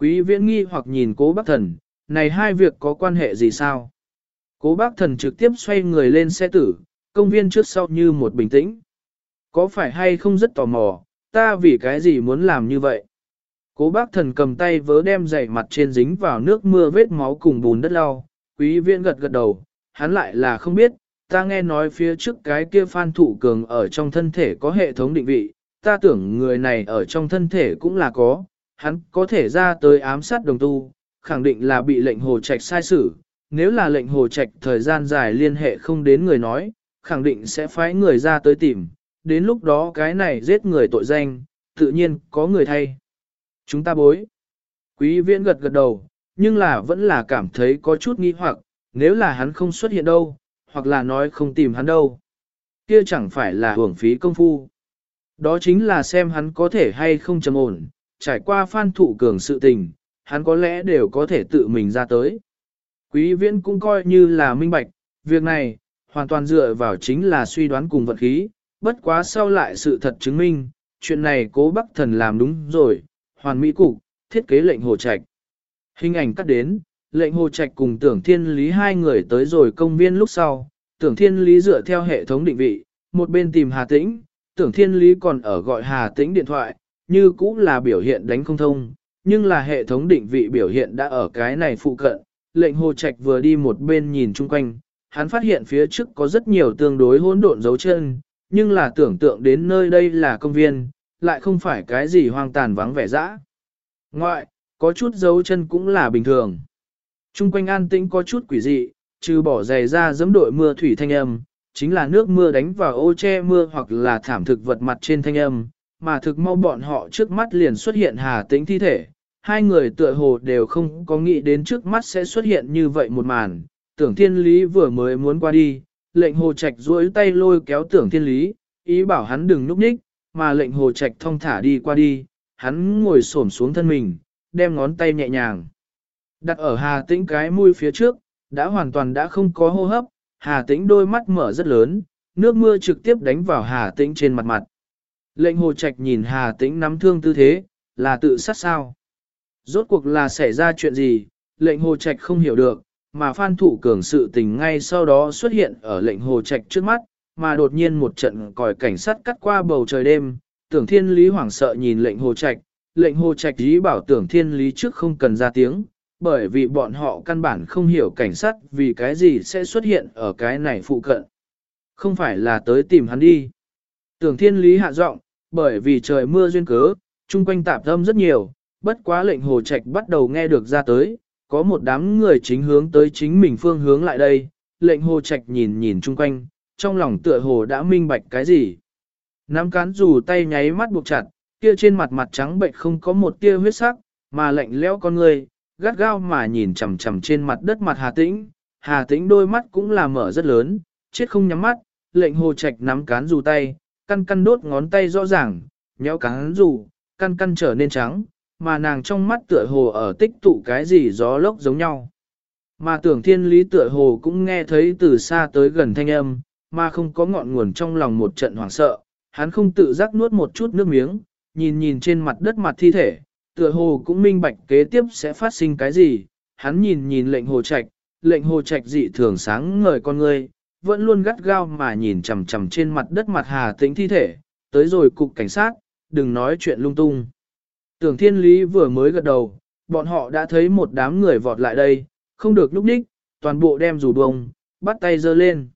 Quý viễn nghi hoặc nhìn cố bác thần, này hai việc có quan hệ gì sao? Cố bác thần trực tiếp xoay người lên xe tử, công viên trước sau như một bình tĩnh. Có phải hay không rất tò mò, ta vì cái gì muốn làm như vậy? Cố bác thần cầm tay vớ đem dày mặt trên dính vào nước mưa vết máu cùng bùn đất lau, quý viễn gật gật đầu, hắn lại là không biết, ta nghe nói phía trước cái kia phan thủ cường ở trong thân thể có hệ thống định vị, ta tưởng người này ở trong thân thể cũng là có, hắn có thể ra tới ám sát đồng tu, khẳng định là bị lệnh hồ trạch sai xử, nếu là lệnh hồ trạch thời gian dài liên hệ không đến người nói, khẳng định sẽ phái người ra tới tìm, đến lúc đó cái này giết người tội danh, tự nhiên có người thay. Chúng ta bối. Quý viễn gật gật đầu, nhưng là vẫn là cảm thấy có chút nghi hoặc, nếu là hắn không xuất hiện đâu, hoặc là nói không tìm hắn đâu. Kia chẳng phải là hưởng phí công phu. Đó chính là xem hắn có thể hay không trầm ổn, trải qua phan thụ cường sự tình, hắn có lẽ đều có thể tự mình ra tới. Quý viễn cũng coi như là minh bạch, việc này, hoàn toàn dựa vào chính là suy đoán cùng vật khí, bất quá sau lại sự thật chứng minh, chuyện này cố bắc thần làm đúng rồi, hoàn mỹ cục, thiết kế lệnh hồ trạch. Hình ảnh cắt đến, lệnh hồ trạch cùng tưởng thiên lý hai người tới rồi công viên lúc sau, tưởng thiên lý dựa theo hệ thống định vị, một bên tìm Hà Tĩnh, tưởng thiên lý còn ở gọi Hà Tĩnh điện thoại, như cũ là biểu hiện đánh không thông, nhưng là hệ thống định vị biểu hiện đã ở cái này phụ cận, lệnh hồ trạch vừa đi một bên nhìn chung quanh, hắn phát hiện phía trước có rất nhiều tương đối hỗn độn dấu chân, nhưng là tưởng tượng đến nơi đây là công viên, lại không phải cái gì hoang tàn vắng vẻ dã. Ngoại, có chút dấu chân cũng là bình thường. Trung quanh an tĩnh có chút quỷ dị, trừ bỏ giày ra giẫm đội mưa thủy thanh âm, chính là nước mưa đánh vào ô che mưa hoặc là thảm thực vật mặt trên thanh âm, mà thực mau bọn họ trước mắt liền xuất hiện hà tĩnh thi thể. Hai người tựa hồ đều không có nghĩ đến trước mắt sẽ xuất hiện như vậy một màn, tưởng thiên lý vừa mới muốn qua đi, lệnh hồ trạch duỗi tay lôi kéo tưởng thiên lý, ý bảo hắn đừng núp nhích, mà lệnh hồ trạch thong thả đi qua đi, hắn ngồi xổm xuống thân mình, đem ngón tay nhẹ nhàng. Đặt ở hà tĩnh cái mũi phía trước, đã hoàn toàn đã không có hô hấp, hà tĩnh đôi mắt mở rất lớn, nước mưa trực tiếp đánh vào hà tĩnh trên mặt mặt. Lệnh hồ trạch nhìn hà tĩnh nắm thương tư thế, là tự sát sao. Rốt cuộc là xảy ra chuyện gì, lệnh hồ trạch không hiểu được, mà phan thủ cường sự tình ngay sau đó xuất hiện ở lệnh hồ trạch trước mắt, mà đột nhiên một trận còi cảnh sát cắt qua bầu trời đêm, tưởng thiên lý hoảng sợ nhìn lệnh hồ trạch, lệnh hồ trạch ý bảo tưởng thiên lý trước không cần ra tiếng, bởi vì bọn họ căn bản không hiểu cảnh sát vì cái gì sẽ xuất hiện ở cái này phụ cận. Không phải là tới tìm hắn đi. Tưởng thiên lý hạ giọng, bởi vì trời mưa duyên cớ, chung quanh tạp thâm rất nhiều, bất quá lệnh hồ trạch bắt đầu nghe được ra tới, có một đám người chính hướng tới chính mình phương hướng lại đây, lệnh hồ trạch nhìn nhìn chung quanh, trong lòng tựa hồ đã minh bạch cái gì. Nắm cán dù tay nháy mắt buộc chặt, kia trên mặt mặt trắng bệnh không có một tia huyết sắc, mà lạnh lẽo con người, gắt gao mà nhìn chằm chằm trên mặt đất mặt Hà Tĩnh. Hà Tĩnh đôi mắt cũng là mở rất lớn, chết không nhắm mắt, lệnh hồ trạch nắm cán dù tay, căn căn đốt ngón tay rõ ràng, nhéo cắn rủ, căn căn trở nên trắng, mà nàng trong mắt tựa hồ ở tích tụ cái gì gió lốc giống nhau. Mà tưởng thiên lý tựa hồ cũng nghe thấy từ xa tới gần thanh âm, mà không có ngọn nguồn trong lòng một trận hoảng sợ, hắn không tự giác nuốt một chút nước miếng, nhìn nhìn trên mặt đất mặt thi thể, tựa hồ cũng minh bạch kế tiếp sẽ phát sinh cái gì, hắn nhìn nhìn lệnh hồ trạch, lệnh hồ trạch dị thường sáng ngời con ngươi, vẫn luôn gắt gao mà nhìn chằm chằm trên mặt đất mặt hà tĩnh thi thể, tới rồi cục cảnh sát, đừng nói chuyện lung tung. Tưởng thiên lý vừa mới gật đầu, bọn họ đã thấy một đám người vọt lại đây, không được lúc đích, toàn bộ đem rủ bông, bắt tay giơ lên.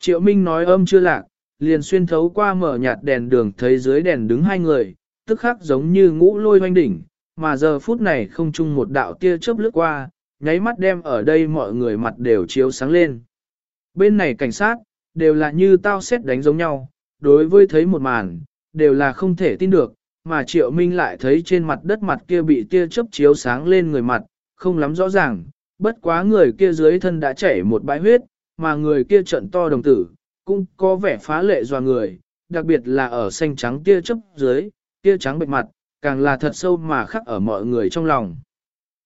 Triệu Minh nói âm chưa lạc, liền xuyên thấu qua mở nhạt đèn đường thấy dưới đèn đứng hai người, tức khắc giống như ngũ lôi hoanh đỉnh, mà giờ phút này không chung một đạo tia chớp lướt qua, nháy mắt đem ở đây mọi người mặt đều chiếu sáng lên. Bên này cảnh sát, đều là như tao xét đánh giống nhau, đối với thấy một màn, đều là không thể tin được, mà Triệu Minh lại thấy trên mặt đất mặt kia bị tia chớp chiếu sáng lên người mặt, không lắm rõ ràng, bất quá người kia dưới thân đã chảy một bãi huyết, mà người kia trận to đồng tử, cũng có vẻ phá lệ doa người, đặc biệt là ở xanh trắng tia chớp dưới, tia trắng bệch mặt, càng là thật sâu mà khắc ở mọi người trong lòng.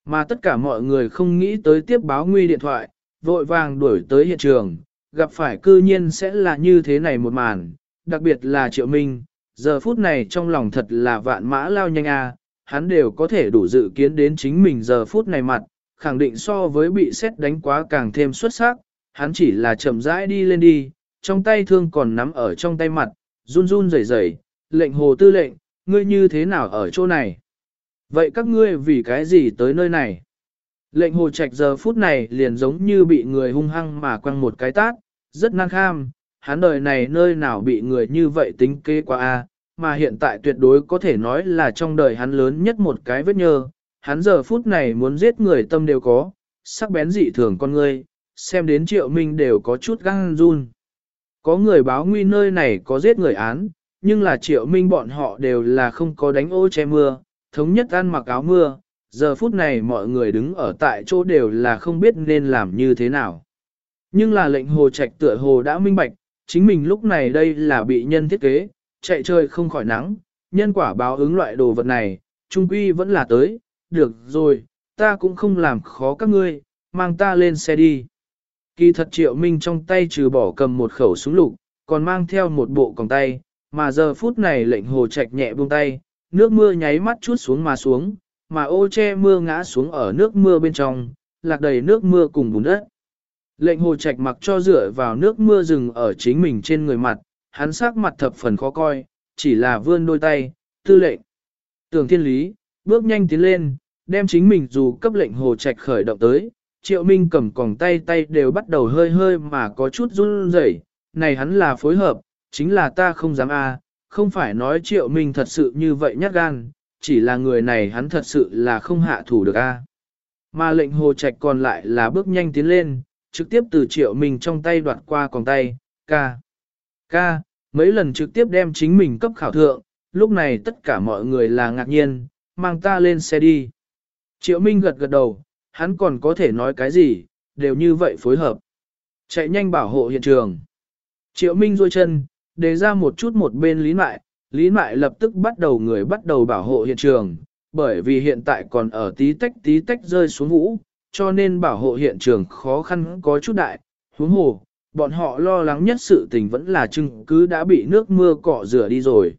Mà tất cả mọi người không nghĩ tới tiếp báo nguy điện thoại, vội vàng đuổi tới hiện trường, gặp phải cư nhiên sẽ là như thế này một màn, đặc biệt là Triệu Minh, giờ phút này trong lòng thật là vạn mã lao nhanh a, hắn đều có thể đủ dự kiến đến chính mình giờ phút này mặt, khẳng định so với bị xét đánh quá càng thêm xuất sắc, hắn chỉ là chậm rãi đi lên đi, trong tay thương còn nắm ở trong tay mặt, run run rẩy rẩy, lệnh hồ tư lệnh, ngươi như thế nào ở chỗ này? Vậy các ngươi vì cái gì tới nơi này? Lệnh hồ trạch giờ phút này liền giống như bị người hung hăng mà quăng một cái tát, rất năng kham, hắn đời này nơi nào bị người như vậy tính kế qua a mà hiện tại tuyệt đối có thể nói là trong đời hắn lớn nhất một cái vết nhơ, hắn giờ phút này muốn giết người tâm đều có, sắc bén dị thường con ngươi, xem đến triệu minh đều có chút găng run. Có người báo nguy nơi này có giết người án, nhưng là triệu minh bọn họ đều là không có đánh ô che mưa, thống nhất ăn mặc áo mưa, giờ phút này mọi người đứng ở tại chỗ đều là không biết nên làm như thế nào. Nhưng là lệnh hồ trạch tựa hồ đã minh bạch, chính mình lúc này đây là bị nhân thiết kế, chạy chơi không khỏi nắng, nhân quả báo ứng loại đồ vật này, trung quy vẫn là tới, được rồi, ta cũng không làm khó các ngươi, mang ta lên xe đi. Kỳ thật triệu minh trong tay trừ bỏ cầm một khẩu súng lục, còn mang theo một bộ còng tay, mà giờ phút này lệnh hồ trạch nhẹ buông tay, nước mưa nháy mắt chút xuống mà xuống, mà ô che mưa ngã xuống ở nước mưa bên trong, lạc đầy nước mưa cùng bùn đất. Lệnh hồ trạch mặc cho dựa vào nước mưa rừng ở chính mình trên người mặt, hắn sắc mặt thập phần khó coi, chỉ là vươn đôi tay, tư lệnh. Tưởng thiên lý, bước nhanh tiến lên, đem chính mình dù cấp lệnh hồ trạch khởi động tới, triệu minh cầm còng tay tay đều bắt đầu hơi hơi mà có chút run rẩy. này hắn là phối hợp, chính là ta không dám a, không phải nói triệu minh thật sự như vậy nhát gan, chỉ là người này hắn thật sự là không hạ thủ được a. Mà lệnh hồ trạch còn lại là bước nhanh tiến lên, trực tiếp từ triệu minh trong tay đoạt qua còn tay, ca. Ca, mấy lần trực tiếp đem chính mình cấp khảo thượng, lúc này tất cả mọi người là ngạc nhiên, mang ta lên xe đi. Triệu Minh gật gật đầu, hắn còn có thể nói cái gì, đều như vậy phối hợp. Chạy nhanh bảo hộ hiện trường. Triệu Minh rôi chân, đề ra một chút một bên Lý Mại, Lý Mại lập tức bắt đầu người bắt đầu bảo hộ hiện trường, bởi vì hiện tại còn ở tí tách tí tách rơi xuống vũ, cho nên bảo hộ hiện trường khó khăn có chút đại, huống hồ, bọn họ lo lắng nhất sự tình vẫn là chứng cứ đã bị nước mưa cọ rửa đi rồi.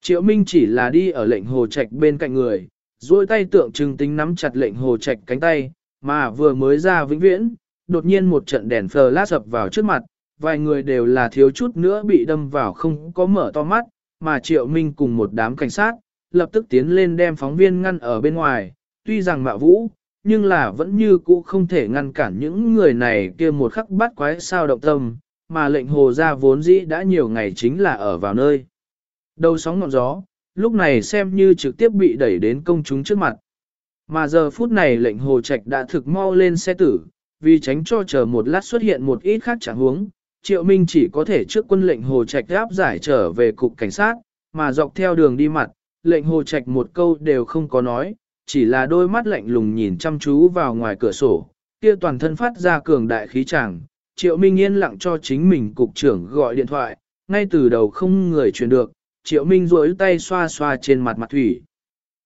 Triệu Minh chỉ là đi ở lệnh hồ trạch bên cạnh người, duỗi tay tượng trưng tính nắm chặt lệnh hồ trạch cánh tay, mà vừa mới ra vĩnh viễn, đột nhiên một trận đèn flash sập vào trước mặt, vài người đều là thiếu chút nữa bị đâm vào không có mở to mắt, mà Triệu Minh cùng một đám cảnh sát, lập tức tiến lên đem phóng viên ngăn ở bên ngoài, tuy rằng mạo vũ, nhưng là vẫn như cũ không thể ngăn cản những người này kia một khắc bắt quái sao động tâm, mà lệnh hồ ra vốn dĩ đã nhiều ngày chính là ở vào nơi. Đầu sóng ngọn gió, lúc này xem như trực tiếp bị đẩy đến công chúng trước mặt. Mà giờ phút này lệnh hồ trạch đã thực mau lên xe tử, vì tránh cho chờ một lát xuất hiện một ít khác chẳng huống, triệu minh chỉ có thể trước quân lệnh hồ trạch áp giải trở về cục cảnh sát, mà dọc theo đường đi mặt, lệnh hồ trạch một câu đều không có nói, chỉ là đôi mắt lạnh lùng nhìn chăm chú vào ngoài cửa sổ, kia toàn thân phát ra cường đại khí chàng. Triệu Minh yên lặng cho chính mình cục trưởng gọi điện thoại, ngay từ đầu không người truyền được, Triệu Minh duỗi tay xoa xoa trên mặt mặt thủy.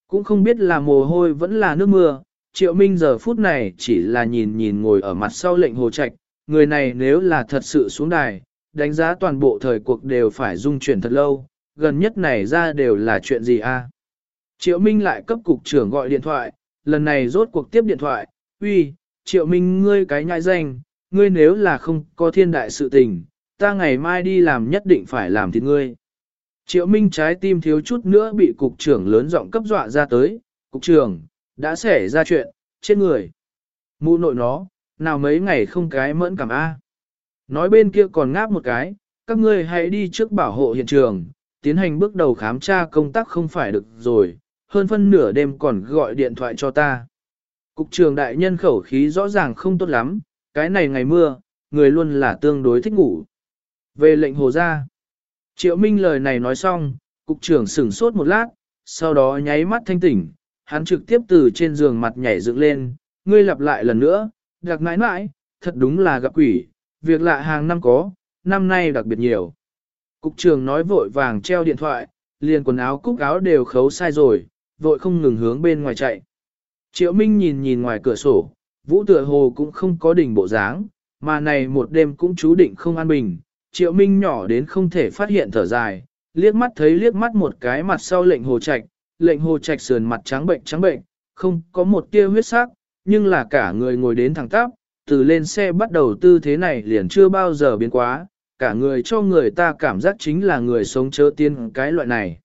Cũng không biết là mồ hôi vẫn là nước mưa, Triệu Minh giờ phút này chỉ là nhìn nhìn ngồi ở mặt sau lệnh hồ trạch, người này nếu là thật sự xuống đài, đánh giá toàn bộ thời cuộc đều phải dung chuyển thật lâu, gần nhất này ra đều là chuyện gì a? Triệu Minh lại cấp cục trưởng gọi điện thoại, lần này rốt cuộc tiếp điện thoại, uy, Triệu Minh ngươi cái nhãi danh, ngươi nếu là không có thiên đại sự tình, ta ngày mai đi làm nhất định phải làm thịt ngươi. Triệu Minh trái tim thiếu chút nữa bị cục trưởng lớn giọng cấp dọa ra tới, cục trưởng, đã xảy ra chuyện, chết người. Mụ nội nó, nào mấy ngày không cái mẫn cảm A. Nói bên kia còn ngáp một cái, các ngươi hãy đi trước bảo hộ hiện trường, tiến hành bước đầu khám tra công tác không phải được rồi, hơn phân nửa đêm còn gọi điện thoại cho ta. Cục trường đại nhân khẩu khí rõ ràng không tốt lắm, cái này ngày mưa, người luôn là tương đối thích ngủ. Về lệnh hồ ra, Triệu Minh lời này nói xong, cục trưởng sửng sốt một lát, sau đó nháy mắt thanh tỉnh, hắn trực tiếp từ trên giường mặt nhảy dựng lên, ngươi lặp lại lần nữa, đặc nãi nãi, thật đúng là gặp quỷ, việc lạ hàng năm có, năm nay đặc biệt nhiều. Cục Trường nói vội vàng treo điện thoại, liền quần áo cúc áo đều khấu sai rồi, vội không ngừng hướng bên ngoài chạy. Triệu Minh nhìn nhìn ngoài cửa sổ, vũ tựa hồ cũng không có đỉnh bộ dáng, mà này một đêm cũng chú định không an bình. Triệu Minh nhỏ đến không thể phát hiện thở dài, liếc mắt thấy liếc mắt một cái mặt sau lệnh hồ trạch, lệnh hồ trạch sườn mặt trắng bệnh trắng bệnh, không có một tia huyết sắc, nhưng là cả người ngồi đến thẳng tắp, từ lên xe bắt đầu tư thế này liền chưa bao giờ biến quá, cả người cho người ta cảm giác chính là người sống chớ tiên cái loại này.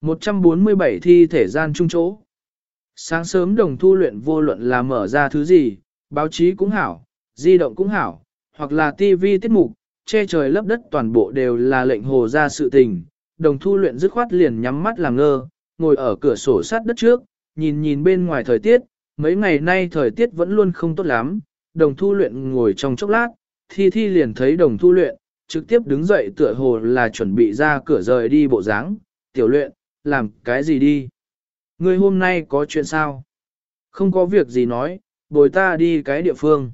147 thi thể gian trung chỗ. Sáng sớm đồng thu luyện vô luận là mở ra thứ gì, báo chí cũng hảo, di động cũng hảo, hoặc là tivi tiết mục, che trời lấp đất toàn bộ đều là lệnh hồ ra sự tình. Đồng thu luyện dứt khoát liền nhắm mắt làm ngơ, ngồi ở cửa sổ sát đất trước, nhìn nhìn bên ngoài thời tiết, mấy ngày nay thời tiết vẫn luôn không tốt lắm, đồng thu luyện ngồi trong chốc lát, thi thi liền thấy đồng thu luyện, trực tiếp đứng dậy tựa hồ là chuẩn bị ra cửa rời đi bộ dáng tiểu luyện, làm cái gì đi? Ngươi hôm nay có chuyện sao? Không có việc gì nói, bồi ta đi cái địa phương.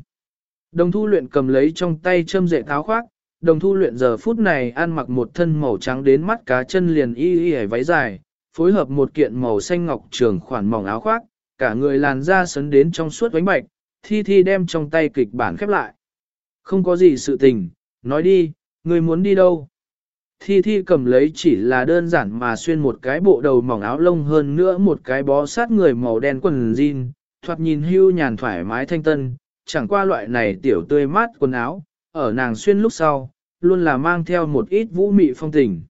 Đồng thu luyện cầm lấy trong tay châm rệ tháo khoác, đồng thu luyện giờ phút này ăn mặc một thân màu trắng đến mắt cá chân liền y y váy dài, phối hợp một kiện màu xanh ngọc trường khoản mỏng áo khoác, cả người làn da sấn đến trong suốt bánh bạch, thi thi đem trong tay kịch bản khép lại. Không có gì sự tình, nói đi, người muốn đi đâu? Thi Thi cầm lấy chỉ là đơn giản mà xuyên một cái bộ đầu mỏng áo lông hơn nữa một cái bó sát người màu đen quần jean, thoạt nhìn hưu nhàn thoải mái thanh tân, chẳng qua loại này tiểu tươi mát quần áo, ở nàng xuyên lúc sau, luôn là mang theo một ít vũ mị phong tình.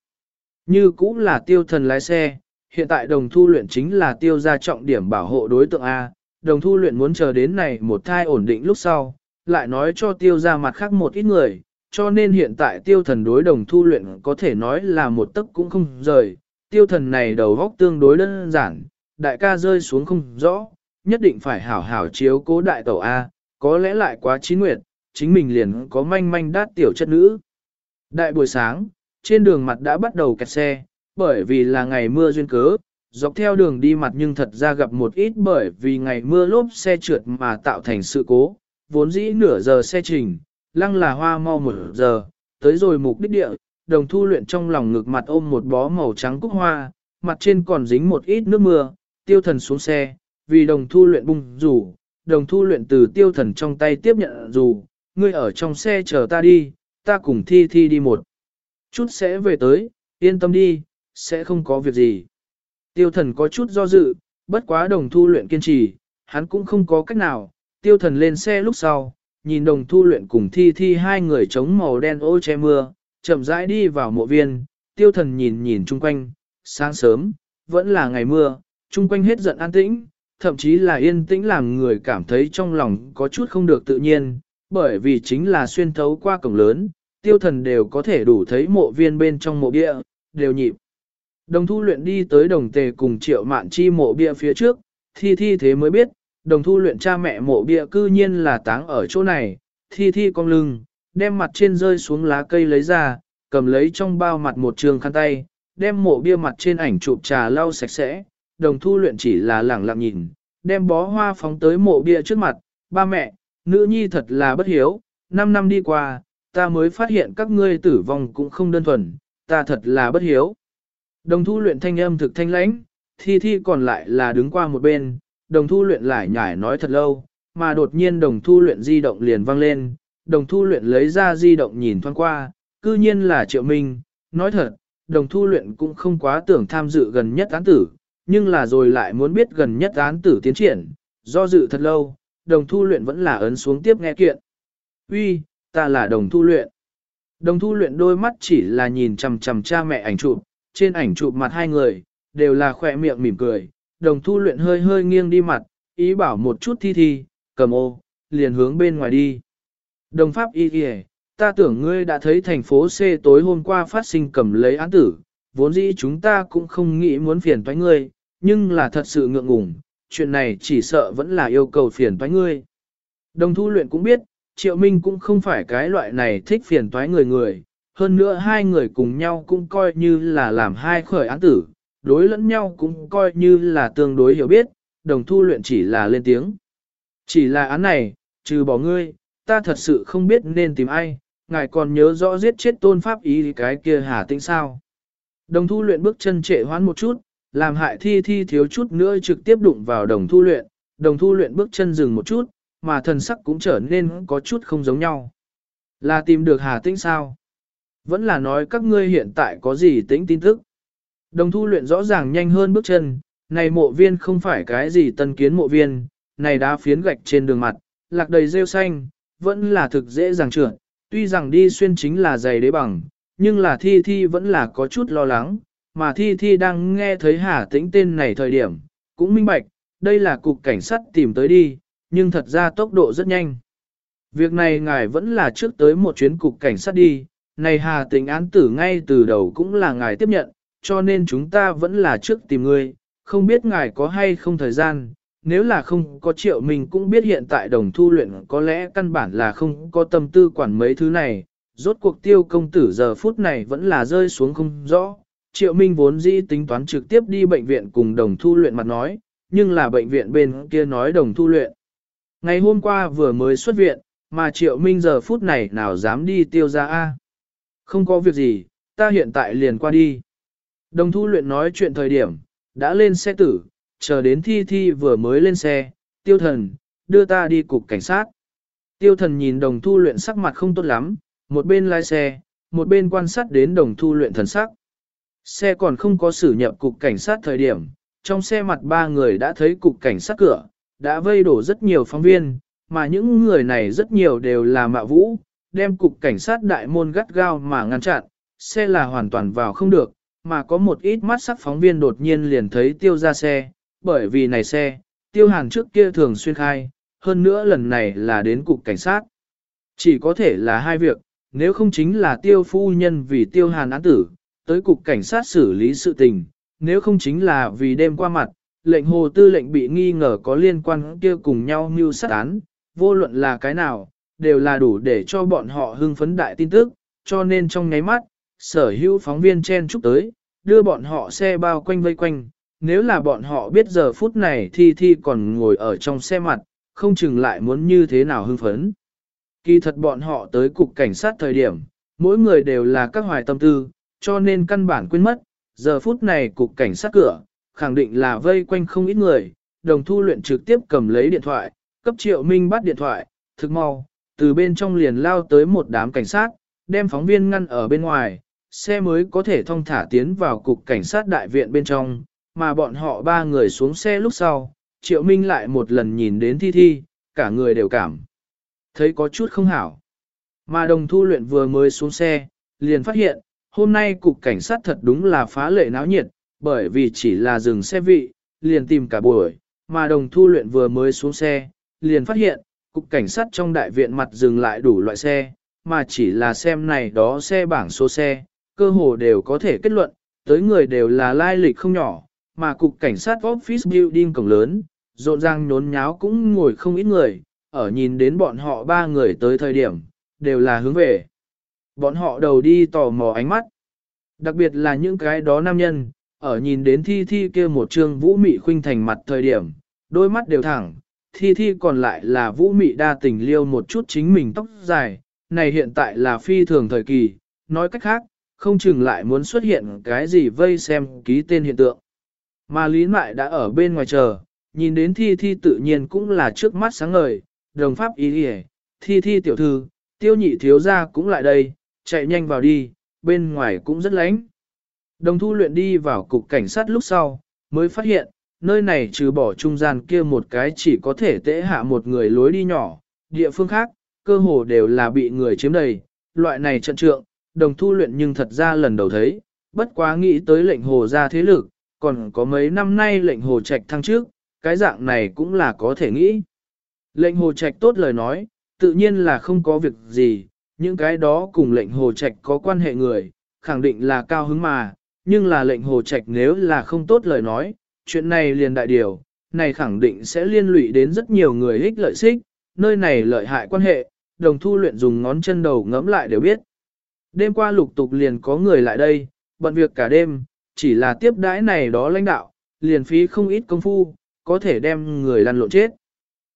Như cũng là tiêu thần lái xe, hiện tại đồng thu luyện chính là tiêu gia trọng điểm bảo hộ đối tượng A, đồng thu luyện muốn chờ đến này một thai ổn định lúc sau, lại nói cho tiêu gia mặt khác một ít người, cho nên hiện tại tiêu thần đối đồng thu luyện có thể nói là một tấc cũng không rời, tiêu thần này đầu góc tương đối đơn giản, đại ca rơi xuống không rõ, nhất định phải hảo hảo chiếu cố đại tẩu A, có lẽ lại quá chín nguyệt, chính mình liền có manh manh đát tiểu chất nữ. Đại buổi sáng, trên đường mặt đã bắt đầu kẹt xe, bởi vì là ngày mưa duyên cớ, dọc theo đường đi mặt nhưng thật ra gặp một ít bởi vì ngày mưa lốp xe trượt mà tạo thành sự cố, vốn dĩ nửa giờ xe trình, lăng là hoa mau một giờ, tới rồi mục đích địa, đồng thu luyện trong lòng ngực mặt ôm một bó màu trắng cúc hoa, mặt trên còn dính một ít nước mưa, tiêu thần xuống xe, vì đồng thu luyện bung rủ, đồng thu luyện từ tiêu thần trong tay tiếp nhận rủ, ngươi ở trong xe chờ ta đi, ta cùng thi thi đi một chút sẽ về tới, yên tâm đi, sẽ không có việc gì. Tiêu thần có chút do dự, bất quá đồng thu luyện kiên trì, hắn cũng không có cách nào, tiêu thần lên xe lúc sau, nhìn đồng thu luyện cùng thi thi hai người chống màu đen ô che mưa, chậm rãi đi vào mộ viên, tiêu thần nhìn nhìn chung quanh, sáng sớm, vẫn là ngày mưa, chung quanh hết giận an tĩnh, thậm chí là yên tĩnh làm người cảm thấy trong lòng có chút không được tự nhiên, bởi vì chính là xuyên thấu qua cổng lớn, tiêu thần đều có thể đủ thấy mộ viên bên trong mộ địa đều nhịp. Đồng thu luyện đi tới đồng tề cùng triệu mạn chi mộ bia phía trước, thi thi thế mới biết, đồng thu luyện cha mẹ mộ bia cư nhiên là táng ở chỗ này, thi thi cong lưng, đem mặt trên rơi xuống lá cây lấy ra, cầm lấy trong bao mặt một trường khăn tay, đem mộ bia mặt trên ảnh chụp trà lau sạch sẽ, đồng thu luyện chỉ là lẳng lặng nhìn, đem bó hoa phóng tới mộ bia trước mặt, ba mẹ, nữ nhi thật là bất hiếu, năm năm đi qua, ta mới phát hiện các ngươi tử vong cũng không đơn thuần, ta thật là bất hiếu. Đồng thu luyện thanh âm thực thanh lãnh, thi thi còn lại là đứng qua một bên, đồng thu luyện lại nhải nói thật lâu, mà đột nhiên đồng thu luyện di động liền vang lên, đồng thu luyện lấy ra di động nhìn thoáng qua, cư nhiên là triệu minh, nói thật, đồng thu luyện cũng không quá tưởng tham dự gần nhất án tử, nhưng là rồi lại muốn biết gần nhất án tử tiến triển, do dự thật lâu, đồng thu luyện vẫn là ấn xuống tiếp nghe kiện. Uy, ta là đồng thu luyện. Đồng thu luyện đôi mắt chỉ là nhìn chằm chằm cha mẹ ảnh chụp, trên ảnh chụp mặt hai người, đều là khỏe miệng mỉm cười, đồng thu luyện hơi hơi nghiêng đi mặt, ý bảo một chút thi thi, cầm ô, liền hướng bên ngoài đi. Đồng pháp y kìa, ta tưởng ngươi đã thấy thành phố C tối hôm qua phát sinh cầm lấy án tử, vốn dĩ chúng ta cũng không nghĩ muốn phiền toái ngươi, nhưng là thật sự ngượng ngùng, chuyện này chỉ sợ vẫn là yêu cầu phiền toái ngươi. Đồng thu luyện cũng biết, Triệu Minh cũng không phải cái loại này thích phiền toái người người, hơn nữa hai người cùng nhau cũng coi như là làm hai khởi án tử, đối lẫn nhau cũng coi như là tương đối hiểu biết, đồng thu luyện chỉ là lên tiếng. Chỉ là án này, trừ bỏ ngươi, ta thật sự không biết nên tìm ai, ngài còn nhớ rõ giết chết tôn pháp ý cái kia hà tĩnh sao. Đồng thu luyện bước chân trệ hoán một chút, làm hại thi thi thiếu chút nữa trực tiếp đụng vào đồng thu luyện, đồng thu luyện bước chân dừng một chút, mà thần sắc cũng trở nên có chút không giống nhau. Là tìm được hà tĩnh sao? Vẫn là nói các ngươi hiện tại có gì tính tin tức. Đồng thu luyện rõ ràng nhanh hơn bước chân, này mộ viên không phải cái gì tân kiến mộ viên, này đá phiến gạch trên đường mặt, lạc đầy rêu xanh, vẫn là thực dễ dàng trưởng, tuy rằng đi xuyên chính là giày đế bằng, nhưng là thi thi vẫn là có chút lo lắng, mà thi thi đang nghe thấy hà tĩnh tên này thời điểm, cũng minh bạch, đây là cục cảnh sát tìm tới đi, nhưng thật ra tốc độ rất nhanh. Việc này ngài vẫn là trước tới một chuyến cục cảnh sát đi, này hà tình án tử ngay từ đầu cũng là ngài tiếp nhận, cho nên chúng ta vẫn là trước tìm ngươi, không biết ngài có hay không thời gian, nếu là không có triệu mình cũng biết hiện tại đồng thu luyện có lẽ căn bản là không có tâm tư quản mấy thứ này, rốt cuộc tiêu công tử giờ phút này vẫn là rơi xuống không rõ. Triệu Minh vốn dĩ tính toán trực tiếp đi bệnh viện cùng đồng thu luyện mặt nói, nhưng là bệnh viện bên kia nói đồng thu luyện. Ngày hôm qua vừa mới xuất viện, mà Triệu Minh giờ phút này nào dám đi tiêu ra a? Không có việc gì, ta hiện tại liền qua đi. Đồng thu luyện nói chuyện thời điểm, đã lên xe tử, chờ đến thi thi vừa mới lên xe, tiêu thần, đưa ta đi cục cảnh sát. Tiêu thần nhìn đồng thu luyện sắc mặt không tốt lắm, một bên lái xe, một bên quan sát đến đồng thu luyện thần sắc. Xe còn không có xử nhập cục cảnh sát thời điểm, trong xe mặt ba người đã thấy cục cảnh sát cửa, đã vây đổ rất nhiều phóng viên, mà những người này rất nhiều đều là mạ vũ, đem cục cảnh sát đại môn gắt gao mà ngăn chặn, xe là hoàn toàn vào không được, mà có một ít mắt sắc phóng viên đột nhiên liền thấy tiêu ra xe, bởi vì này xe, tiêu hàn trước kia thường xuyên khai, hơn nữa lần này là đến cục cảnh sát. Chỉ có thể là hai việc, nếu không chính là tiêu phu nhân vì tiêu hàn án tử, tới cục cảnh sát xử lý sự tình, nếu không chính là vì đêm qua mặt, lệnh hồ tư lệnh bị nghi ngờ có liên quan kia cùng nhau mưu sát án, vô luận là cái nào, đều là đủ để cho bọn họ hưng phấn đại tin tức, cho nên trong nháy mắt, sở hữu phóng viên chen chúc tới, đưa bọn họ xe bao quanh vây quanh, nếu là bọn họ biết giờ phút này thi thi còn ngồi ở trong xe mặt, không chừng lại muốn như thế nào hưng phấn. Kỳ thật bọn họ tới cục cảnh sát thời điểm, mỗi người đều là các hoài tâm tư, cho nên căn bản quên mất, giờ phút này cục cảnh sát cửa, khẳng định là vây quanh không ít người, đồng thu luyện trực tiếp cầm lấy điện thoại, cấp triệu minh bắt điện thoại, thực mau, từ bên trong liền lao tới một đám cảnh sát, đem phóng viên ngăn ở bên ngoài, xe mới có thể thông thả tiến vào cục cảnh sát đại viện bên trong, mà bọn họ ba người xuống xe lúc sau, triệu minh lại một lần nhìn đến thi thi, cả người đều cảm. Thấy có chút không hảo. Mà đồng thu luyện vừa mới xuống xe, liền phát hiện, hôm nay cục cảnh sát thật đúng là phá lệ náo nhiệt, bởi vì chỉ là dừng xe vị, liền tìm cả buổi, mà đồng thu luyện vừa mới xuống xe, liền phát hiện, cục cảnh sát trong đại viện mặt dừng lại đủ loại xe, mà chỉ là xem này đó xe bảng số xe, cơ hồ đều có thể kết luận, tới người đều là lai lịch không nhỏ, mà cục cảnh sát office building cổng lớn, rộn ràng nhốn nháo cũng ngồi không ít người, ở nhìn đến bọn họ ba người tới thời điểm, đều là hướng về. Bọn họ đầu đi tò mò ánh mắt. Đặc biệt là những cái đó nam nhân, ở nhìn đến thi thi kia một trương vũ mị khuynh thành mặt thời điểm, đôi mắt đều thẳng, thi thi còn lại là vũ mị đa tình liêu một chút chính mình tóc dài, này hiện tại là phi thường thời kỳ, nói cách khác, không chừng lại muốn xuất hiện cái gì vây xem ký tên hiện tượng. Mà Lý Mại đã ở bên ngoài chờ, nhìn đến thi thi tự nhiên cũng là trước mắt sáng ngời, đồng pháp ý hề, thi thi tiểu thư, tiêu nhị thiếu gia cũng lại đây, chạy nhanh vào đi, bên ngoài cũng rất lánh. Đồng thu luyện đi vào cục cảnh sát lúc sau, mới phát hiện, nơi này trừ bỏ trung gian kia một cái chỉ có thể tễ hạ một người lối đi nhỏ, địa phương khác, cơ hồ đều là bị người chiếm đầy, loại này trận trượng, đồng thu luyện nhưng thật ra lần đầu thấy, bất quá nghĩ tới lệnh hồ ra thế lực, còn có mấy năm nay lệnh hồ trạch thăng trước, cái dạng này cũng là có thể nghĩ. Lệnh hồ trạch tốt lời nói, tự nhiên là không có việc gì, những cái đó cùng lệnh hồ trạch có quan hệ người, khẳng định là cao hứng mà, nhưng là lệnh hồ trạch nếu là không tốt lời nói, chuyện này liền đại điều, này khẳng định sẽ liên lụy đến rất nhiều người ích lợi xích, nơi này lợi hại quan hệ, đồng thu luyện dùng ngón chân đầu ngẫm lại đều biết. Đêm qua lục tục liền có người lại đây, bận việc cả đêm, chỉ là tiếp đãi này đó lãnh đạo, liền phí không ít công phu, có thể đem người lăn lộn chết.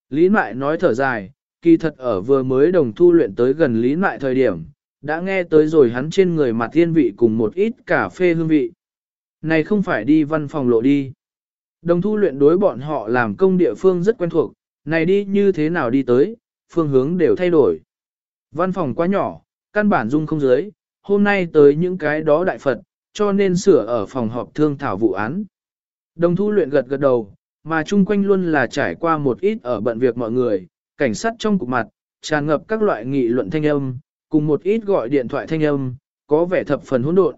Lý Mại nói thở dài, kỳ thật ở vừa mới đồng thu luyện tới gần Lý Mại thời điểm, đã nghe tới rồi hắn trên người mặt thiên vị cùng một ít cà phê hương vị. Này không phải đi văn phòng lộ đi. Đồng thu luyện đối bọn họ làm công địa phương rất quen thuộc, này đi như thế nào đi tới, phương hướng đều thay đổi. Văn phòng quá nhỏ, căn bản dung không dưới, hôm nay tới những cái đó đại Phật, cho nên sửa ở phòng họp thương thảo vụ án. Đồng thu luyện gật gật đầu, mà chung quanh luôn là trải qua một ít ở bận việc mọi người, cảnh sát trong cục mặt, tràn ngập các loại nghị luận thanh âm, cùng một ít gọi điện thoại thanh âm, có vẻ thập phần hỗn độn.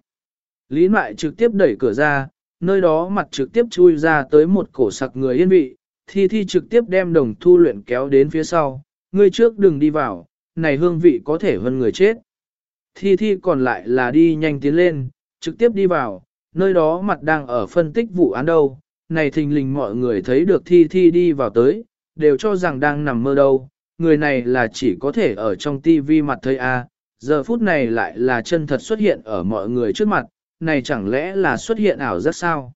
Lý Mại trực tiếp đẩy cửa ra, nơi đó mặt trực tiếp chui ra tới một cổ sặc người yên vị, thi thi trực tiếp đem đồng thu luyện kéo đến phía sau, ngươi trước đừng đi vào, này hương vị có thể hơn người chết. Thi thi còn lại là đi nhanh tiến lên, trực tiếp đi vào, nơi đó mặt đang ở phân tích vụ án đâu, này thình lình mọi người thấy được thi thi đi vào tới, đều cho rằng đang nằm mơ đâu, người này là chỉ có thể ở trong tivi mặt thấy a, giờ phút này lại là chân thật xuất hiện ở mọi người trước mặt, này chẳng lẽ là xuất hiện ảo giác sao?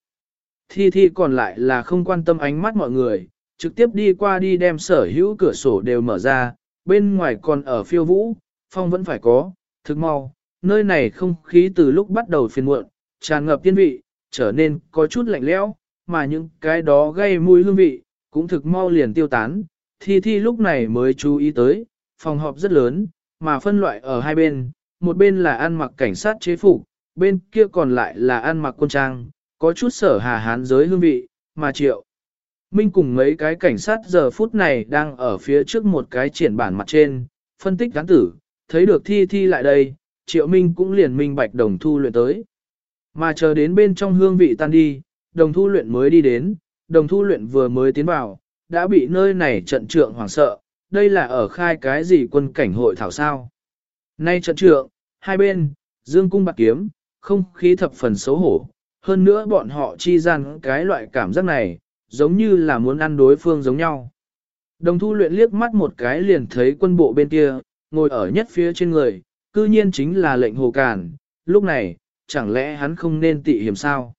Thi thi còn lại là không quan tâm ánh mắt mọi người, trực tiếp đi qua đi đem sở hữu cửa sổ đều mở ra, bên ngoài còn ở phiêu vũ, phong vẫn phải có, thực mau, nơi này không khí từ lúc bắt đầu phiền muộn, tràn ngập tiên vị, trở nên có chút lạnh lẽo, mà những cái đó gây mùi hương vị, cũng thực mau liền tiêu tán. Thi Thi lúc này mới chú ý tới, phòng họp rất lớn, mà phân loại ở hai bên, một bên là ăn mặc cảnh sát chế phục, bên kia còn lại là ăn mặc quân trang, có chút sở hà hán giới hương vị, mà triệu. Minh cùng mấy cái cảnh sát giờ phút này đang ở phía trước một cái triển bản mặt trên, phân tích gắn tử, thấy được thi thi lại đây, triệu Minh cũng liền minh bạch đồng thu luyện tới. Mà chờ đến bên trong hương vị tan đi, đồng thu luyện mới đi đến, đồng thu luyện vừa mới tiến vào, đã bị nơi này trận trượng hoảng sợ, đây là ở khai cái gì quân cảnh hội thảo sao. Nay trận trượng, hai bên, dương cung bạc kiếm, không khí thập phần xấu hổ, hơn nữa bọn họ chi gian cái loại cảm giác này, giống như là muốn ăn đối phương giống nhau. Đồng thu luyện liếc mắt một cái liền thấy quân bộ bên kia, ngồi ở nhất phía trên người, cư nhiên chính là lệnh hồ càn, lúc này, chẳng lẽ hắn không nên tị hiểm sao?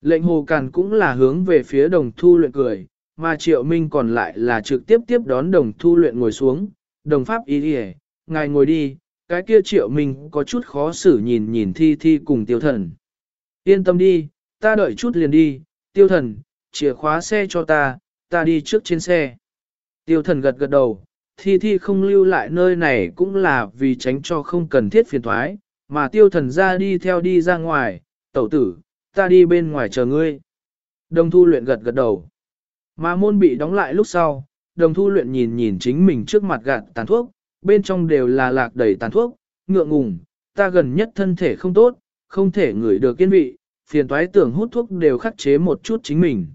Lệnh hồ càn cũng là hướng về phía đồng thu luyện cười, mà triệu minh còn lại là trực tiếp tiếp đón đồng thu luyện ngồi xuống, đồng pháp ý đi ngài ngồi đi, cái kia triệu mình có chút khó xử nhìn nhìn thi thi cùng tiêu thần. Yên tâm đi, ta đợi chút liền đi, tiêu thần, chìa khóa xe cho ta, ta đi trước trên xe. Tiêu thần gật gật đầu, thi thi không lưu lại nơi này cũng là vì tránh cho không cần thiết phiền thoái, mà tiêu thần ra đi theo đi ra ngoài, tẩu tử, ta đi bên ngoài chờ ngươi. Đồng thu luyện gật gật đầu. Mà môn bị đóng lại lúc sau, đồng thu luyện nhìn nhìn chính mình trước mặt gạt tàn thuốc, bên trong đều là lạc đầy tàn thuốc, ngượng ngùng, ta gần nhất thân thể không tốt, không thể ngửi được kiên vị, phiền toái tưởng hút thuốc đều khắc chế một chút chính mình.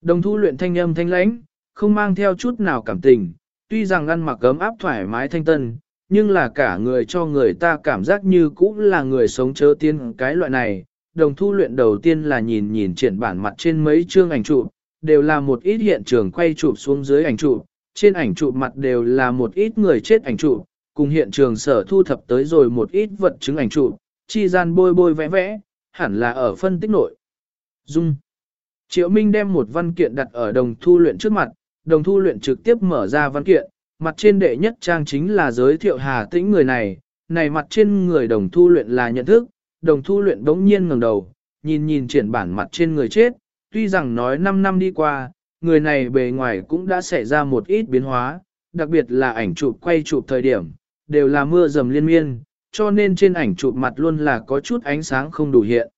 Đồng thu luyện thanh âm thanh lãnh, không mang theo chút nào cảm tình, tuy rằng ăn mặc ấm áp thoải mái thanh tân, nhưng là cả người cho người ta cảm giác như cũng là người sống chớ tiên cái loại này. Đồng thu luyện đầu tiên là nhìn nhìn triển bản mặt trên mấy chương ảnh chụp, đều là một ít hiện trường quay chụp xuống dưới ảnh chụp, trên ảnh chụp mặt đều là một ít người chết ảnh chụp, cùng hiện trường sở thu thập tới rồi một ít vật chứng ảnh chụp, chi gian bôi bôi vẽ vẽ, hẳn là ở phân tích nội. Dung Triệu Minh đem một văn kiện đặt ở đồng thu luyện trước mặt, đồng thu luyện trực tiếp mở ra văn kiện, mặt trên đệ nhất trang chính là giới thiệu Hà Tĩnh người này, này mặt trên người đồng thu luyện là nhận thức, đồng thu luyện đống nhiên ngẩng đầu, nhìn nhìn triển bản mặt trên người chết, tuy rằng nói 5 năm đi qua, người này bề ngoài cũng đã xảy ra một ít biến hóa, đặc biệt là ảnh chụp quay chụp thời điểm, đều là mưa dầm liên miên, cho nên trên ảnh chụp mặt luôn là có chút ánh sáng không đủ hiện.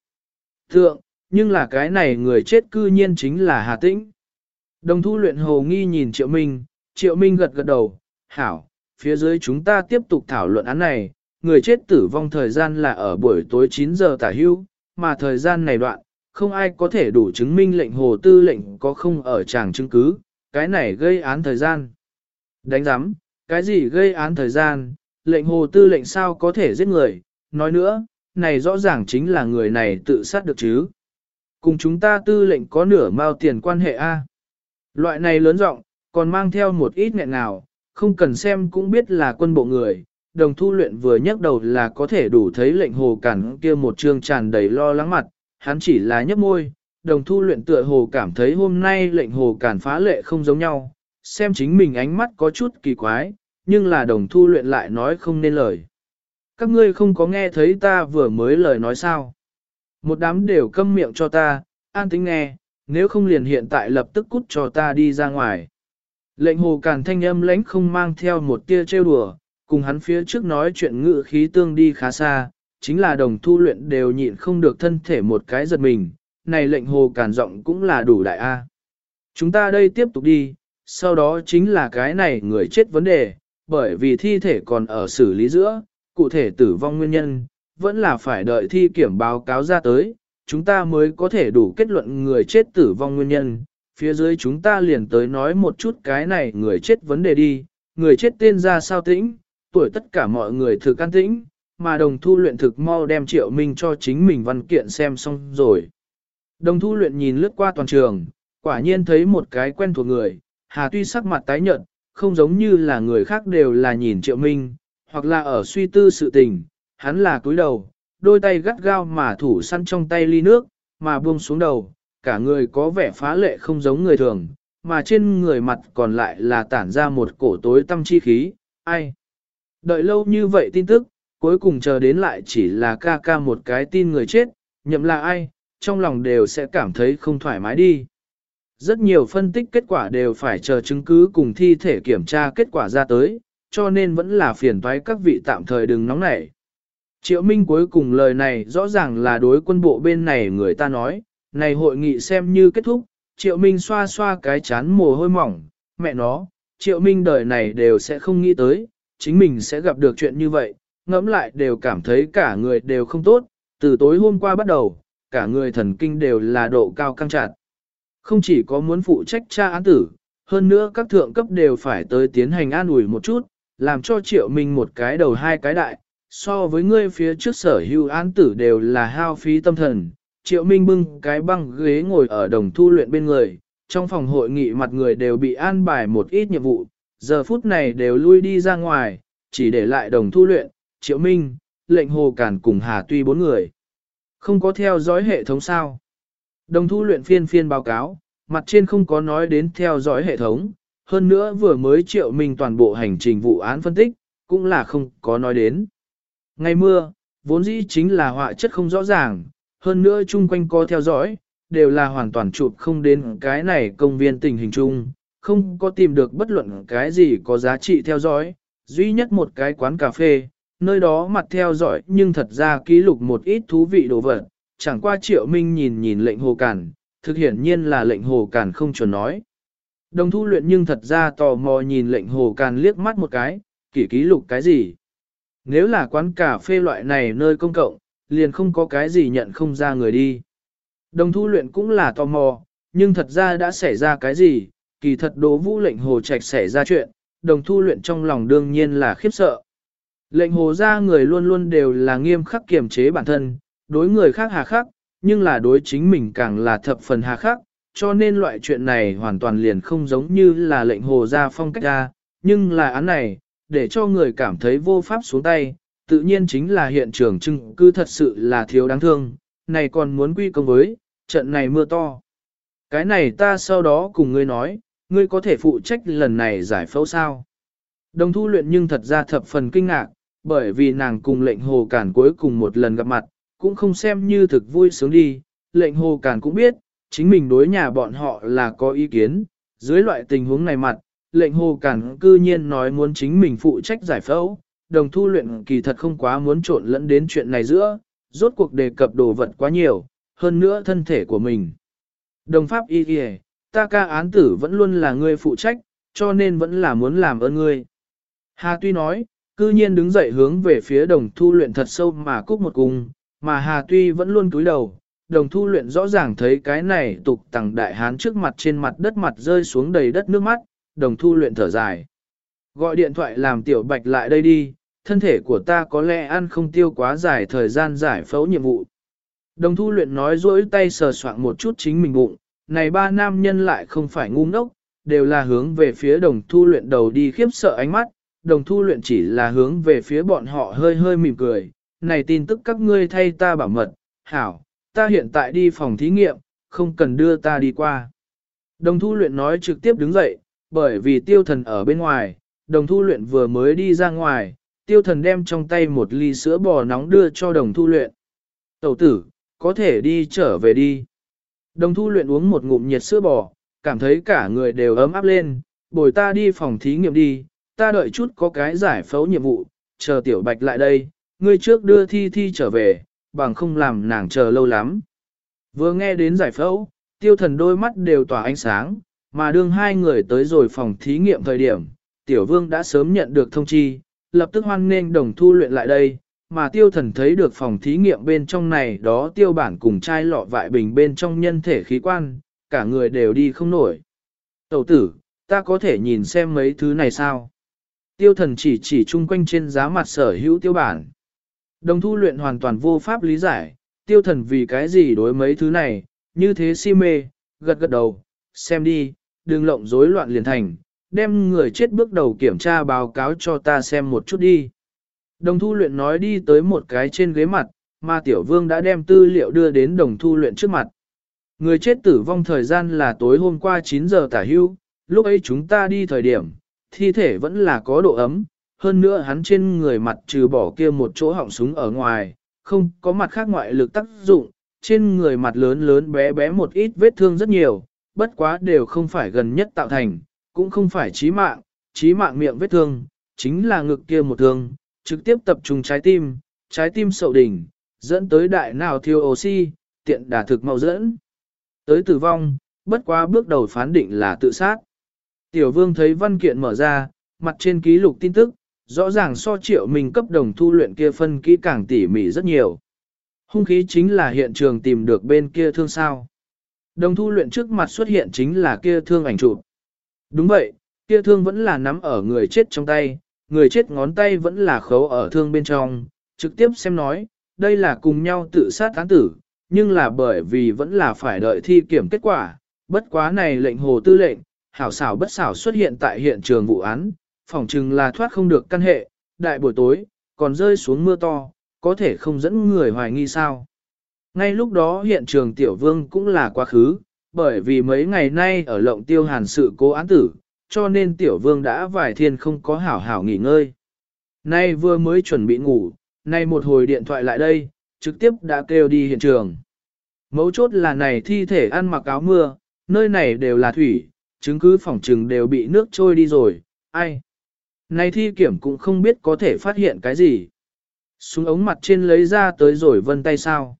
Thượng, nhưng là cái này người chết cư nhiên chính là Hà Tĩnh. Đồng thu luyện hồ nghi nhìn Triệu Minh, Triệu Minh gật gật đầu, hảo, phía dưới chúng ta tiếp tục thảo luận án này, người chết tử vong thời gian là ở buổi tối 9 giờ tả hưu, mà thời gian này đoạn, không ai có thể đủ chứng minh lệnh hồ tư lệnh có không ở tràng chứng cứ, cái này gây án thời gian. Đánh giám, cái gì gây án thời gian, lệnh hồ tư lệnh sao có thể giết người, nói nữa, này rõ ràng chính là người này tự sát được chứ. Cùng chúng ta tư lệnh có nửa mao tiền quan hệ A. Loại này lớn rộng, còn mang theo một ít nghẹn nào, không cần xem cũng biết là quân bộ người. Đồng thu luyện vừa nhắc đầu là có thể đủ thấy lệnh hồ cản kia một trương tràn đầy lo lắng mặt, hắn chỉ là nhấp môi, đồng thu luyện tựa hồ cảm thấy hôm nay lệnh hồ cản phá lệ không giống nhau, xem chính mình ánh mắt có chút kỳ quái, nhưng là đồng thu luyện lại nói không nên lời. Các ngươi không có nghe thấy ta vừa mới lời nói sao? Một đám đều câm miệng cho ta, an tính nghe, nếu không liền hiện tại lập tức cút cho ta đi ra ngoài. Lệnh hồ càn thanh âm lãnh không mang theo một tia trêu đùa, cùng hắn phía trước nói chuyện ngự khí tương đi khá xa, chính là đồng thu luyện đều nhịn không được thân thể một cái giật mình, này lệnh hồ cản rộng cũng là đủ đại A. Chúng ta đây tiếp tục đi, sau đó chính là cái này người chết vấn đề, bởi vì thi thể còn ở xử lý giữa, cụ thể tử vong nguyên nhân, vẫn là phải đợi thi kiểm báo cáo ra tới, chúng ta mới có thể đủ kết luận người chết tử vong nguyên nhân. Phía dưới chúng ta liền tới nói một chút cái này người chết vấn đề đi, người chết tên ra sao tĩnh, tuổi tất cả mọi người thực can tĩnh, mà đồng thu luyện thực mau đem triệu minh cho chính mình văn kiện xem xong rồi. Đồng thu luyện nhìn lướt qua toàn trường, quả nhiên thấy một cái quen thuộc người, hà tuy sắc mặt tái nhợt, không giống như là người khác đều là nhìn triệu minh, hoặc là ở suy tư sự tình, hắn là cúi đầu, đôi tay gắt gao mà thủ săn trong tay ly nước, mà buông xuống đầu, cả người có vẻ phá lệ không giống người thường, mà trên người mặt còn lại là tản ra một cổ tối tâm chi khí, ai. Đợi lâu như vậy tin tức, cuối cùng chờ đến lại chỉ là ca ca một cái tin người chết, nhậm là ai, trong lòng đều sẽ cảm thấy không thoải mái đi. Rất nhiều phân tích kết quả đều phải chờ chứng cứ cùng thi thể kiểm tra kết quả ra tới, cho nên vẫn là phiền toái các vị tạm thời đừng nóng nảy. Triệu Minh cuối cùng lời này rõ ràng là đối quân bộ bên này người ta nói, này hội nghị xem như kết thúc, Triệu Minh xoa xoa cái chán mồ hôi mỏng, mẹ nó, Triệu Minh đời này đều sẽ không nghĩ tới, chính mình sẽ gặp được chuyện như vậy, ngẫm lại đều cảm thấy cả người đều không tốt, từ tối hôm qua bắt đầu, cả người thần kinh đều là độ cao căng chặt. Không chỉ có muốn phụ trách tra án tử, hơn nữa các thượng cấp đều phải tới tiến hành an ủi một chút, làm cho triệu minh một cái đầu hai cái đại, so với ngươi phía trước sở hữu án tử đều là hao phí tâm thần. Triệu Minh bưng cái băng ghế ngồi ở đồng thu luyện bên người, trong phòng hội nghị mặt người đều bị an bài một ít nhiệm vụ, giờ phút này đều lui đi ra ngoài, chỉ để lại đồng thu luyện, Triệu Minh, lệnh hồ cản cùng Hà Tuy bốn người. Không có theo dõi hệ thống sao. Đồng thu luyện phiên phiên báo cáo, mặt trên không có nói đến theo dõi hệ thống, hơn nữa vừa mới Triệu Minh toàn bộ hành trình vụ án phân tích, cũng là không có nói đến. Ngày mưa, vốn dĩ chính là họa chất không rõ ràng, hơn nữa chung quanh có theo dõi, đều là hoàn toàn chụp không đến cái này công viên tình hình chung, không có tìm được bất luận cái gì có giá trị theo dõi, duy nhất một cái quán cà phê, nơi đó mặt theo dõi nhưng thật ra ký lục một ít thú vị đồ vật, chẳng qua triệu minh nhìn nhìn lệnh hồ cản, thực hiển nhiên là lệnh hồ cản không chuẩn nói. Đồng thu luyện nhưng thật ra tò mò nhìn lệnh hồ cản liếc mắt một cái, kỷ ký lục cái gì. Nếu là quán cà phê loại này nơi công cộng, liền không có cái gì nhận không ra người đi. Đồng thu luyện cũng là tò mò, nhưng thật ra đã xảy ra cái gì, kỳ thật đố vũ lệnh hồ trạch xảy ra chuyện, đồng thu luyện trong lòng đương nhiên là khiếp sợ. Lệnh hồ ra người luôn luôn đều là nghiêm khắc kiềm chế bản thân, đối người khác hà khắc, nhưng là đối chính mình càng là thập phần hà khắc, cho nên loại chuyện này hoàn toàn liền không giống như là lệnh hồ ra phong cách ra, nhưng là án này, để cho người cảm thấy vô pháp xuống tay, tự nhiên chính là hiện trường chứng cứ thật sự là thiếu đáng thương, này còn muốn quy công với, trận này mưa to. Cái này ta sau đó cùng ngươi nói, ngươi có thể phụ trách lần này giải phẫu sao. Đồng thu luyện nhưng thật ra thập phần kinh ngạc, bởi vì nàng cùng lệnh hồ cản cuối cùng một lần gặp mặt, cũng không xem như thực vui sướng đi, lệnh hồ cản cũng biết, chính mình đối nhà bọn họ là có ý kiến, dưới loại tình huống này mặt, lệnh hồ cản cư nhiên nói muốn chính mình phụ trách giải phẫu, đồng thu luyện kỳ thật không quá muốn trộn lẫn đến chuyện này giữa, rốt cuộc đề cập đồ vật quá nhiều, hơn nữa thân thể của mình. Đồng pháp y kìa, ta ca án tử vẫn luôn là ngươi phụ trách, cho nên vẫn là muốn làm ơn ngươi. Hà tuy nói, cư nhiên đứng dậy hướng về phía đồng thu luyện thật sâu mà cúc một cung, mà Hà tuy vẫn luôn cúi đầu, đồng thu luyện rõ ràng thấy cái này tục tặng đại hán trước mặt trên mặt đất mặt rơi xuống đầy đất nước mắt, đồng thu luyện thở dài. Gọi điện thoại làm tiểu bạch lại đây đi, thân thể của ta có lẽ ăn không tiêu quá dài thời gian giải phẫu nhiệm vụ. Đồng thu luyện nói dỗi tay sờ soạn một chút chính mình bụng, này ba nam nhân lại không phải ngu ngốc, đều là hướng về phía đồng thu luyện đầu đi khiếp sợ ánh mắt, đồng thu luyện chỉ là hướng về phía bọn họ hơi hơi mỉm cười, này tin tức các ngươi thay ta bảo mật, hảo, ta hiện tại đi phòng thí nghiệm, không cần đưa ta đi qua. Đồng thu luyện nói trực tiếp đứng dậy, bởi vì tiêu thần ở bên ngoài, đồng thu luyện vừa mới đi ra ngoài, tiêu thần đem trong tay một ly sữa bò nóng đưa cho đồng thu luyện. Tẩu tử, có thể đi trở về đi. Đồng thu luyện uống một ngụm nhiệt sữa bò, cảm thấy cả người đều ấm áp lên, bồi ta đi phòng thí nghiệm đi, ta đợi chút có cái giải phẫu nhiệm vụ, chờ tiểu bạch lại đây, ngươi trước đưa thi thi trở về, bằng không làm nàng chờ lâu lắm. Vừa nghe đến giải phẫu, tiêu thần đôi mắt đều tỏa ánh sáng, mà đương hai người tới rồi phòng thí nghiệm thời điểm, tiểu vương đã sớm nhận được thông chi, lập tức hoan nghênh đồng thu luyện lại đây, mà tiêu thần thấy được phòng thí nghiệm bên trong này đó tiêu bản cùng chai lọ vại bình bên trong nhân thể khí quan, cả người đều đi không nổi. Tẩu tử, ta có thể nhìn xem mấy thứ này sao? Tiêu thần chỉ chỉ chung quanh trên giá mặt sở hữu tiêu bản. Đồng thu luyện hoàn toàn vô pháp lý giải, tiêu thần vì cái gì đối mấy thứ này, như thế si mê, gật gật đầu, xem đi, đừng lộng rối loạn liền thành, đem người chết bước đầu kiểm tra báo cáo cho ta xem một chút đi. Đồng thu luyện nói đi tới một cái trên ghế mặt, mà tiểu vương đã đem tư liệu đưa đến đồng thu luyện trước mặt. Người chết tử vong thời gian là tối hôm qua 9 giờ tả hưu, lúc ấy chúng ta đi thời điểm, thi thể vẫn là có độ ấm, hơn nữa hắn trên người mặt trừ bỏ kia một chỗ họng súng ở ngoài, không có mặt khác ngoại lực tác dụng, trên người mặt lớn lớn bé bé một ít vết thương rất nhiều, bất quá đều không phải gần nhất tạo thành, cũng không phải chí mạng, chí mạng miệng vết thương, chính là ngực kia một thương, trực tiếp tập trung trái tim, trái tim sậu đỉnh, dẫn tới đại nào thiếu oxy, tiện đả thực mau dẫn. Tới tử vong, bất quá bước đầu phán định là tự sát. Tiểu vương thấy văn kiện mở ra, mặt trên ký lục tin tức, rõ ràng so triệu mình cấp đồng thu luyện kia phân kỹ càng tỉ mỉ rất nhiều. Hung khí chính là hiện trường tìm được bên kia thương sao. Đồng thu luyện trước mặt xuất hiện chính là kia thương ảnh chụp. Đúng vậy, kia thương vẫn là nắm ở người chết trong tay, người chết ngón tay vẫn là khấu ở thương bên trong, trực tiếp xem nói, đây là cùng nhau tự sát án tử, nhưng là bởi vì vẫn là phải đợi thi kiểm kết quả, bất quá này lệnh hồ tư lệnh, hảo xảo bất xảo xuất hiện tại hiện trường vụ án, phỏng chừng là thoát không được căn hệ, đại buổi tối, còn rơi xuống mưa to, có thể không dẫn người hoài nghi sao. Ngay lúc đó hiện trường tiểu vương cũng là quá khứ, bởi vì mấy ngày nay ở lộng tiêu hàn sự cố án tử, cho nên tiểu vương đã vài thiên không có hảo hảo nghỉ ngơi. Nay vừa mới chuẩn bị ngủ, nay một hồi điện thoại lại đây, trực tiếp đã kêu đi hiện trường. Mấu chốt là này thi thể ăn mặc áo mưa, nơi này đều là thủy, chứng cứ phỏng trừng đều bị nước trôi đi rồi, ai? Này thi kiểm cũng không biết có thể phát hiện cái gì. Súng ống mặt trên lấy ra tới rồi vân tay sao.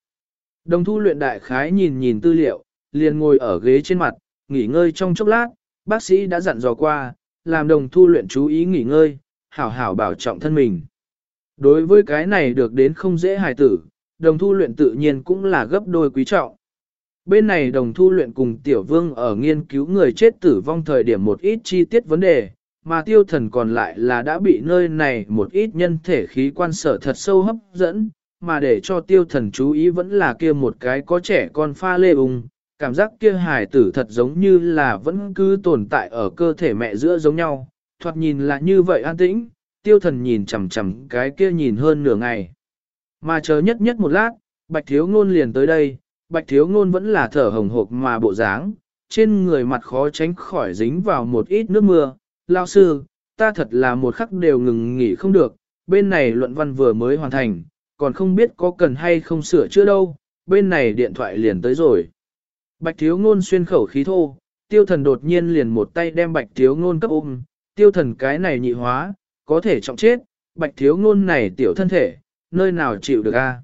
Đồng thu luyện đại khái nhìn nhìn tư liệu, liền ngồi ở ghế trên mặt, nghỉ ngơi trong chốc lát, bác sĩ đã dặn dò qua, làm đồng thu luyện chú ý nghỉ ngơi, hảo hảo bảo trọng thân mình. Đối với cái này được đến không dễ hài tử, đồng thu luyện tự nhiên cũng là gấp đôi quý trọng. Bên này đồng thu luyện cùng tiểu vương ở nghiên cứu người chết tử vong thời điểm một ít chi tiết vấn đề, mà tiêu thần còn lại là đã bị nơi này một ít nhân thể khí quan sở thật sâu hấp dẫn, mà để cho tiêu thần chú ý vẫn là kia một cái có trẻ con pha lê ung, cảm giác kia hài tử thật giống như là vẫn cứ tồn tại ở cơ thể mẹ giữa giống nhau, thoạt nhìn là như vậy an tĩnh, tiêu thần nhìn chằm chằm cái kia nhìn hơn nửa ngày. Mà chờ nhất nhất một lát, bạch thiếu ngôn liền tới đây, bạch thiếu ngôn vẫn là thở hồng hộc mà bộ dáng, trên người mặt khó tránh khỏi dính vào một ít nước mưa. Lao sư, ta thật là một khắc đều ngừng nghỉ không được, bên này luận văn vừa mới hoàn thành, còn không biết có cần hay không sửa chữa đâu, bên này điện thoại liền tới rồi. Bạch thiếu ngôn xuyên khẩu khí thô, tiêu thần đột nhiên liền một tay đem bạch thiếu ngôn cấp ôm, tiêu thần cái này nhị hóa, có thể trọng chết, bạch thiếu ngôn này tiểu thân thể, nơi nào chịu được a?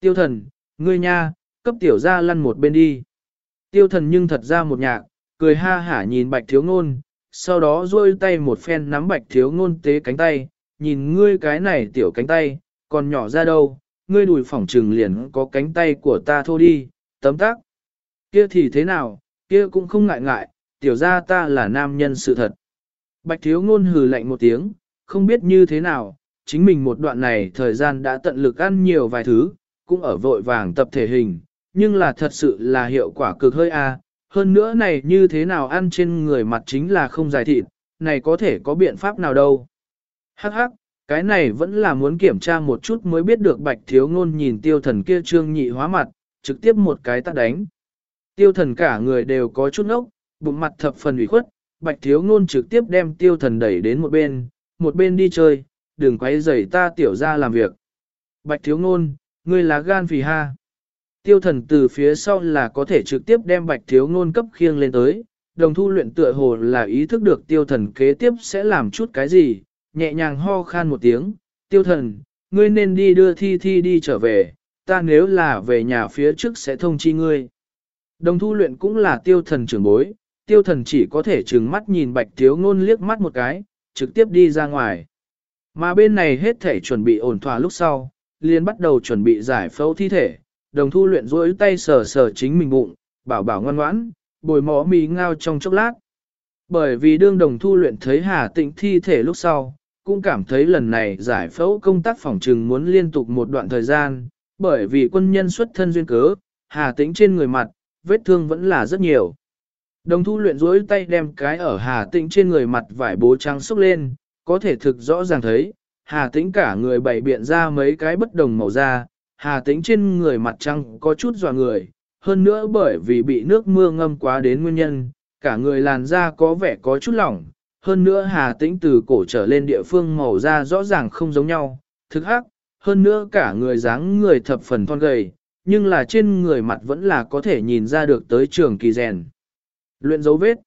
Tiêu thần, ngươi nha, cấp tiểu ra lăn một bên đi. Tiêu thần nhưng thật ra một nhạc, cười ha hả nhìn bạch thiếu ngôn, sau đó duỗi tay một phen nắm bạch thiếu ngôn tế cánh tay, nhìn ngươi cái này tiểu cánh tay, còn nhỏ ra đâu, ngươi đùi phỏng trừng liền có cánh tay của ta thôi đi, tấm tắc. Kia thì thế nào, kia cũng không ngại ngại, tiểu ra ta là nam nhân sự thật. Bạch thiếu ngôn hừ lạnh một tiếng, không biết như thế nào, chính mình một đoạn này thời gian đã tận lực ăn nhiều vài thứ, cũng ở vội vàng tập thể hình, nhưng là thật sự là hiệu quả cực hơi a. À. Hơn nữa này như thế nào ăn trên người mặt chính là không dài thịt, này có thể có biện pháp nào đâu. Hắc hắc, cái này vẫn là muốn kiểm tra một chút mới biết được bạch thiếu ngôn nhìn tiêu thần kia trương nhị hóa mặt, trực tiếp một cái tắt đánh. Tiêu thần cả người đều có chút ốc, bụng mặt thập phần ủy khuất, bạch thiếu ngôn trực tiếp đem tiêu thần đẩy đến một bên, một bên đi chơi, đừng quấy rầy ta tiểu ra làm việc. Bạch thiếu ngôn, ngươi là gan phì ha. Tiêu thần từ phía sau là có thể trực tiếp đem bạch thiếu ngôn cấp khiêng lên tới, đồng thu luyện tựa hồ là ý thức được tiêu thần kế tiếp sẽ làm chút cái gì, nhẹ nhàng ho khan một tiếng, tiêu thần, ngươi nên đi đưa thi thi đi trở về, ta nếu là về nhà phía trước sẽ thông chi ngươi. Đồng thu luyện cũng là tiêu thần trưởng bối, tiêu thần chỉ có thể trừng mắt nhìn bạch thiếu ngôn liếc mắt một cái, trực tiếp đi ra ngoài. Mà bên này hết thể chuẩn bị ổn thỏa lúc sau, liền bắt đầu chuẩn bị giải phẫu thi thể, đồng thu luyện rỗi tay sờ sờ chính mình bụng, bảo bảo ngoan ngoãn, bồi mỏ mì ngao trong chốc lát. Bởi vì đương đồng thu luyện thấy Hà Tĩnh thi thể lúc sau, cũng cảm thấy lần này giải phẫu công tác phòng trừng muốn liên tục một đoạn thời gian, bởi vì quân nhân xuất thân duyên cớ, Hà Tĩnh trên người mặt, vết thương vẫn là rất nhiều. Đồng thu luyện rỗi tay đem cái ở Hà Tĩnh trên người mặt vải bố trắng xúc lên, có thể thực rõ ràng thấy, Hà Tĩnh cả người bày biện ra mấy cái bất đồng màu da, Hà Tĩnh trên người mặt trăng có chút dò người, hơn nữa bởi vì bị nước mưa ngâm quá đến nguyên nhân, cả người làn da có vẻ có chút lỏng, hơn nữa Hà Tĩnh từ cổ trở lên địa phương màu da rõ ràng không giống nhau, thực hắc, hơn nữa cả người dáng người thập phần thon gầy, nhưng là trên người mặt vẫn là có thể nhìn ra được tới trường kỳ rèn. Luyện dấu vết.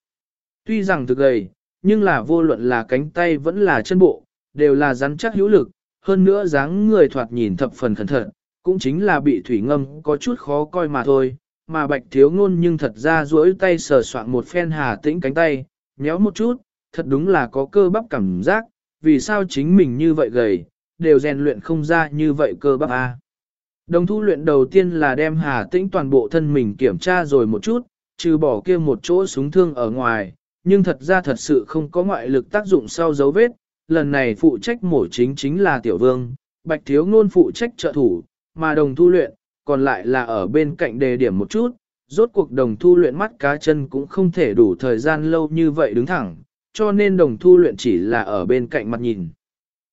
Tuy rằng thực gầy, nhưng là vô luận là cánh tay vẫn là chân bộ, đều là rắn chắc hữu lực, hơn nữa dáng người thoạt nhìn thập phần khẩn thận, cũng chính là bị thủy ngâm có chút khó coi mà thôi, mà bạch thiếu ngôn nhưng thật ra duỗi tay sờ soạn một phen hà tĩnh cánh tay, nhéo một chút, thật đúng là có cơ bắp cảm giác, vì sao chính mình như vậy gầy, đều rèn luyện không ra như vậy cơ bắp a. Đồng thu luyện đầu tiên là đem hà tĩnh toàn bộ thân mình kiểm tra rồi một chút, trừ bỏ kia một chỗ súng thương ở ngoài, nhưng thật ra thật sự không có ngoại lực tác dụng sau dấu vết, lần này phụ trách mổ chính chính là tiểu vương, bạch thiếu ngôn phụ trách trợ thủ, mà đồng thu luyện, còn lại là ở bên cạnh đề điểm một chút, rốt cuộc đồng thu luyện mắt cá chân cũng không thể đủ thời gian lâu như vậy đứng thẳng, cho nên đồng thu luyện chỉ là ở bên cạnh mặt nhìn.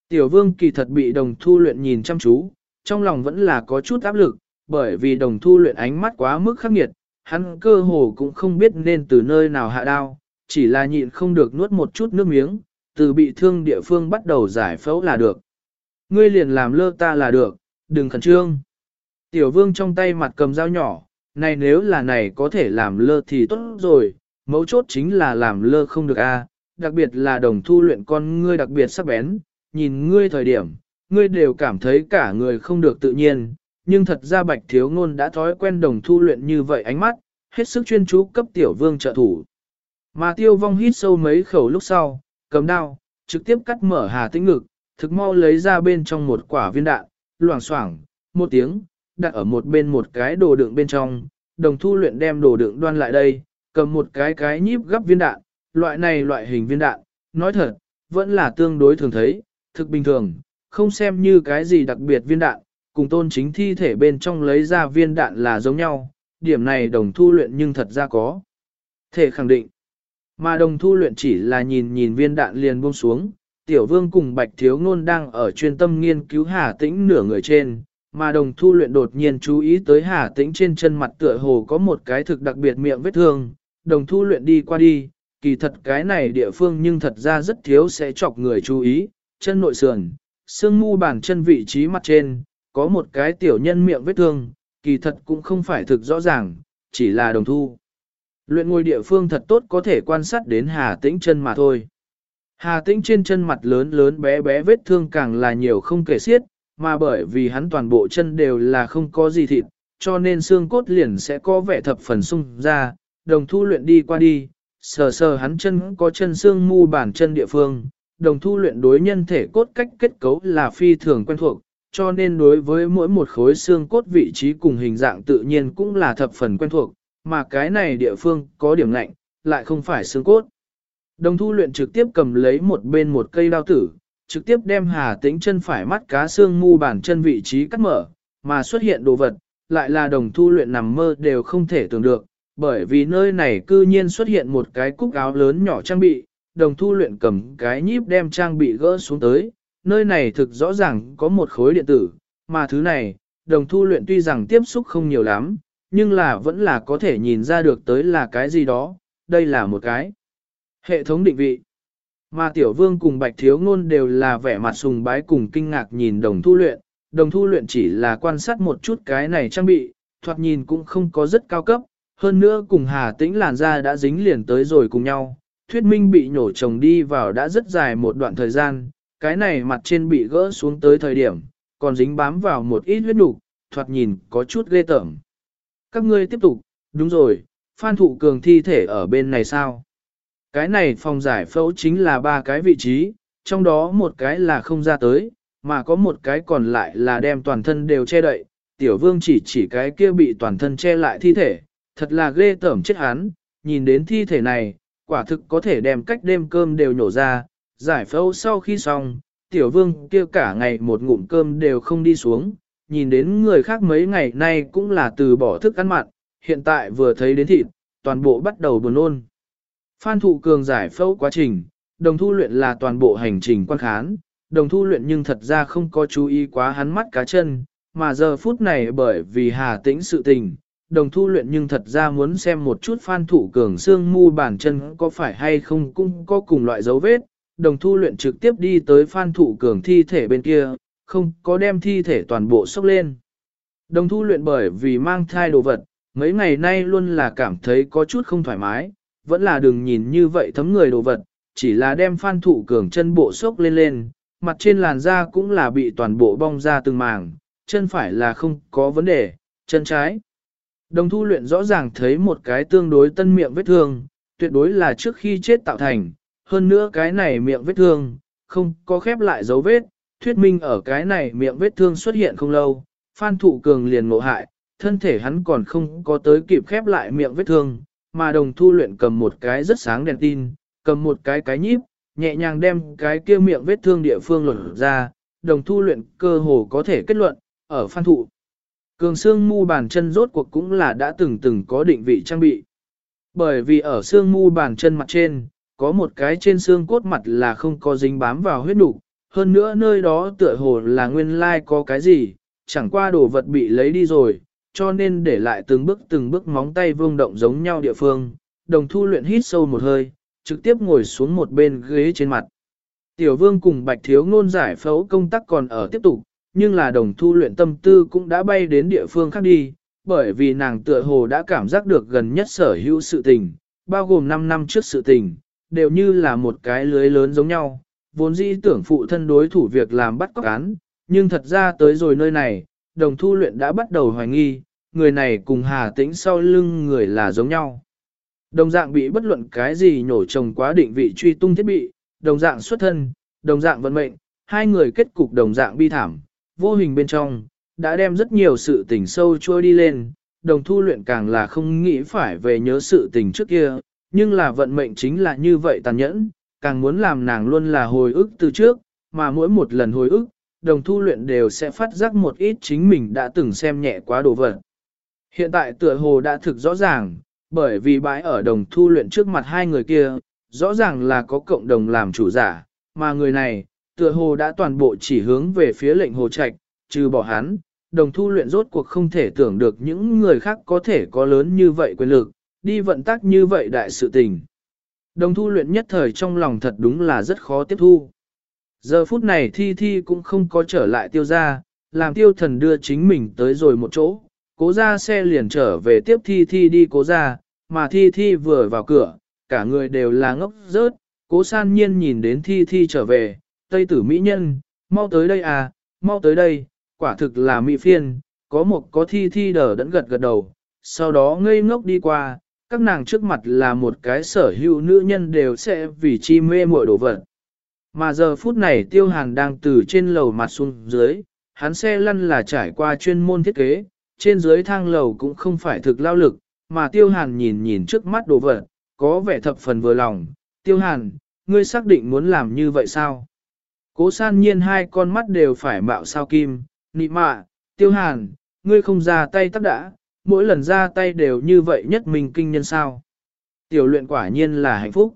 Tiểu vương kỳ thật bị đồng thu luyện nhìn chăm chú, trong lòng vẫn là có chút áp lực, bởi vì đồng thu luyện ánh mắt quá mức khắc nghiệt, hắn cơ hồ cũng không biết nên từ nơi nào hạ đao, chỉ là nhịn không được nuốt một chút nước miếng, từ bị thương địa phương bắt đầu giải phẫu là được. Ngươi liền làm lơ ta là được, đừng khẩn trương. Tiểu vương trong tay mặt cầm dao nhỏ, này nếu là này có thể làm lơ thì tốt rồi, mấu chốt chính là làm lơ không được a. đặc biệt là đồng thu luyện con ngươi đặc biệt sắc bén, nhìn ngươi thời điểm, ngươi đều cảm thấy cả người không được tự nhiên, nhưng thật ra bạch thiếu ngôn đã thói quen đồng thu luyện như vậy ánh mắt, hết sức chuyên chú cấp tiểu vương trợ thủ. Mà tiêu vong hít sâu mấy khẩu lúc sau, cầm đao, trực tiếp cắt mở hà tĩnh ngực, thực mau lấy ra bên trong một quả viên đạn, loảng xoảng, một tiếng, đặt ở một bên một cái đồ đựng bên trong, đồng thu luyện đem đồ đựng đoan lại đây, cầm một cái cái nhíp gấp viên đạn, loại này loại hình viên đạn, nói thật, vẫn là tương đối thường thấy, thực bình thường, không xem như cái gì đặc biệt viên đạn, cùng tôn chính thi thể bên trong lấy ra viên đạn là giống nhau, điểm này đồng thu luyện nhưng thật ra có. Thể khẳng định, mà đồng thu luyện chỉ là nhìn nhìn viên đạn liền buông xuống, tiểu vương cùng bạch thiếu ngôn đang ở chuyên tâm nghiên cứu hà tĩnh nửa người trên, mà đồng thu luyện đột nhiên chú ý tới hà tĩnh trên chân mặt tựa hồ có một cái thực đặc biệt miệng vết thương, đồng thu luyện đi qua đi, kỳ thật cái này địa phương nhưng thật ra rất thiếu sẽ chọc người chú ý, chân nội sườn, xương mu bàn chân vị trí mặt trên, có một cái tiểu nhân miệng vết thương, kỳ thật cũng không phải thực rõ ràng, chỉ là đồng thu. Luyện ngôi địa phương thật tốt có thể quan sát đến Hà Tĩnh chân mà thôi. Hà Tĩnh trên chân mặt lớn lớn bé bé vết thương càng là nhiều không kể xiết, mà bởi vì hắn toàn bộ chân đều là không có gì thịt, cho nên xương cốt liền sẽ có vẻ thập phần sung ra, đồng thu luyện đi qua đi, sờ sờ hắn chân có chân xương mu bản chân địa phương, đồng thu luyện đối nhân thể cốt cách kết cấu là phi thường quen thuộc, cho nên đối với mỗi một khối xương cốt vị trí cùng hình dạng tự nhiên cũng là thập phần quen thuộc, mà cái này địa phương có điểm lạnh, lại không phải xương cốt. Đồng thu luyện trực tiếp cầm lấy một bên một cây đao tử, trực tiếp đem hà tĩnh chân phải mắt cá xương ngu bản chân vị trí cắt mở, mà xuất hiện đồ vật, lại là đồng thu luyện nằm mơ đều không thể tưởng được, bởi vì nơi này cư nhiên xuất hiện một cái cúc áo lớn nhỏ trang bị, đồng thu luyện cầm cái nhíp đem trang bị gỡ xuống tới, nơi này thực rõ ràng có một khối điện tử, mà thứ này, đồng thu luyện tuy rằng tiếp xúc không nhiều lắm, nhưng là vẫn là có thể nhìn ra được tới là cái gì đó, đây là một cái hệ thống định vị. Mà tiểu vương cùng bạch thiếu ngôn đều là vẻ mặt sùng bái cùng kinh ngạc nhìn đồng thu luyện, đồng thu luyện chỉ là quan sát một chút cái này trang bị, thoạt nhìn cũng không có rất cao cấp, hơn nữa cùng hà tĩnh làn da đã dính liền tới rồi cùng nhau, thuyết minh bị nhổ chồng đi vào đã rất dài một đoạn thời gian, cái này mặt trên bị gỡ xuống tới thời điểm, còn dính bám vào một ít huyết nục, thoạt nhìn có chút ghê tởm. Các ngươi tiếp tục, đúng rồi, Phan Thụ Cường thi thể ở bên này sao? Cái này phòng giải phẫu chính là ba cái vị trí, trong đó một cái là không ra tới, mà có một cái còn lại là đem toàn thân đều che đậy. Tiểu vương chỉ chỉ cái kia bị toàn thân che lại thi thể, thật là ghê tởm chết hắn, nhìn đến thi thể này, quả thực có thể đem cách đêm cơm đều nhổ ra, giải phẫu sau khi xong, tiểu vương kia cả ngày một ngụm cơm đều không đi xuống, nhìn đến người khác mấy ngày nay cũng là từ bỏ thức ăn mặn, hiện tại vừa thấy đến thịt, toàn bộ bắt đầu buồn nôn. Phan thụ cường giải phẫu quá trình, đồng thu luyện là toàn bộ hành trình quan khán, đồng thu luyện nhưng thật ra không có chú ý quá hắn mắt cá chân, mà giờ phút này bởi vì hà tĩnh sự tình, đồng thu luyện nhưng thật ra muốn xem một chút phan thủ cường xương mu bàn chân có phải hay không cũng có cùng loại dấu vết, đồng thu luyện trực tiếp đi tới phan thủ cường thi thể bên kia, không có đem thi thể toàn bộ sốc lên. Đồng thu luyện bởi vì mang thai đồ vật, mấy ngày nay luôn là cảm thấy có chút không thoải mái, vẫn là đừng nhìn như vậy thấm người đồ vật, chỉ là đem phan Thụ cường chân bộ sốc lên lên, mặt trên làn da cũng là bị toàn bộ bong ra từng màng, chân phải là không có vấn đề, chân trái. Đồng thu luyện rõ ràng thấy một cái tương đối tân miệng vết thương, tuyệt đối là trước khi chết tạo thành, hơn nữa cái này miệng vết thương, không có khép lại dấu vết, thuyết minh ở cái này miệng vết thương xuất hiện không lâu, Phan Thụ Cường liền ngộ hại, thân thể hắn còn không có tới kịp khép lại miệng vết thương, mà đồng thu luyện cầm một cái rất sáng đèn tin, cầm một cái cái nhíp, nhẹ nhàng đem cái kia miệng vết thương địa phương lột ra, đồng thu luyện cơ hồ có thể kết luận, ở Phan Thụ. Cường xương mu bàn chân rốt cuộc cũng là đã từng từng có định vị trang bị. Bởi vì ở xương mu bàn chân mặt trên, có một cái trên xương cốt mặt là không có dính bám vào huyết đủ, hơn nữa nơi đó tựa hồ là nguyên lai có cái gì, chẳng qua đồ vật bị lấy đi rồi, cho nên để lại từng bước từng bước móng tay vương động giống nhau địa phương, đồng thu luyện hít sâu một hơi, trực tiếp ngồi xuống một bên ghế trên mặt. Tiểu vương cùng bạch thiếu ngôn giải phẫu công tác còn ở tiếp tục, nhưng là đồng thu luyện tâm tư cũng đã bay đến địa phương khác đi, bởi vì nàng tựa hồ đã cảm giác được gần nhất sở hữu sự tình, bao gồm 5 năm trước sự tình, đều như là một cái lưới lớn giống nhau, vốn dĩ tưởng phụ thân đối thủ việc làm bắt cóc án, nhưng thật ra tới rồi nơi này, đồng thu luyện đã bắt đầu hoài nghi, người này cùng hà tĩnh sau lưng người là giống nhau. Đồng dạng bị bất luận cái gì nhổ trồng quá định vị truy tung thiết bị, đồng dạng xuất thân, đồng dạng vận mệnh, hai người kết cục đồng dạng bi thảm, vô hình bên trong, đã đem rất nhiều sự tình sâu trôi đi lên, đồng thu luyện càng là không nghĩ phải về nhớ sự tình trước kia, nhưng là vận mệnh chính là như vậy tàn nhẫn, càng muốn làm nàng luôn là hồi ức từ trước, mà mỗi một lần hồi ức, đồng thu luyện đều sẽ phát giác một ít chính mình đã từng xem nhẹ quá đồ vật. Hiện tại tựa hồ đã thực rõ ràng, bởi vì bãi ở đồng thu luyện trước mặt hai người kia, rõ ràng là có cộng đồng làm chủ giả, mà người này, tựa hồ đã toàn bộ chỉ hướng về phía lệnh hồ trạch, trừ bỏ hắn, đồng thu luyện rốt cuộc không thể tưởng được những người khác có thể có lớn như vậy quyền lực, đi vận tác như vậy đại sự tình. Đồng thu luyện nhất thời trong lòng thật đúng là rất khó tiếp thu. Giờ phút này thi thi cũng không có trở lại tiêu ra, làm tiêu thần đưa chính mình tới rồi một chỗ, cố ra xe liền trở về tiếp thi thi đi cố ra, mà thi thi vừa vào cửa, cả người đều là ngốc rớt, cố san nhiên nhìn đến thi thi trở về, tây tử mỹ nhân, mau tới đây à, mau tới đây, quả thực là mỹ phiên, có một có thi thi đờ đẫn gật gật đầu, sau đó ngây ngốc đi qua, các nàng trước mặt là một cái sở hữu nữ nhân đều sẽ vì chi mê muội đồ vật. Mà giờ phút này tiêu hàn đang từ trên lầu mặt xuống dưới, hắn xe lăn là trải qua chuyên môn thiết kế, trên dưới thang lầu cũng không phải thực lao lực, mà tiêu hàn nhìn nhìn trước mắt đồ vật, có vẻ thập phần vừa lòng. Tiêu hàn, ngươi xác định muốn làm như vậy sao? Cố san nhiên hai con mắt đều phải mạo sao kim, nị mạ, tiêu hàn, ngươi không ra tay tắc đã, mỗi lần ra tay đều như vậy nhất mình kinh nhân sao. Tiểu luyện quả nhiên là hạnh phúc.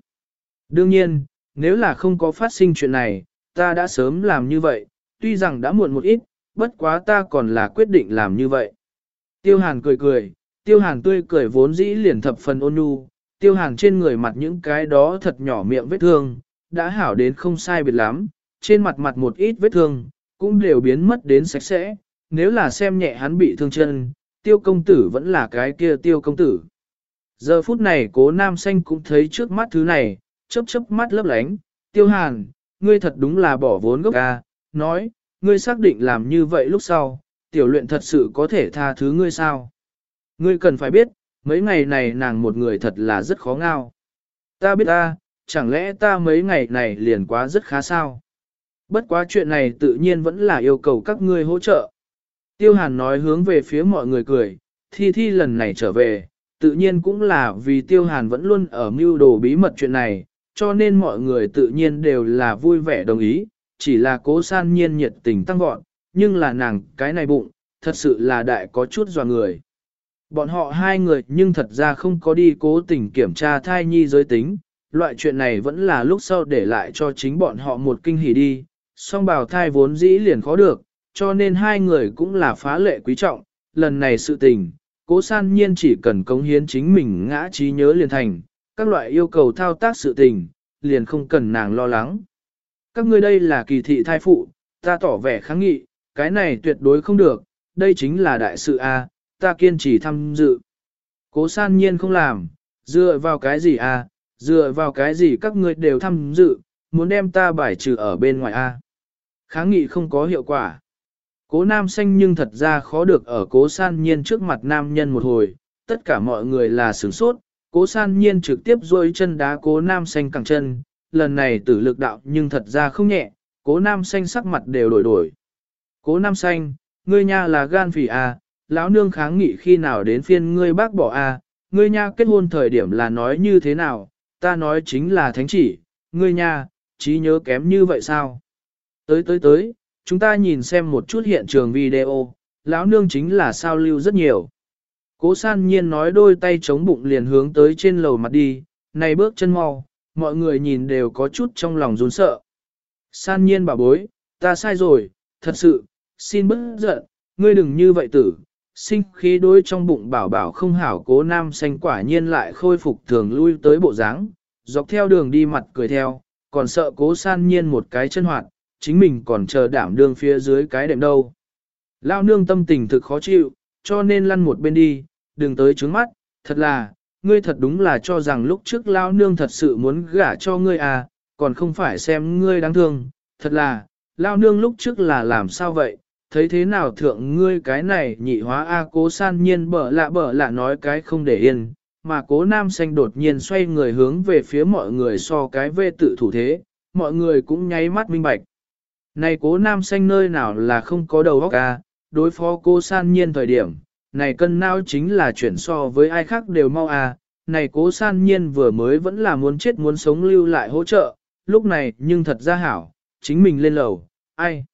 Đương nhiên, nếu là không có phát sinh chuyện này, ta đã sớm làm như vậy, tuy rằng đã muộn một ít, bất quá ta còn là quyết định làm như vậy. Tiêu hàn cười cười, tiêu hàn tươi cười vốn dĩ liền thập phần ôn nhu, tiêu hàn trên người mặt những cái đó thật nhỏ miệng vết thương, đã hảo đến không sai biệt lắm, trên mặt mặt một ít vết thương, cũng đều biến mất đến sạch sẽ, nếu là xem nhẹ hắn bị thương chân, tiêu công tử vẫn là cái kia tiêu công tử. Giờ phút này cố nam xanh cũng thấy trước mắt thứ này, chớp chớp mắt lấp lánh, tiêu hàn, ngươi thật đúng là bỏ vốn gốc ca, nói, ngươi xác định làm như vậy lúc sau, tiểu luyện thật sự có thể tha thứ ngươi sao. Ngươi cần phải biết, mấy ngày này nàng một người thật là rất khó ngao. Ta biết ta, chẳng lẽ ta mấy ngày này liền quá rất khá sao? Bất quá chuyện này tự nhiên vẫn là yêu cầu các ngươi hỗ trợ. Tiêu hàn nói hướng về phía mọi người cười, thi thi lần này trở về, tự nhiên cũng là vì tiêu hàn vẫn luôn ở mưu đồ bí mật chuyện này, cho nên mọi người tự nhiên đều là vui vẻ đồng ý, chỉ là cố san nhiên nhiệt tình tăng vọt, nhưng là nàng cái này bụng, thật sự là đại có chút dò người. Bọn họ hai người nhưng thật ra không có đi cố tình kiểm tra thai nhi giới tính, loại chuyện này vẫn là lúc sau để lại cho chính bọn họ một kinh hỉ đi, song bào thai vốn dĩ liền khó được, cho nên hai người cũng là phá lệ quý trọng, lần này sự tình, cố san nhiên chỉ cần cống hiến chính mình ngã trí nhớ liền thành, các loại yêu cầu thao tác sự tình, liền không cần nàng lo lắng. Các ngươi đây là kỳ thị thai phụ, ta tỏ vẻ kháng nghị, cái này tuyệt đối không được, đây chính là đại sự A, ta kiên trì tham dự. Cố san nhiên không làm, dựa vào cái gì A, dựa vào cái gì các ngươi đều tham dự, muốn đem ta bài trừ ở bên ngoài A. Kháng nghị không có hiệu quả. Cố nam xanh nhưng thật ra khó được ở cố san nhiên trước mặt nam nhân một hồi, tất cả mọi người là sửng sốt, cố san nhiên trực tiếp rôi chân đá cố nam xanh cẳng chân, lần này tử lực đạo nhưng thật ra không nhẹ, cố nam xanh sắc mặt đều đổi đổi. Cố nam xanh, ngươi nha là gan phỉ à, lão nương kháng nghị khi nào đến phiên ngươi bác bỏ à, ngươi nha kết hôn thời điểm là nói như thế nào, ta nói chính là thánh chỉ, ngươi nha, trí nhớ kém như vậy sao? Tới tới tới, chúng ta nhìn xem một chút hiện trường video, lão nương chính là sao lưu rất nhiều. Cố san nhiên nói đôi tay chống bụng liền hướng tới trên lầu mặt đi, này bước chân mau, mọi người nhìn đều có chút trong lòng run sợ. San nhiên bảo bối, ta sai rồi, thật sự, xin bớt giận, ngươi đừng như vậy tử. Sinh khí đối trong bụng bảo bảo không hảo cố nam xanh quả nhiên lại khôi phục thường lui tới bộ dáng, dọc theo đường đi mặt cười theo, còn sợ cố san nhiên một cái chân hoạt, chính mình còn chờ đảm đương phía dưới cái đệm đâu. Lao nương tâm tình thực khó chịu, cho nên lăn một bên đi, đừng tới trướng mắt, thật là, ngươi thật đúng là cho rằng lúc trước Lao nương thật sự muốn gả cho ngươi à, còn không phải xem ngươi đáng thương, thật là, Lao nương lúc trước là làm sao vậy, thấy thế nào thượng ngươi cái này nhị hóa A cố san nhiên bở lạ bở lạ nói cái không để yên, mà cố nam xanh đột nhiên xoay người hướng về phía mọi người so cái vê tự thủ thế, mọi người cũng nháy mắt minh bạch. Này cố nam xanh nơi nào là không có đầu óc à? Đối phó cô san nhiên thời điểm, này cân não chính là chuyển so với ai khác đều mau à này cố san nhiên vừa mới vẫn là muốn chết muốn sống lưu lại hỗ trợ, lúc này nhưng thật ra hảo, chính mình lên lầu, ai.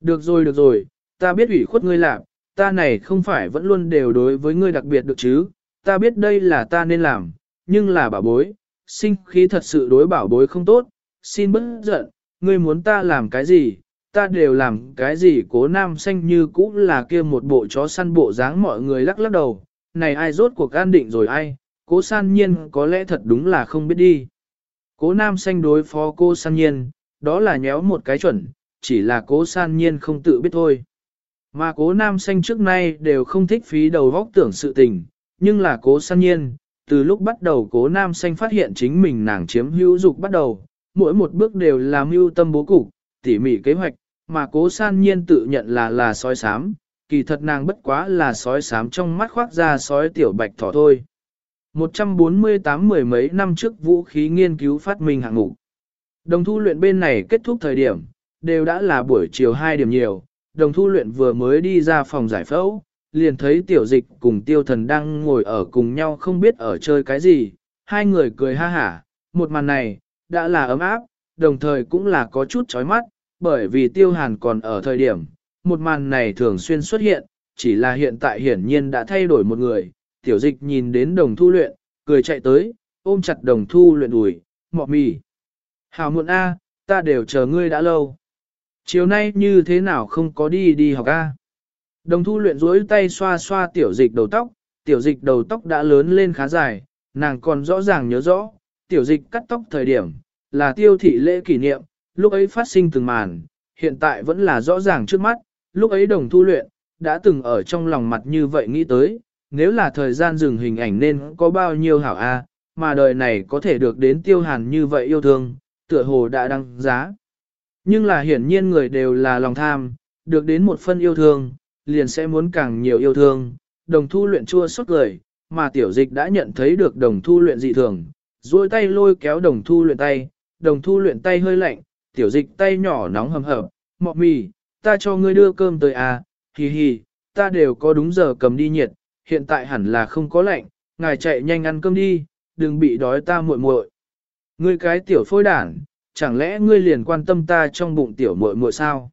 Được rồi được rồi, ta biết ủy khuất ngươi làm, ta này không phải vẫn luôn đều đối với ngươi đặc biệt được chứ, ta biết đây là ta nên làm, nhưng là bảo bối, sinh khí thật sự đối bảo bối không tốt, xin bớt giận, ngươi muốn ta làm cái gì, ta đều làm cái gì cố nam xanh như cũ là kia một bộ chó săn bộ dáng mọi người lắc lắc đầu, này ai rốt cuộc an định rồi ai, cố san nhiên có lẽ thật đúng là không biết đi. Cố nam xanh đối phó cô san nhiên, đó là nhéo một cái chuẩn, chỉ là cố san nhiên không tự biết thôi. Mà cố nam xanh trước nay đều không thích phí đầu vóc tưởng sự tình, nhưng là cố san nhiên, từ lúc bắt đầu cố nam xanh phát hiện chính mình nàng chiếm hữu dục bắt đầu, mỗi một bước đều làm mưu tâm bố cục, tỉ mỉ kế hoạch, mà cố san nhiên tự nhận là là sói sám, kỳ thật nàng bất quá là sói sám trong mắt khoác ra sói tiểu bạch thỏ thôi. 148 mười mấy năm trước vũ khí nghiên cứu phát minh hạng ngục. Đồng thu luyện bên này kết thúc thời điểm, đều đã là buổi chiều 2 điểm nhiều, đồng thu luyện vừa mới đi ra phòng giải phẫu, liền thấy tiểu dịch cùng tiêu thần đang ngồi ở cùng nhau không biết ở chơi cái gì, hai người cười ha hả, một màn này, đã là ấm áp, đồng thời cũng là có chút chói mắt, bởi vì tiêu hàn còn ở thời điểm, một màn này thường xuyên xuất hiện, chỉ là hiện tại hiển nhiên đã thay đổi một người, tiểu dịch nhìn đến đồng thu luyện, cười chạy tới, ôm chặt đồng thu luyện đùi, mọ mì. Hào muộn A, ta đều chờ ngươi đã lâu. Chiều nay như thế nào không có đi đi học A. Đồng thu luyện duỗi tay xoa xoa tiểu dịch đầu tóc, tiểu dịch đầu tóc đã lớn lên khá dài, nàng còn rõ ràng nhớ rõ, tiểu dịch cắt tóc thời điểm, là tiêu thị lễ kỷ niệm, lúc ấy phát sinh từng màn, hiện tại vẫn là rõ ràng trước mắt, lúc ấy đồng thu luyện, đã từng ở trong lòng mặt như vậy nghĩ tới, nếu là thời gian dừng hình ảnh nên có bao nhiêu hảo A, mà đời này có thể được đến tiêu hàn như vậy yêu thương, tựa hồ đã đăng giá. Nhưng là hiển nhiên người đều là lòng tham, được đến một phân yêu thương, liền sẽ muốn càng nhiều yêu thương, đồng thu luyện chua suốt lời, mà tiểu dịch đã nhận thấy được đồng thu luyện dị thường, duỗi tay lôi kéo đồng thu luyện tay, đồng thu luyện tay hơi lạnh, tiểu dịch tay nhỏ nóng hầm hập, mọ mì, ta cho ngươi đưa cơm tới à, hì hì, ta đều có đúng giờ cầm đi nhiệt, hiện tại hẳn là không có lạnh, ngài chạy nhanh ăn cơm đi, đừng bị đói ta muội muội. Ngươi cái tiểu phôi đản, chẳng lẽ ngươi liền quan tâm ta trong bụng tiểu muội muội sao?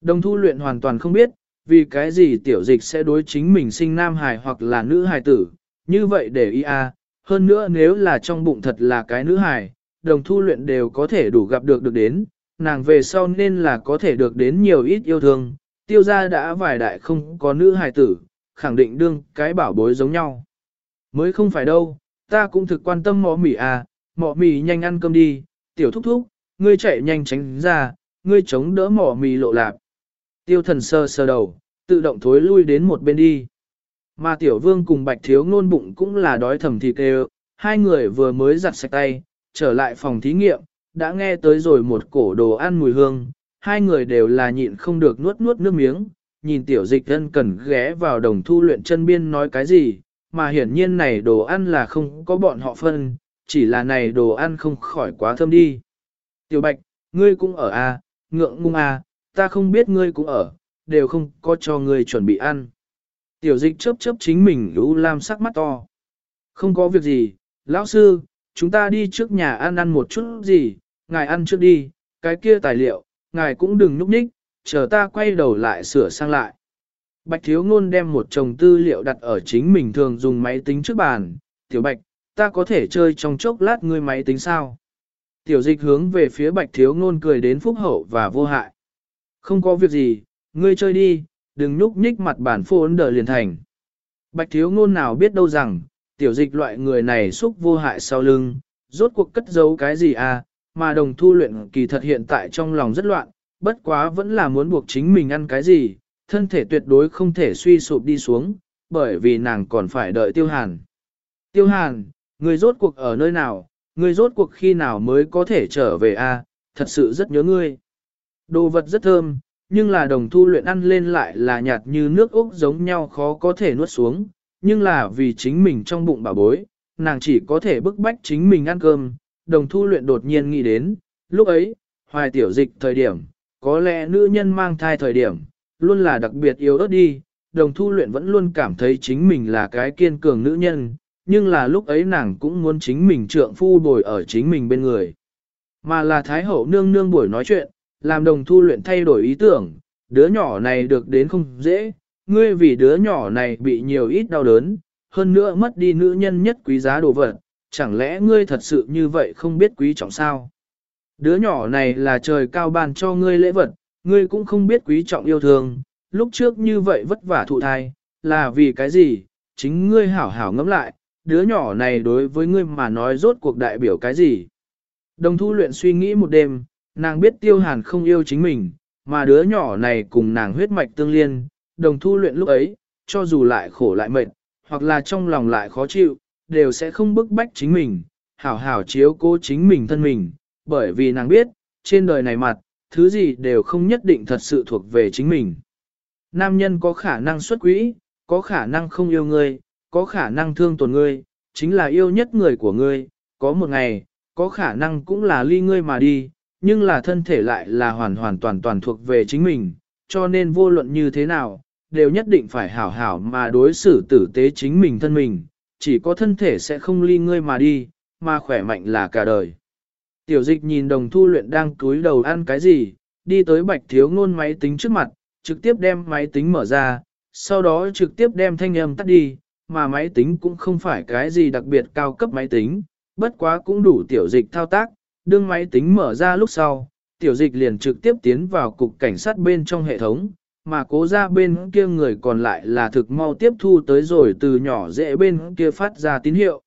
Đồng thu luyện hoàn toàn không biết, vì cái gì tiểu dịch sẽ đối chính mình sinh nam hài hoặc là nữ hài tử, như vậy để ý à, hơn nữa nếu là trong bụng thật là cái nữ hài, đồng thu luyện đều có thể đủ gặp được được đến, nàng về sau nên là có thể được đến nhiều ít yêu thương, tiêu gia đã vài đại không có nữ hài tử, khẳng định đương cái bảo bối giống nhau. Mới không phải đâu, ta cũng thực quan tâm mọ mì à, mọ mì nhanh ăn cơm đi, tiểu thúc thúc, ngươi chạy nhanh tránh ra, ngươi chống đỡ mỏ mì lộ lạp. Tiêu thần sơ sơ đầu, tự động thối lui đến một bên đi. Mà tiểu vương cùng bạch thiếu ngôn bụng cũng là đói thầm thịt đều, hai người vừa mới giặt sạch tay, trở lại phòng thí nghiệm, đã nghe tới rồi một cổ đồ ăn mùi hương, hai người đều là nhịn không được nuốt nuốt nước miếng, nhìn tiểu dịch thân cần ghé vào đồng thu luyện chân biên nói cái gì, mà hiển nhiên này đồ ăn là không có bọn họ phân, chỉ là này đồ ăn không khỏi quá thơm đi. Tiểu bạch, ngươi cũng ở à, ngượng ngung à, ta không biết ngươi cũng ở, đều không có cho ngươi chuẩn bị ăn. Tiểu dịch chớp chớp chính mình lũ lam sắc mắt to. Không có việc gì, lão sư, chúng ta đi trước nhà ăn ăn một chút gì, ngài ăn trước đi, cái kia tài liệu, ngài cũng đừng núp nhích, chờ ta quay đầu lại sửa sang lại. Bạch thiếu ngôn đem một chồng tư liệu đặt ở chính mình thường dùng máy tính trước bàn, tiểu bạch, ta có thể chơi trong chốc lát ngươi máy tính sao? Tiểu dịch hướng về phía bạch thiếu ngôn cười đến phúc hậu và vô hại. Không có việc gì, ngươi chơi đi, đừng nhúc nhích mặt bản phô ấn đợi liền thành. Bạch thiếu ngôn nào biết đâu rằng, tiểu dịch loại người này xúc vô hại sau lưng, rốt cuộc cất giấu cái gì à, mà đồng thu luyện kỳ thật hiện tại trong lòng rất loạn, bất quá vẫn là muốn buộc chính mình ăn cái gì, thân thể tuyệt đối không thể suy sụp đi xuống, bởi vì nàng còn phải đợi tiêu hàn. Tiêu hàn, người rốt cuộc ở nơi nào, người rốt cuộc khi nào mới có thể trở về a? À? thật sự rất nhớ ngươi. Đồ vật rất thơm, nhưng là đồng thu luyện ăn lên lại là nhạt như nước úc giống nhau khó có thể nuốt xuống, nhưng là vì chính mình trong bụng bà bối, nàng chỉ có thể bức bách chính mình ăn cơm, đồng thu luyện đột nhiên nghĩ đến, lúc ấy, hoài tiểu dịch thời điểm, có lẽ nữ nhân mang thai thời điểm, luôn là đặc biệt yếu ớt đi, đồng thu luyện vẫn luôn cảm thấy chính mình là cái kiên cường nữ nhân, nhưng là lúc ấy nàng cũng muốn chính mình trượng phu bồi ở chính mình bên người. Mà là Thái Hậu nương nương buổi nói chuyện, làm đồng thu luyện thay đổi ý tưởng, đứa nhỏ này được đến không dễ, ngươi vì đứa nhỏ này bị nhiều ít đau đớn, hơn nữa mất đi nữ nhân nhất quý giá đồ vật, chẳng lẽ ngươi thật sự như vậy không biết quý trọng sao? Đứa nhỏ này là trời cao ban cho ngươi lễ vật, ngươi cũng không biết quý trọng yêu thương, lúc trước như vậy vất vả thụ thai, là vì cái gì? Chính ngươi hảo hảo ngẫm lại, đứa nhỏ này đối với ngươi mà nói rốt cuộc đại biểu cái gì? Đồng thu luyện suy nghĩ một đêm, nàng biết tiêu hàn không yêu chính mình, mà đứa nhỏ này cùng nàng huyết mạch tương liên, đồng thu luyện lúc ấy, cho dù lại khổ lại mệt, hoặc là trong lòng lại khó chịu, đều sẽ không bức bách chính mình, hảo hảo chiếu cố chính mình thân mình, bởi vì nàng biết, trên đời này mặt, thứ gì đều không nhất định thật sự thuộc về chính mình. Nam nhân có khả năng xuất quỹ, có khả năng không yêu ngươi, có khả năng thương tổn ngươi, chính là yêu nhất người của ngươi, có một ngày, có khả năng cũng là ly ngươi mà đi, nhưng là thân thể lại là hoàn hoàn toàn toàn thuộc về chính mình, cho nên vô luận như thế nào, đều nhất định phải hảo hảo mà đối xử tử tế chính mình thân mình, chỉ có thân thể sẽ không ly ngươi mà đi, mà khỏe mạnh là cả đời. Tiểu dịch nhìn đồng thu luyện đang cúi đầu ăn cái gì, đi tới bạch thiếu ngôn máy tính trước mặt, trực tiếp đem máy tính mở ra, sau đó trực tiếp đem thanh âm tắt đi, mà máy tính cũng không phải cái gì đặc biệt cao cấp máy tính, bất quá cũng đủ tiểu dịch thao tác, đương máy tính mở ra lúc sau, tiểu dịch liền trực tiếp tiến vào cục cảnh sát bên trong hệ thống, mà cố ra bên kia người còn lại là thực mau tiếp thu tới rồi từ nhỏ dễ bên kia phát ra tín hiệu.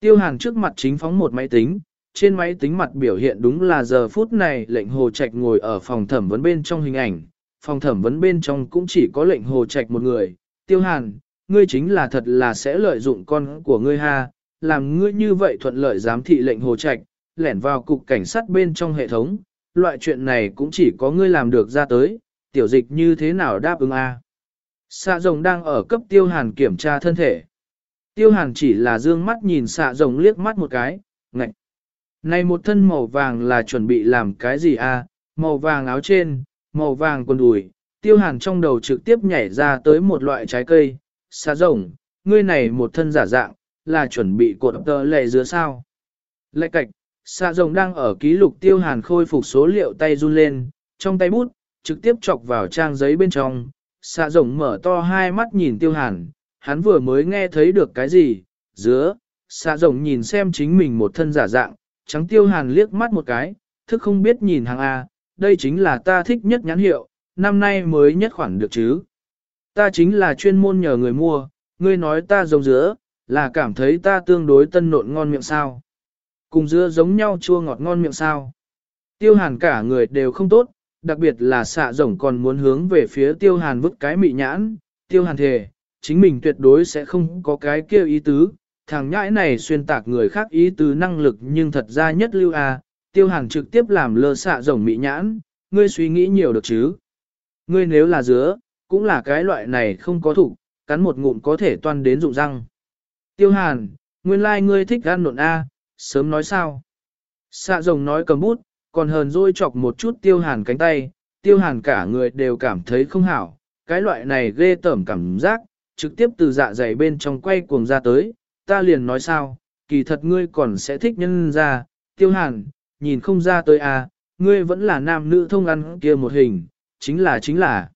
Tiêu hàn trước mặt chính phóng một máy tính, trên máy tính mặt biểu hiện đúng là giờ phút này lệnh hồ trạch ngồi ở phòng thẩm vấn bên trong hình ảnh, phòng thẩm vấn bên trong cũng chỉ có lệnh hồ trạch một người. Tiêu hàn, ngươi chính là thật là sẽ lợi dụng con của ngươi ha, làm ngươi như vậy thuận lợi giám thị lệnh hồ trạch, lẻn vào cục cảnh sát bên trong hệ thống, loại chuyện này cũng chỉ có ngươi làm được ra tới, tiểu dịch như thế nào đáp ứng a? Xạ rồng đang ở cấp tiêu hàn kiểm tra thân thể. Tiêu hàn chỉ là dương mắt nhìn xạ rồng liếc mắt một cái, ngạch. Này một thân màu vàng là chuẩn bị làm cái gì à, màu vàng áo trên, màu vàng quần đùi, tiêu hàn trong đầu trực tiếp nhảy ra tới một loại trái cây, xạ rồng, ngươi này một thân giả dạng, là chuẩn bị cột tờ lệ dứa sao. Lệ cạch, xạ rồng đang ở ký lục tiêu hàn khôi phục số liệu tay run lên, trong tay bút, trực tiếp chọc vào trang giấy bên trong, xạ rồng mở to hai mắt nhìn tiêu hàn, hắn vừa mới nghe thấy được cái gì, dứa, xạ rồng nhìn xem chính mình một thân giả dạng, trắng tiêu hàn liếc mắt một cái, thức không biết nhìn hàng A, đây chính là ta thích nhất nhãn hiệu, năm nay mới nhất khoản được chứ. Ta chính là chuyên môn nhờ người mua, ngươi nói ta giống dứa, là cảm thấy ta tương đối tân nộn ngon miệng sao. Cùng dứa giống nhau chua ngọt ngon miệng sao. Tiêu hàn cả người đều không tốt, đặc biệt là xạ rồng còn muốn hướng về phía tiêu hàn vứt cái mị nhãn, tiêu hàn thề, chính mình tuyệt đối sẽ không có cái kia ý tứ, thằng nhãi này xuyên tạc người khác ý tứ năng lực nhưng thật ra nhất lưu a tiêu hàn trực tiếp làm lơ xạ rồng mị nhãn, ngươi suy nghĩ nhiều được chứ. Ngươi nếu là dứa, cũng là cái loại này không có thủ, cắn một ngụm có thể toan đến rụng răng. Tiêu hàn, nguyên lai like ngươi thích ăn nộn A, sớm nói sao. Xạ rồng nói cầm bút, còn hờn dôi chọc một chút tiêu hàn cánh tay, tiêu hàn cả người đều cảm thấy không hảo, cái loại này ghê tởm cảm giác, trực tiếp từ dạ dày bên trong quay cuồng ra tới, ta liền nói sao, kỳ thật ngươi còn sẽ thích nhân ra, tiêu hàn, nhìn không ra tới à, ngươi vẫn là nam nữ thông ăn kia một hình, chính là chính là.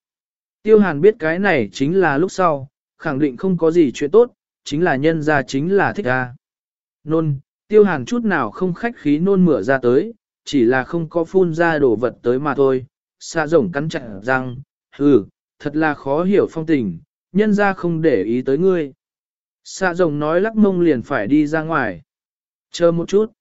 Tiêu hàn biết cái này chính là lúc sau, khẳng định không có gì chuyện tốt, chính là nhân ra chính là thích à, Nôn, tiêu hàn chút nào không khách khí nôn mửa ra tới, chỉ là không có phun ra đồ vật tới mà thôi, xa rồng cắn chặt răng, hừ, thật là khó hiểu phong tình, nhân ra không để ý tới ngươi. Xạ rồng nói lắc mông liền phải đi ra ngoài. Chờ một chút.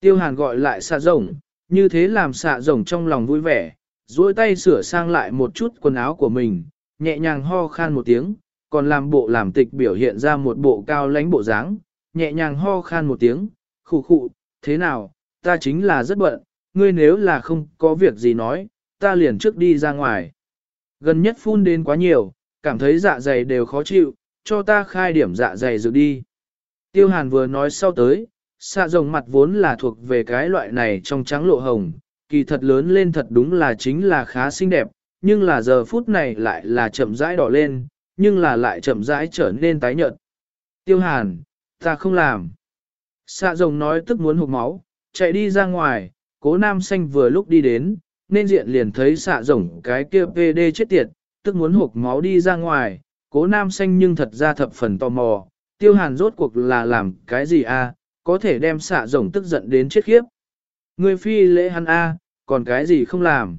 Tiêu hàn gọi lại xạ rồng, như thế làm xạ rồng trong lòng vui vẻ, duỗi tay sửa sang lại một chút quần áo của mình, nhẹ nhàng ho khan một tiếng, còn làm bộ làm tịch biểu hiện ra một bộ cao lãnh bộ dáng, nhẹ nhàng ho khan một tiếng, khụ khụ, thế nào, ta chính là rất bận, ngươi nếu là không có việc gì nói, ta liền trước đi ra ngoài. Gần nhất phun đến quá nhiều, cảm thấy dạ dày đều khó chịu, cho ta khai điểm dạ dày dược đi. Tiêu hàn vừa nói sau tới, xạ rồng mặt vốn là thuộc về cái loại này trong trắng lộ hồng, kỳ thật lớn lên thật đúng là chính là khá xinh đẹp, nhưng là giờ phút này lại là chậm rãi đỏ lên, nhưng là lại chậm rãi trở nên tái nhợt. Tiêu hàn, ta không làm. Xạ rồng nói tức muốn hụt máu, chạy đi ra ngoài, cố nam xanh vừa lúc đi đến, nên diện liền thấy xạ rồng cái kia PD chết tiệt, tức muốn hụt máu đi ra ngoài, cố nam xanh nhưng thật ra thập phần tò mò, tiêu hàn rốt cuộc là làm cái gì a? có thể đem xạ rồng tức giận đến chết khiếp. Người phi lễ hắn a, còn cái gì không làm.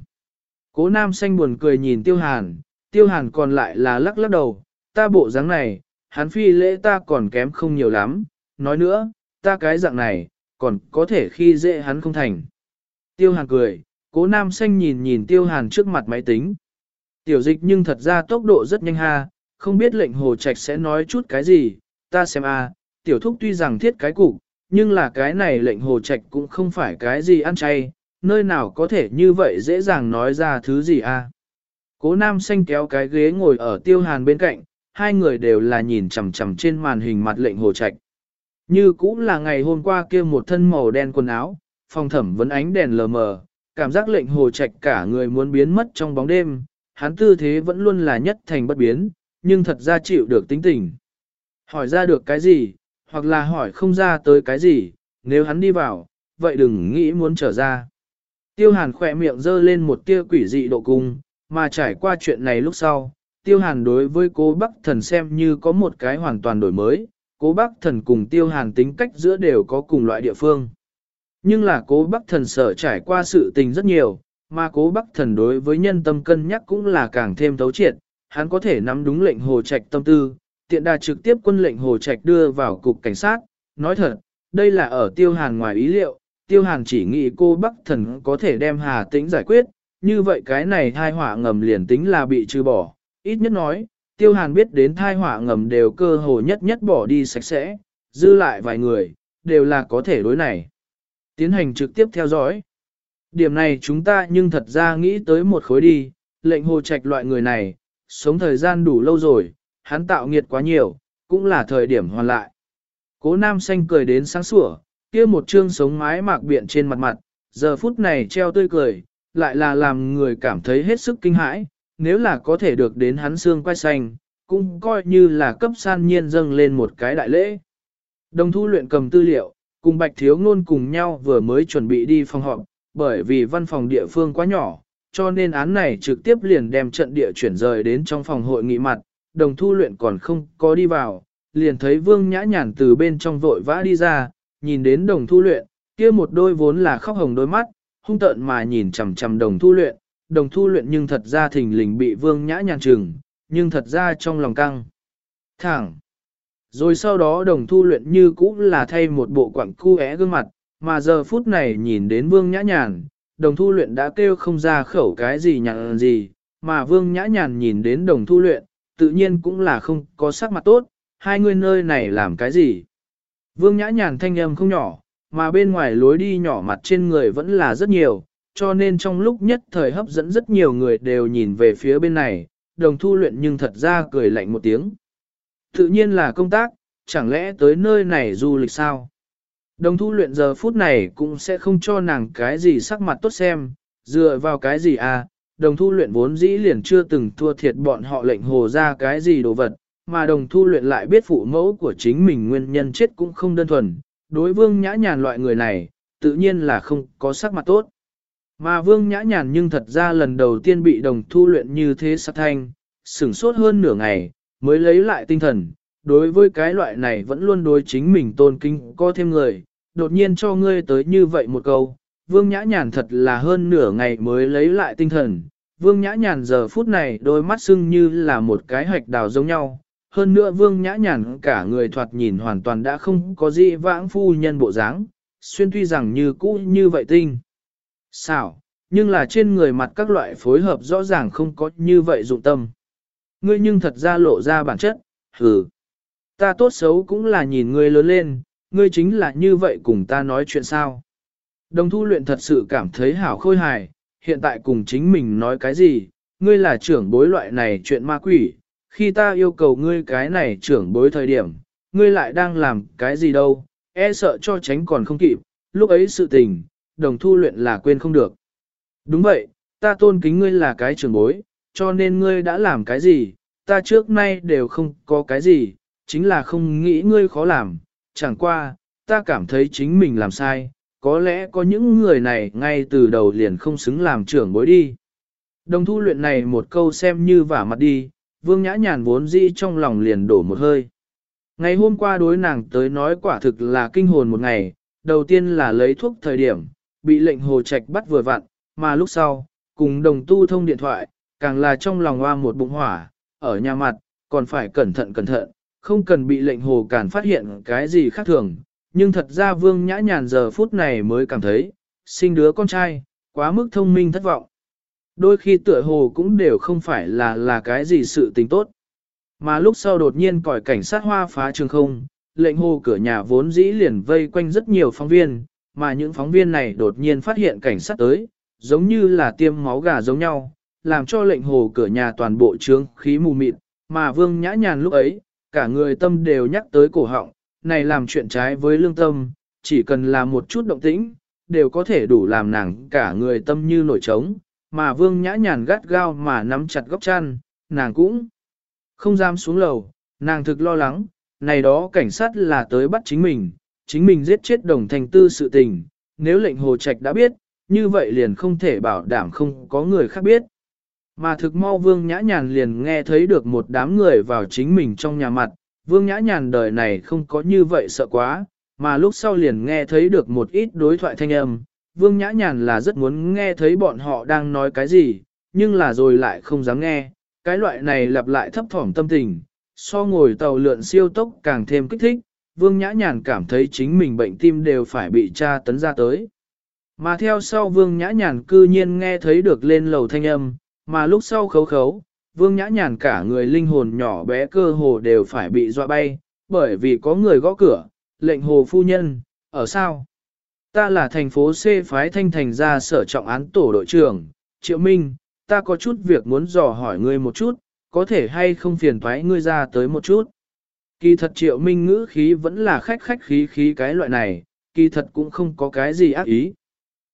Cố nam xanh buồn cười nhìn tiêu hàn, tiêu hàn còn lại là lắc lắc đầu, ta bộ dáng này, hắn phi lễ ta còn kém không nhiều lắm, nói nữa, ta cái dạng này, còn có thể khi dễ hắn không thành. Tiêu hàn cười, cố nam xanh nhìn nhìn tiêu hàn trước mặt máy tính. Tiểu dịch nhưng thật ra tốc độ rất nhanh ha, không biết lệnh hồ trạch sẽ nói chút cái gì, ta xem a, tiểu thúc tuy rằng thiết cái cục, nhưng là cái này lệnh hồ trạch cũng không phải cái gì ăn chay, nơi nào có thể như vậy dễ dàng nói ra thứ gì a. Cố nam xanh kéo cái ghế ngồi ở tiêu hàn bên cạnh, hai người đều là nhìn chằm chằm trên màn hình mặt lệnh hồ trạch. Như cũng là ngày hôm qua kia một thân màu đen quần áo, phòng thẩm vẫn ánh đèn lờ mờ, cảm giác lệnh hồ trạch cả người muốn biến mất trong bóng đêm, hắn tư thế vẫn luôn là nhất thành bất biến, nhưng thật ra chịu được tính tình. Hỏi ra được cái gì, hoặc là hỏi không ra tới cái gì, nếu hắn đi vào, vậy đừng nghĩ muốn trở ra. Tiêu hàn khỏe miệng dơ lên một tia quỷ dị độ cung, mà trải qua chuyện này lúc sau, tiêu hàn đối với cố Bắc thần xem như có một cái hoàn toàn đổi mới, cố bác thần cùng tiêu hàn tính cách giữa đều có cùng loại địa phương. Nhưng là cố bác thần sở trải qua sự tình rất nhiều, mà cố bác thần đối với nhân tâm cân nhắc cũng là càng thêm thấu triệt, hắn có thể nắm đúng lệnh hồ trạch tâm tư, tiện đà trực tiếp quân lệnh hồ trạch đưa vào cục cảnh sát, nói thật, đây là ở tiêu hàn ngoài ý liệu, tiêu hàn chỉ nghĩ cô bác thần có thể đem hà tĩnh giải quyết, như vậy cái này thai họa ngầm liền tính là bị trừ bỏ, ít nhất nói, tiêu hàn biết đến thai họa ngầm đều cơ hồ nhất nhất bỏ đi sạch sẽ, dư lại vài người, đều là có thể đối này. Tiến hành trực tiếp theo dõi. Điểm này chúng ta nhưng thật ra nghĩ tới một khối đi, lệnh hồ trạch loại người này, sống thời gian đủ lâu rồi, hắn tạo nghiệt quá nhiều, cũng là thời điểm hoàn lại. Cố nam xanh cười đến sáng sủa, kia một trương sống mái mạc biện trên mặt mặt, giờ phút này treo tươi cười, lại là làm người cảm thấy hết sức kinh hãi, nếu là có thể được đến hắn xương quay xanh, cũng coi như là cấp san nhiên dâng lên một cái đại lễ. Đồng thu luyện cầm tư liệu, cùng Bạch Thiếu Ngôn cùng nhau vừa mới chuẩn bị đi phòng họp, bởi vì văn phòng địa phương quá nhỏ, cho nên án này trực tiếp liền đem trận địa chuyển rời đến trong phòng hội nghị mặt, đồng thu luyện còn không có đi vào, liền thấy Vương Nhã nhản từ bên trong vội vã đi ra, nhìn đến đồng thu luyện, kia một đôi vốn là khóc hồng đôi mắt, hung tợn mà nhìn chằm chằm đồng thu luyện, đồng thu luyện nhưng thật ra thình lình bị Vương Nhã Nhàn trừng, nhưng thật ra trong lòng căng. Thẳng. Rồi sau đó đồng thu luyện như cũ là thay một bộ quặng cu é gương mặt, mà giờ phút này nhìn đến Vương Nhã Nhàn, đồng thu luyện đã kêu không ra khẩu cái gì nhàn gì, mà Vương Nhã Nhàn nhìn đến đồng thu luyện, tự nhiên cũng là không có sắc mặt tốt, hai người nơi này làm cái gì. Vương Nhã Nhàn thanh âm không nhỏ, mà bên ngoài lối đi nhỏ mặt trên người vẫn là rất nhiều, cho nên trong lúc nhất thời hấp dẫn rất nhiều người đều nhìn về phía bên này, đồng thu luyện nhưng thật ra cười lạnh một tiếng. Tự nhiên là công tác, chẳng lẽ tới nơi này du lịch sao? Đồng thu luyện giờ phút này cũng sẽ không cho nàng cái gì sắc mặt tốt xem, dựa vào cái gì à, đồng thu luyện vốn dĩ liền chưa từng thua thiệt bọn họ lệnh hồ ra cái gì đồ vật, mà đồng thu luyện lại biết phụ mẫu của chính mình nguyên nhân chết cũng không đơn thuần, đối vương nhã nhàn loại người này, tự nhiên là không có sắc mặt tốt. Mà vương nhã nhàn nhưng thật ra lần đầu tiên bị đồng thu luyện như thế sát thanh, sửng sốt hơn nửa ngày, mới lấy lại tinh thần, đối với cái loại này vẫn luôn đối chính mình tôn kính có thêm người, đột nhiên cho ngươi tới như vậy một câu, vương nhã nhàn thật là hơn nửa ngày mới lấy lại tinh thần, vương nhã nhàn giờ phút này đôi mắt sưng như là một cái hạch đào giống nhau, hơn nữa vương nhã nhàn cả người thoạt nhìn hoàn toàn đã không có gì vãng phu nhân bộ dáng, xuyên tuy rằng như cũ như vậy tinh. Xảo, nhưng là trên người mặt các loại phối hợp rõ ràng không có như vậy dụng tâm. Ngươi nhưng thật ra lộ ra bản chất, hừ. Ta tốt xấu cũng là nhìn ngươi lớn lên, ngươi chính là như vậy cùng ta nói chuyện sao. Đồng thu luyện thật sự cảm thấy hảo khôi hài, hiện tại cùng chính mình nói cái gì, ngươi là trưởng bối loại này chuyện ma quỷ, khi ta yêu cầu ngươi cái này trưởng bối thời điểm, ngươi lại đang làm cái gì đâu, e sợ cho tránh còn không kịp, lúc ấy sự tình, đồng thu luyện là quên không được. Đúng vậy, ta tôn kính ngươi là cái trưởng bối, cho nên ngươi đã làm cái gì, ta trước nay đều không có cái gì, chính là không nghĩ ngươi khó làm, chẳng qua, ta cảm thấy chính mình làm sai, có lẽ có những người này ngay từ đầu liền không xứng làm trưởng bối đi. Đồng thu luyện này một câu xem như vả mặt đi, vương nhã nhàn vốn dĩ trong lòng liền đổ một hơi. Ngày hôm qua đối nàng tới nói quả thực là kinh hồn một ngày, đầu tiên là lấy thuốc thời điểm, bị lệnh hồ trạch bắt vừa vặn, mà lúc sau, cùng đồng tu thông điện thoại, càng là trong lòng hoa một bụng hỏa, ở nhà mặt, còn phải cẩn thận cẩn thận, không cần bị lệnh hồ cản phát hiện cái gì khác thường. Nhưng thật ra vương nhã nhàn giờ phút này mới cảm thấy, sinh đứa con trai, quá mức thông minh thất vọng. Đôi khi tựa hồ cũng đều không phải là là cái gì sự tình tốt. Mà lúc sau đột nhiên còi cảnh sát hoa phá trường không, lệnh hồ cửa nhà vốn dĩ liền vây quanh rất nhiều phóng viên, mà những phóng viên này đột nhiên phát hiện cảnh sát tới, giống như là tiêm máu gà giống nhau, làm cho lệnh hồ cửa nhà toàn bộ trướng khí mù mịt, mà vương nhã nhàn lúc ấy, cả người tâm đều nhắc tới cổ họng, này làm chuyện trái với lương tâm, chỉ cần là một chút động tĩnh, đều có thể đủ làm nàng cả người tâm như nổi trống, mà vương nhã nhàn gắt gao mà nắm chặt góc chăn, nàng cũng không dám xuống lầu, nàng thực lo lắng, này đó cảnh sát là tới bắt chính mình, chính mình giết chết đồng thành tư sự tình, nếu lệnh hồ trạch đã biết, như vậy liền không thể bảo đảm không có người khác biết. Mà thực mau Vương Nhã Nhàn liền nghe thấy được một đám người vào chính mình trong nhà mặt, Vương Nhã Nhàn đời này không có như vậy sợ quá, mà lúc sau liền nghe thấy được một ít đối thoại thanh âm. Vương Nhã Nhàn là rất muốn nghe thấy bọn họ đang nói cái gì, nhưng là rồi lại không dám nghe, cái loại này lặp lại thấp thỏm tâm tình, so ngồi tàu lượn siêu tốc càng thêm kích thích, Vương Nhã Nhàn cảm thấy chính mình bệnh tim đều phải bị tra tấn ra tới. Mà theo sau Vương Nhã Nhàn cư nhiên nghe thấy được lên lầu thanh âm, mà lúc sau khấu khấu, vương nhã nhàn cả người linh hồn nhỏ bé cơ hồ đều phải bị dọa bay, bởi vì có người gõ cửa, lệnh hồ phu nhân, ở sao? Ta là thành phố C phái thanh thành ra sở trọng án tổ đội trưởng, Triệu Minh, ta có chút việc muốn dò hỏi ngươi một chút, có thể hay không phiền thoái ngươi ra tới một chút. Kỳ thật triệu minh ngữ khí vẫn là khách khách khí khí cái loại này, kỳ thật cũng không có cái gì ác ý.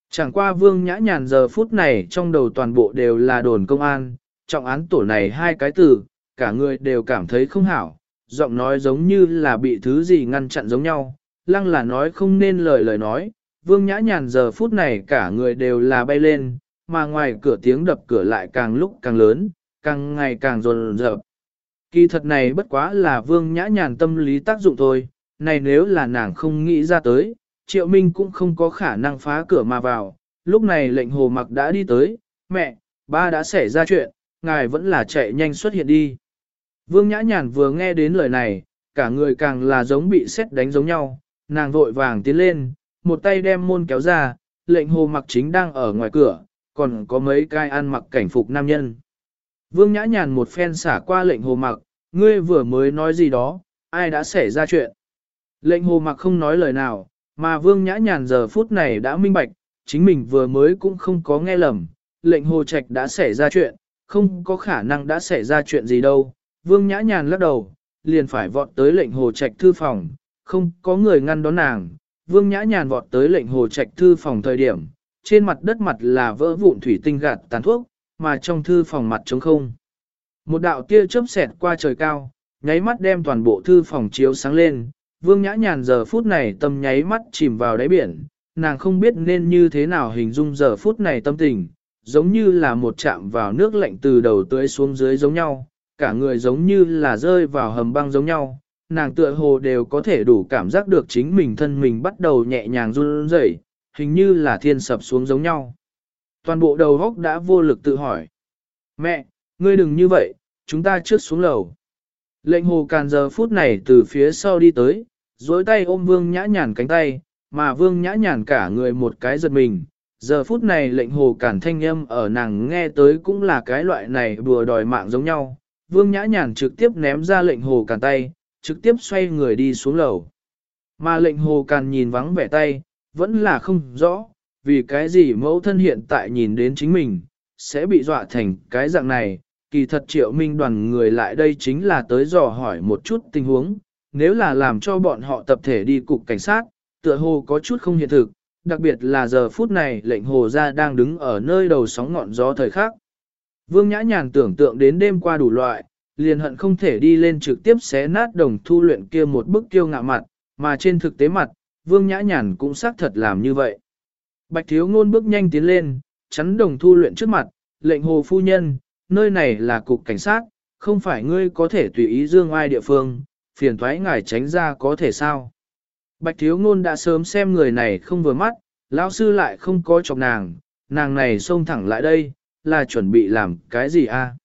Chẳng qua vương nhã nhàn giờ phút này trong đầu toàn bộ đều là đồn công an, trọng án tổ này hai cái từ, cả người đều cảm thấy không hảo, giọng nói giống như là bị thứ gì ngăn chặn giống nhau, lăng là nói không nên lời lời nói, vương nhã nhàn giờ phút này cả người đều là bay lên, mà ngoài cửa tiếng đập cửa lại càng lúc càng lớn, càng ngày càng rồn rợp. Kỳ thật này bất quá là vương nhã nhàn tâm lý tác dụng thôi, này nếu là nàng không nghĩ ra tới, triệu minh cũng không có khả năng phá cửa mà vào, lúc này lệnh hồ mặc đã đi tới, mẹ, ba đã xảy ra chuyện, ngài vẫn là chạy nhanh xuất hiện đi. Vương nhã nhàn vừa nghe đến lời này, cả người càng là giống bị xét đánh giống nhau, nàng vội vàng tiến lên, một tay đem môn kéo ra, lệnh hồ mặc chính đang ở ngoài cửa, còn có mấy cái ăn mặc cảnh phục nam nhân. Vương nhã nhàn một phen xả qua lệnh hồ mặc, ngươi vừa mới nói gì đó, ai đã xảy ra chuyện. Lệnh hồ mặc không nói lời nào, mà vương nhã nhàn giờ phút này đã minh bạch, chính mình vừa mới cũng không có nghe lầm, lệnh hồ trạch đã xảy ra chuyện, không có khả năng đã xảy ra chuyện gì đâu. Vương nhã nhàn lắc đầu, liền phải vọt tới lệnh hồ trạch thư phòng, không có người ngăn đón nàng. Vương nhã nhàn vọt tới lệnh hồ trạch thư phòng thời điểm, trên mặt đất mặt là vỡ vụn thủy tinh gạt tàn thuốc, mà trong thư phòng mặt trống không. Một đạo tia chớp xẹt qua trời cao, nháy mắt đem toàn bộ thư phòng chiếu sáng lên, vương nhã nhàn giờ phút này tâm nháy mắt chìm vào đáy biển, nàng không biết nên như thế nào hình dung giờ phút này tâm tình, giống như là một chạm vào nước lạnh từ đầu tới xuống dưới giống nhau, cả người giống như là rơi vào hầm băng giống nhau, nàng tựa hồ đều có thể đủ cảm giác được chính mình thân mình bắt đầu nhẹ nhàng run rẩy, hình như là thiên sập xuống giống nhau. Toàn bộ đầu góc đã vô lực tự hỏi. Mẹ, ngươi đừng như vậy, chúng ta trước xuống lầu. Lệnh hồ càn giờ phút này từ phía sau đi tới, dối tay ôm vương nhã nhàn cánh tay, mà vương nhã nhàn cả người một cái giật mình. Giờ phút này lệnh hồ cản thanh âm ở nàng nghe tới cũng là cái loại này bừa đòi mạng giống nhau. Vương nhã nhàn trực tiếp ném ra lệnh hồ cản tay, trực tiếp xoay người đi xuống lầu. Mà lệnh hồ càn nhìn vắng vẻ tay, vẫn là không rõ, vì cái gì mẫu thân hiện tại nhìn đến chính mình, sẽ bị dọa thành cái dạng này, kỳ thật triệu minh đoàn người lại đây chính là tới dò hỏi một chút tình huống, nếu là làm cho bọn họ tập thể đi cục cảnh sát, tựa hồ có chút không hiện thực, đặc biệt là giờ phút này lệnh hồ ra đang đứng ở nơi đầu sóng ngọn gió thời khắc. Vương Nhã Nhàn tưởng tượng đến đêm qua đủ loại, liền hận không thể đi lên trực tiếp xé nát đồng thu luyện kia một bức kiêu ngạo mặt, mà trên thực tế mặt, Vương Nhã Nhàn cũng xác thật làm như vậy. Bạch Thiếu Ngôn bước nhanh tiến lên, chắn đồng thu luyện trước mặt, lệnh hồ phu nhân, nơi này là cục cảnh sát, không phải ngươi có thể tùy ý dương ai địa phương, phiền thoái ngài tránh ra có thể sao. Bạch Thiếu Ngôn đã sớm xem người này không vừa mắt, lão sư lại không có chọc nàng, nàng này xông thẳng lại đây, là chuẩn bị làm cái gì a?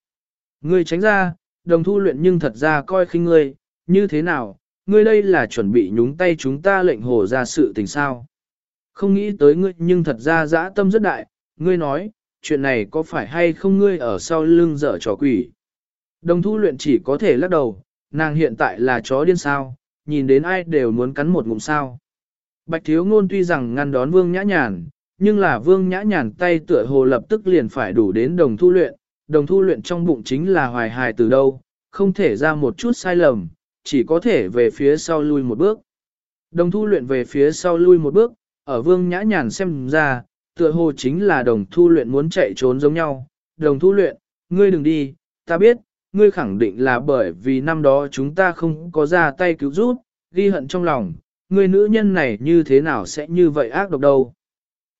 Ngươi tránh ra, đồng thu luyện nhưng thật ra coi khinh ngươi, như thế nào, ngươi đây là chuẩn bị nhúng tay chúng ta lệnh hồ ra sự tình sao. Không nghĩ tới ngươi nhưng thật ra dã tâm rất đại, ngươi nói, chuyện này có phải hay không ngươi ở sau lưng dở trò quỷ. Đồng thu luyện chỉ có thể lắc đầu, nàng hiện tại là chó điên sao, nhìn đến ai đều muốn cắn một ngụm sao. Bạch thiếu ngôn tuy rằng ngăn đón vương nhã nhàn, nhưng là vương nhã nhàn tay tựa hồ lập tức liền phải đủ đến đồng thu luyện, đồng thu luyện trong bụng chính là hoài hài từ đâu, không thể ra một chút sai lầm, chỉ có thể về phía sau lui một bước. Đồng thu luyện về phía sau lui một bước, ở vương nhã nhàn xem ra, tựa hồ chính là đồng thu luyện muốn chạy trốn giống nhau. Đồng thu luyện, ngươi đừng đi, ta biết, ngươi khẳng định là bởi vì năm đó chúng ta không có ra tay cứu giúp, ghi hận trong lòng, ngươi nữ nhân này như thế nào sẽ như vậy ác độc đâu.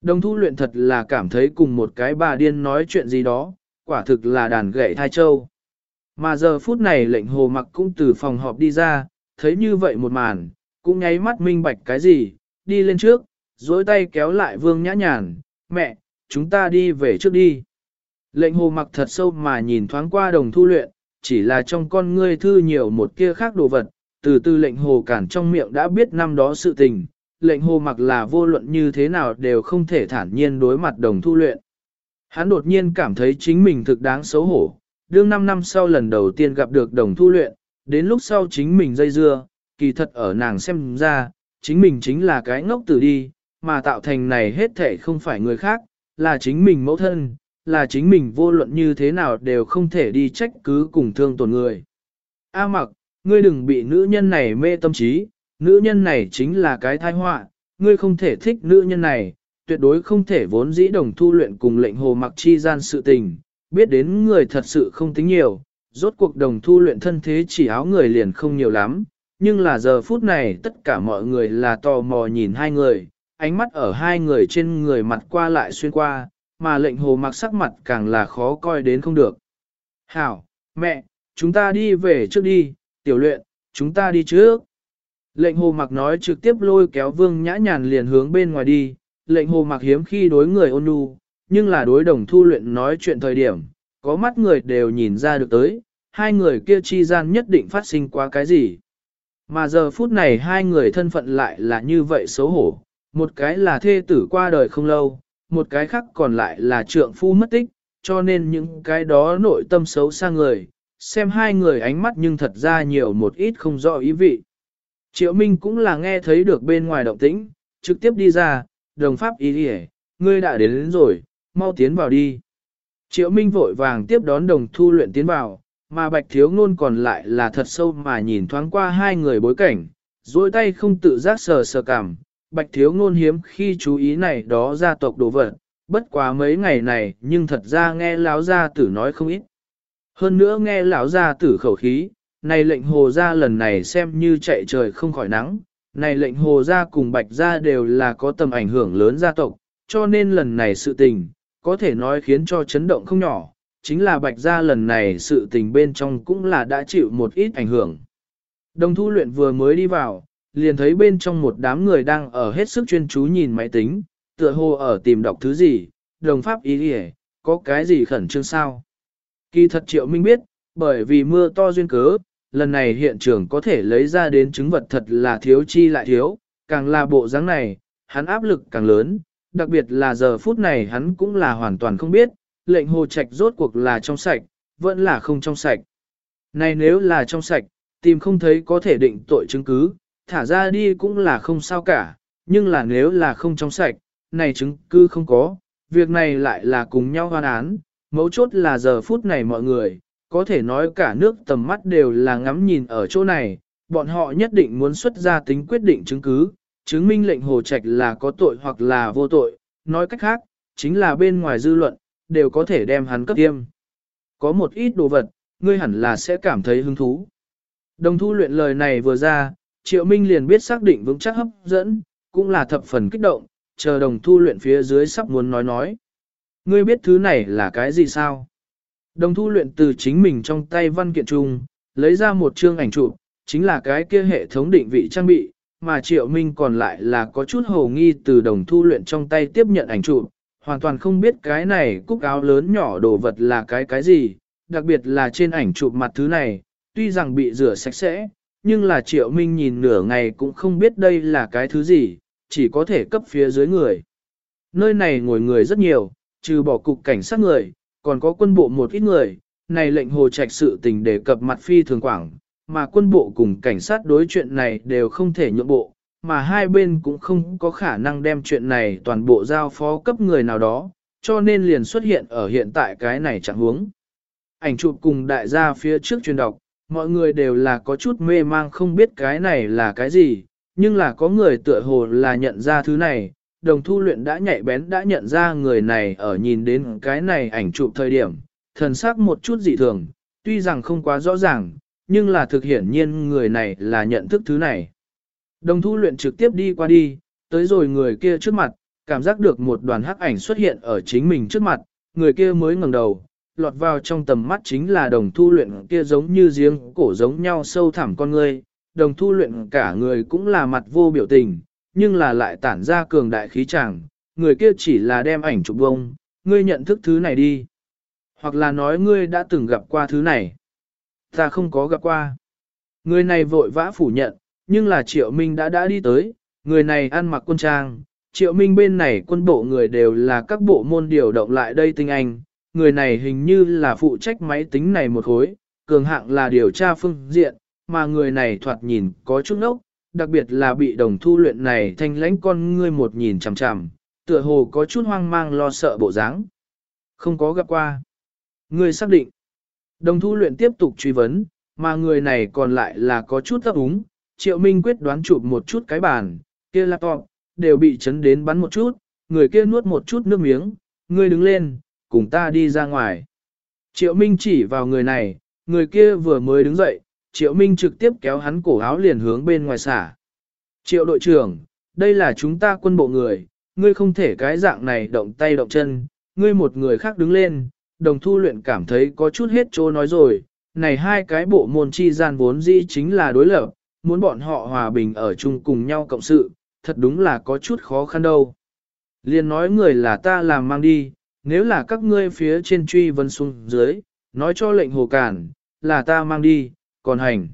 Đồng thu luyện thật là cảm thấy cùng một cái bà điên nói chuyện gì đó, quả thực là đàn gậy thai châu. Mà giờ phút này lệnh hồ mặc cũng từ phòng họp đi ra, thấy như vậy một màn, cũng nháy mắt minh bạch cái gì, đi lên trước, dối tay kéo lại vương nhã nhàn, mẹ, chúng ta đi về trước đi. Lệnh hồ mặc thật sâu mà nhìn thoáng qua đồng thu luyện, chỉ là trong con ngươi thư nhiều một kia khác đồ vật, từ từ lệnh hồ cản trong miệng đã biết năm đó sự tình, lệnh hồ mặc là vô luận như thế nào đều không thể thản nhiên đối mặt đồng thu luyện. Hắn đột nhiên cảm thấy chính mình thực đáng xấu hổ, đương 5 năm sau lần đầu tiên gặp được đồng thu luyện, đến lúc sau chính mình dây dưa, kỳ thật ở nàng xem ra, chính mình chính là cái ngốc tử đi, mà tạo thành này hết thể không phải người khác, là chính mình mẫu thân, là chính mình vô luận như thế nào đều không thể đi trách cứ cùng thương tổn người. A mặc, Ngươi đừng bị nữ nhân này mê tâm trí, nữ nhân này chính là cái thai họa, ngươi không thể thích nữ nhân này, tuyệt đối không thể vốn dĩ đồng thu luyện cùng lệnh hồ mặc chi gian sự tình, biết đến người thật sự không tính nhiều, rốt cuộc đồng thu luyện thân thế chỉ áo người liền không nhiều lắm, nhưng là giờ phút này tất cả mọi người là tò mò nhìn hai người, ánh mắt ở hai người trên người mặt qua lại xuyên qua, mà lệnh hồ mặc sắc mặt càng là khó coi đến không được. Hảo, mẹ, chúng ta đi về trước đi, tiểu luyện, chúng ta đi trước. Lệnh hồ mặc nói trực tiếp lôi kéo vương nhã nhàn liền hướng bên ngoài đi, lệnh hồ mặc hiếm khi đối người ôn nhu, nhưng là đối đồng thu luyện nói chuyện thời điểm, có mắt người đều nhìn ra được tới, hai người kia chi gian nhất định phát sinh qua cái gì. Mà giờ phút này hai người thân phận lại là như vậy xấu hổ, một cái là thê tử qua đời không lâu, một cái khác còn lại là trượng phu mất tích, cho nên những cái đó nội tâm xấu xa người, xem hai người ánh mắt nhưng thật ra nhiều một ít không rõ ý vị. Triệu Minh cũng là nghe thấy được bên ngoài động tĩnh, trực tiếp đi ra, đồng pháp ý đi ngươi đã đến, đến rồi, mau tiến vào đi. Triệu Minh vội vàng tiếp đón đồng thu luyện tiến vào, mà bạch thiếu ngôn còn lại là thật sâu mà nhìn thoáng qua hai người bối cảnh, duỗi tay không tự giác sờ sờ cảm, bạch thiếu ngôn hiếm khi chú ý này đó gia tộc đồ vật, bất quá mấy ngày này nhưng thật ra nghe lão gia tử nói không ít. Hơn nữa nghe lão gia tử khẩu khí, này lệnh hồ gia lần này xem như chạy trời không khỏi nắng, này lệnh hồ gia cùng bạch gia đều là có tầm ảnh hưởng lớn gia tộc, cho nên lần này sự tình, có thể nói khiến cho chấn động không nhỏ, chính là bạch gia lần này sự tình bên trong cũng là đã chịu một ít ảnh hưởng. Đồng thu luyện vừa mới đi vào, liền thấy bên trong một đám người đang ở hết sức chuyên chú nhìn máy tính, tựa hồ ở tìm đọc thứ gì, đồng pháp ý nghĩa, có cái gì khẩn trương sao. Kỳ thật triệu minh biết, bởi vì mưa to duyên cớ, lần này hiện trường có thể lấy ra đến chứng vật thật là thiếu chi lại thiếu, càng là bộ dáng này, hắn áp lực càng lớn, đặc biệt là giờ phút này hắn cũng là hoàn toàn không biết, lệnh hồ trạch rốt cuộc là trong sạch, vẫn là không trong sạch. Này nếu là trong sạch, tìm không thấy có thể định tội chứng cứ, thả ra đi cũng là không sao cả, nhưng là nếu là không trong sạch, này chứng cứ không có, việc này lại là cùng nhau hoan án, mấu chốt là giờ phút này mọi người, có thể nói cả nước tầm mắt đều là ngắm nhìn ở chỗ này, bọn họ nhất định muốn xuất ra tính quyết định chứng cứ, chứng minh lệnh hồ trạch là có tội hoặc là vô tội, nói cách khác, chính là bên ngoài dư luận, đều có thể đem hắn cấp tiêm. Có một ít đồ vật, ngươi hẳn là sẽ cảm thấy hứng thú. Đồng thu luyện lời này vừa ra, Triệu Minh liền biết xác định vững chắc hấp dẫn, cũng là thập phần kích động, chờ đồng thu luyện phía dưới sắp muốn nói nói. Ngươi biết thứ này là cái gì sao? Đồng thu luyện từ chính mình trong tay văn kiện trung lấy ra một chương ảnh chụp, chính là cái kia hệ thống định vị trang bị, mà Triệu Minh còn lại là có chút hồ nghi từ đồng thu luyện trong tay tiếp nhận ảnh chụp, hoàn toàn không biết cái này cúc áo lớn nhỏ đồ vật là cái cái gì, đặc biệt là trên ảnh chụp mặt thứ này, tuy rằng bị rửa sạch sẽ, nhưng là Triệu Minh nhìn nửa ngày cũng không biết đây là cái thứ gì, chỉ có thể cấp phía dưới người. Nơi này ngồi người rất nhiều, trừ bỏ cục cảnh sát người, còn có quân bộ một ít người, này lệnh hồ trạch sự tình đề cập mặt phi thường quảng, mà quân bộ cùng cảnh sát đối chuyện này đều không thể nhượng bộ, mà hai bên cũng không có khả năng đem chuyện này toàn bộ giao phó cấp người nào đó, cho nên liền xuất hiện ở hiện tại cái này chẳng huống. Ảnh chụp cùng đại gia phía trước truyền đọc, mọi người đều là có chút mê mang không biết cái này là cái gì, nhưng là có người tựa hồ là nhận ra thứ này, đồng thu luyện đã nhạy bén đã nhận ra người này ở nhìn đến cái này ảnh chụp thời điểm, thần sắc một chút dị thường, tuy rằng không quá rõ ràng, nhưng là thực hiển nhiên người này là nhận thức thứ này. Đồng thu luyện trực tiếp đi qua đi, tới rồi người kia trước mặt, cảm giác được một đoàn hắc ảnh xuất hiện ở chính mình trước mặt, người kia mới ngẩng đầu, lọt vào trong tầm mắt chính là đồng thu luyện kia giống như giếng cổ giống nhau sâu thẳm con người, đồng thu luyện cả người cũng là mặt vô biểu tình, nhưng là lại tản ra cường đại khí chàng, người kia chỉ là đem ảnh chụp bông, ngươi nhận thức thứ này đi. Hoặc là nói ngươi đã từng gặp qua thứ này. Ta không có gặp qua. Người này vội vã phủ nhận, nhưng là Triệu Minh đã đã đi tới, người này ăn mặc quân trang. Triệu Minh bên này quân bộ người đều là các bộ môn điều động lại đây tinh anh, người này hình như là phụ trách máy tính này một khối, cường hạng là điều tra phương diện, mà người này thoạt nhìn có chút nốc, đặc biệt là bị đồng thu luyện này thanh lãnh con ngươi một nhìn chằm chằm, tựa hồ có chút hoang mang lo sợ bộ dáng. Không có gặp qua. người xác định. Đồng thu luyện tiếp tục truy vấn, mà người này còn lại là có chút ấp úng, triệu minh quyết đoán chụp một chút cái bàn, kia laptop, đều bị chấn đến bắn một chút, người kia nuốt một chút nước miếng, người đứng lên, cùng ta đi ra ngoài. Triệu Minh chỉ vào người này, người kia vừa mới đứng dậy, Triệu Minh trực tiếp kéo hắn cổ áo liền hướng bên ngoài xả. Triệu đội trưởng, đây là chúng ta quân bộ người, ngươi không thể cái dạng này động tay động chân, ngươi một người khác đứng lên, đồng thu luyện cảm thấy có chút hết chỗ nói rồi, này hai cái bộ môn chi gian vốn dĩ chính là đối lập, muốn bọn họ hòa bình ở chung cùng nhau cộng sự, thật đúng là có chút khó khăn đâu. Liên nói người là ta làm mang đi, nếu là các ngươi phía trên truy vân xuống dưới, nói cho lệnh hồ cản, là ta mang đi, còn hành.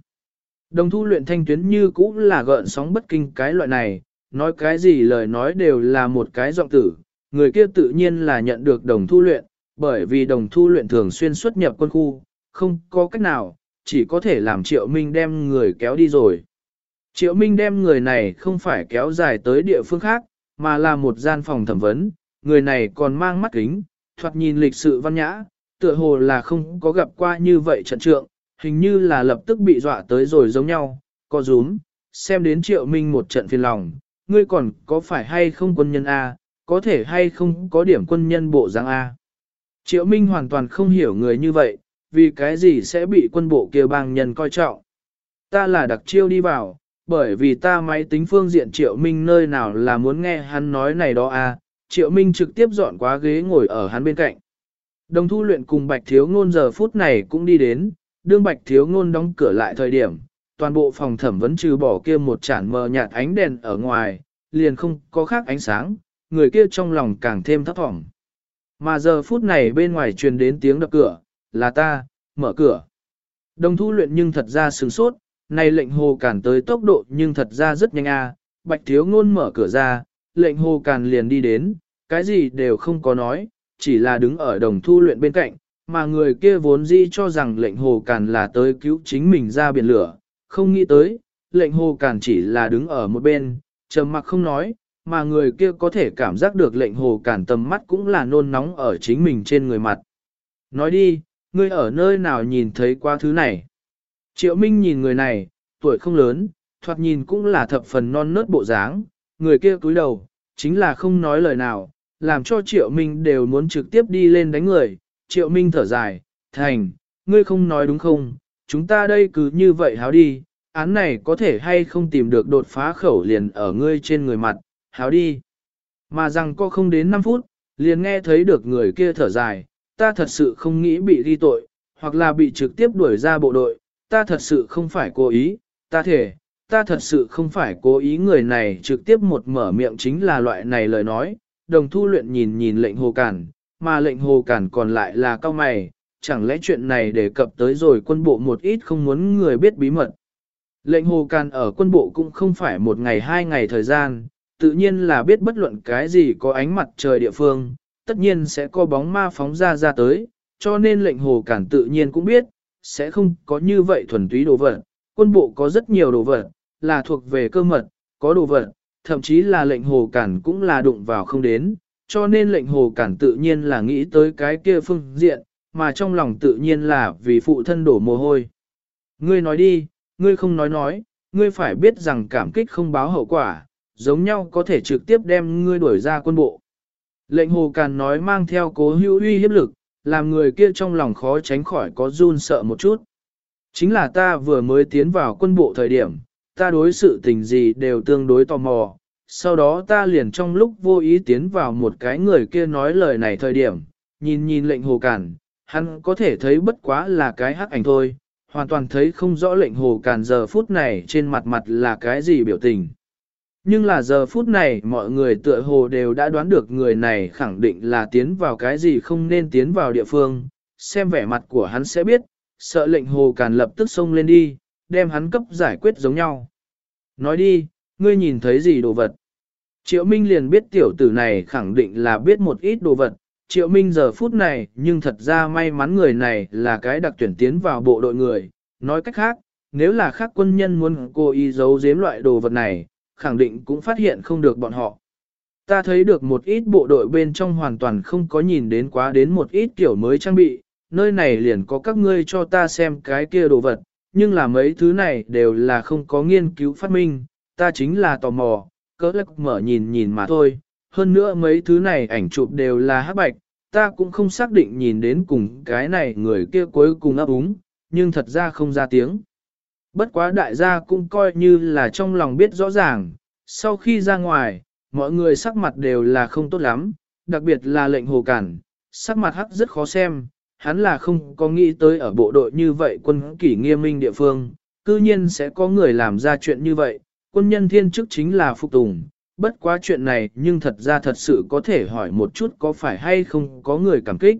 Đồng thu luyện thanh tuyến như cũ là gợn sóng bất kinh cái loại này, nói cái gì lời nói đều là một cái giọng tử, người kia tự nhiên là nhận được đồng thu luyện, bởi vì đồng thu luyện thường xuyên xuất nhập quân khu, không có cách nào, chỉ có thể làm triệu minh đem người kéo đi rồi. Triệu minh đem người này không phải kéo dài tới địa phương khác, mà là một gian phòng thẩm vấn, người này còn mang mắt kính, thoạt nhìn lịch sự văn nhã, tựa hồ là không có gặp qua như vậy trận trượng, hình như là lập tức bị dọa tới rồi giống nhau, có rúm, xem đến triệu minh một trận phiền lòng, ngươi còn có phải hay không quân nhân A, có thể hay không có điểm quân nhân bộ dáng A. Triệu minh hoàn toàn không hiểu người như vậy, vì cái gì sẽ bị quân bộ kia bang nhân coi trọng. Ta là đặc chiêu đi vào, bởi vì ta máy tính phương diện triệu minh nơi nào là muốn nghe hắn nói này đó a triệu minh trực tiếp dọn quá ghế ngồi ở hắn bên cạnh. Đồng thu luyện cùng bạch thiếu ngôn giờ phút này cũng đi đến, đương bạch thiếu ngôn đóng cửa lại thời điểm, toàn bộ phòng thẩm vấn trừ bỏ kia một chản mờ nhạt ánh đèn ở ngoài, liền không có khác ánh sáng, người kia trong lòng càng thêm thấp thỏm. Mà giờ phút này bên ngoài truyền đến tiếng đập cửa, là ta, mở cửa. Đồng thu luyện nhưng thật ra sướng sốt, này lệnh hồ cản tới tốc độ nhưng thật ra rất nhanh a. Bạch thiếu ngôn mở cửa ra, lệnh hồ Càn liền đi đến, cái gì đều không có nói, chỉ là đứng ở đồng thu luyện bên cạnh, mà người kia vốn dĩ cho rằng lệnh hồ Càn là tới cứu chính mình ra biển lửa, không nghĩ tới, lệnh hồ Càn chỉ là đứng ở một bên, trầm mặc không nói, mà người kia có thể cảm giác được lệnh hồ Càn tầm mắt cũng là nôn nóng ở chính mình trên người mặt. Nói đi, ngươi ở nơi nào nhìn thấy qua thứ này? Triệu Minh nhìn người này, tuổi không lớn, thoạt nhìn cũng là thập phần non nớt bộ dáng, người kia cúi đầu, chính là không nói lời nào, làm cho Triệu Minh đều muốn trực tiếp đi lên đánh người. Triệu Minh thở dài, thành, ngươi không nói đúng không, chúng ta đây cứ như vậy háo đi, án này có thể hay không tìm được đột phá khẩu liền ở ngươi trên người mặt, háo đi. Mà rằng có không đến 5 phút, liền nghe thấy được người kia thở dài, ta thật sự không nghĩ bị ghi tội, hoặc là bị trực tiếp đuổi ra bộ đội, ta thật sự không phải cố ý, ta thể, ta thật sự không phải cố ý người này trực tiếp một mở miệng chính là loại này lời nói, đồng thu luyện nhìn nhìn lệnh hồ cản, mà lệnh hồ cản còn lại là cao mày, chẳng lẽ chuyện này đề cập tới rồi quân bộ một ít không muốn người biết bí mật. Lệnh hồ cản ở quân bộ cũng không phải một ngày hai ngày thời gian, tự nhiên là biết bất luận cái gì có ánh mặt trời địa phương, tất nhiên sẽ có bóng ma phóng ra ra tới, cho nên lệnh hồ cản tự nhiên cũng biết, sẽ không có như vậy thuần túy đồ vật. Quân bộ có rất nhiều đồ vật, là thuộc về cơ mật, có đồ vật, thậm chí là lệnh hồ cản cũng là đụng vào không đến, cho nên lệnh hồ cản tự nhiên là nghĩ tới cái kia phương diện, mà trong lòng tự nhiên là vì phụ thân đổ mồ hôi. Ngươi nói đi, ngươi không nói nói, ngươi phải biết rằng cảm kích không báo hậu quả, giống nhau có thể trực tiếp đem ngươi đuổi ra quân bộ. Lệnh hồ càn nói mang theo cố hữu uy hiếp lực, làm người kia trong lòng khó tránh khỏi có run sợ một chút. Chính là ta vừa mới tiến vào quân bộ thời điểm, ta đối sự tình gì đều tương đối tò mò, sau đó ta liền trong lúc vô ý tiến vào một cái người kia nói lời này thời điểm, nhìn nhìn lệnh hồ cản, hắn có thể thấy bất quá là cái hắc ảnh thôi, hoàn toàn thấy không rõ lệnh hồ cản giờ phút này trên mặt mặt là cái gì biểu tình. Nhưng là giờ phút này mọi người tựa hồ đều đã đoán được người này khẳng định là tiến vào cái gì không nên tiến vào địa phương, xem vẻ mặt của hắn sẽ biết, sợ lệnh hồ càn lập tức xông lên đi, đem hắn cấp giải quyết giống nhau. Nói đi, ngươi nhìn thấy gì đồ vật? Triệu Minh liền biết tiểu tử này khẳng định là biết một ít đồ vật. Triệu Minh giờ phút này nhưng thật ra may mắn người này là cái đặc tuyển tiến vào bộ đội người. Nói cách khác, nếu là khác quân nhân muốn cố ý giấu giếm loại đồ vật này, khẳng định cũng phát hiện không được bọn họ. Ta thấy được một ít bộ đội bên trong hoàn toàn không có nhìn đến quá đến một ít kiểu mới trang bị, nơi này liền có các ngươi cho ta xem cái kia đồ vật, nhưng là mấy thứ này đều là không có nghiên cứu phát minh, ta chính là tò mò, cỡ lắc mở nhìn nhìn mà thôi. Hơn nữa mấy thứ này ảnh chụp đều là hắc bạch, ta cũng không xác định nhìn đến cùng cái này người kia cuối cùng ấp úng, nhưng thật ra không ra tiếng. Bất quá đại gia cũng coi như là trong lòng biết rõ ràng, sau khi ra ngoài, mọi người sắc mặt đều là không tốt lắm, đặc biệt là lệnh hồ cản, sắc mặt hắc rất khó xem, hắn là không có nghĩ tới ở bộ đội như vậy quân kỷ nghiêm minh địa phương, cư nhiên sẽ có người làm ra chuyện như vậy, quân nhân thiên chức chính là phục tùng, bất quá chuyện này nhưng thật ra thật sự có thể hỏi một chút có phải hay không có người cảm kích.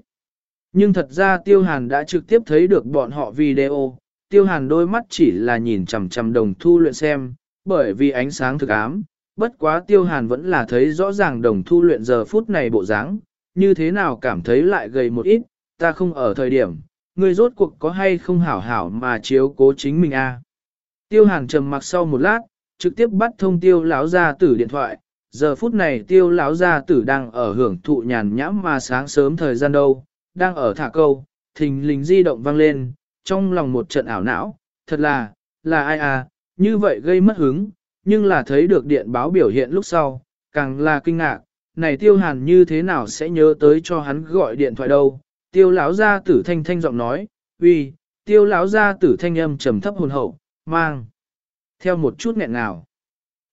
Nhưng thật ra Tiêu Hàn đã trực tiếp thấy được bọn họ video, Tiêu Hàn đôi mắt chỉ là nhìn chằm chằm đồng thu luyện xem, bởi vì ánh sáng thực ám, bất quá Tiêu Hàn vẫn là thấy rõ ràng đồng thu luyện giờ phút này bộ dáng, như thế nào cảm thấy lại gầy một ít, ta không ở thời điểm, người rốt cuộc có hay không hảo hảo mà chiếu cố chính mình a. À. Tiêu Hàn trầm mặc sau một lát, trực tiếp bắt thông tiêu lão gia tử điện thoại. Giờ phút này tiêu lão gia tử đang ở hưởng thụ nhàn nhãm mà sáng sớm thời gian đâu, đang ở thả câu, thình lình di động vang lên, trong lòng một trận ảo não, thật là, là ai à, như vậy gây mất hứng, nhưng là thấy được điện báo biểu hiện lúc sau, càng là kinh ngạc, này tiêu hàn như thế nào sẽ nhớ tới cho hắn gọi điện thoại đâu, tiêu lão gia tử thanh thanh giọng nói, uy, tiêu lão gia tử thanh âm trầm thấp hồn hậu, mang. Theo một chút nghẹn nào.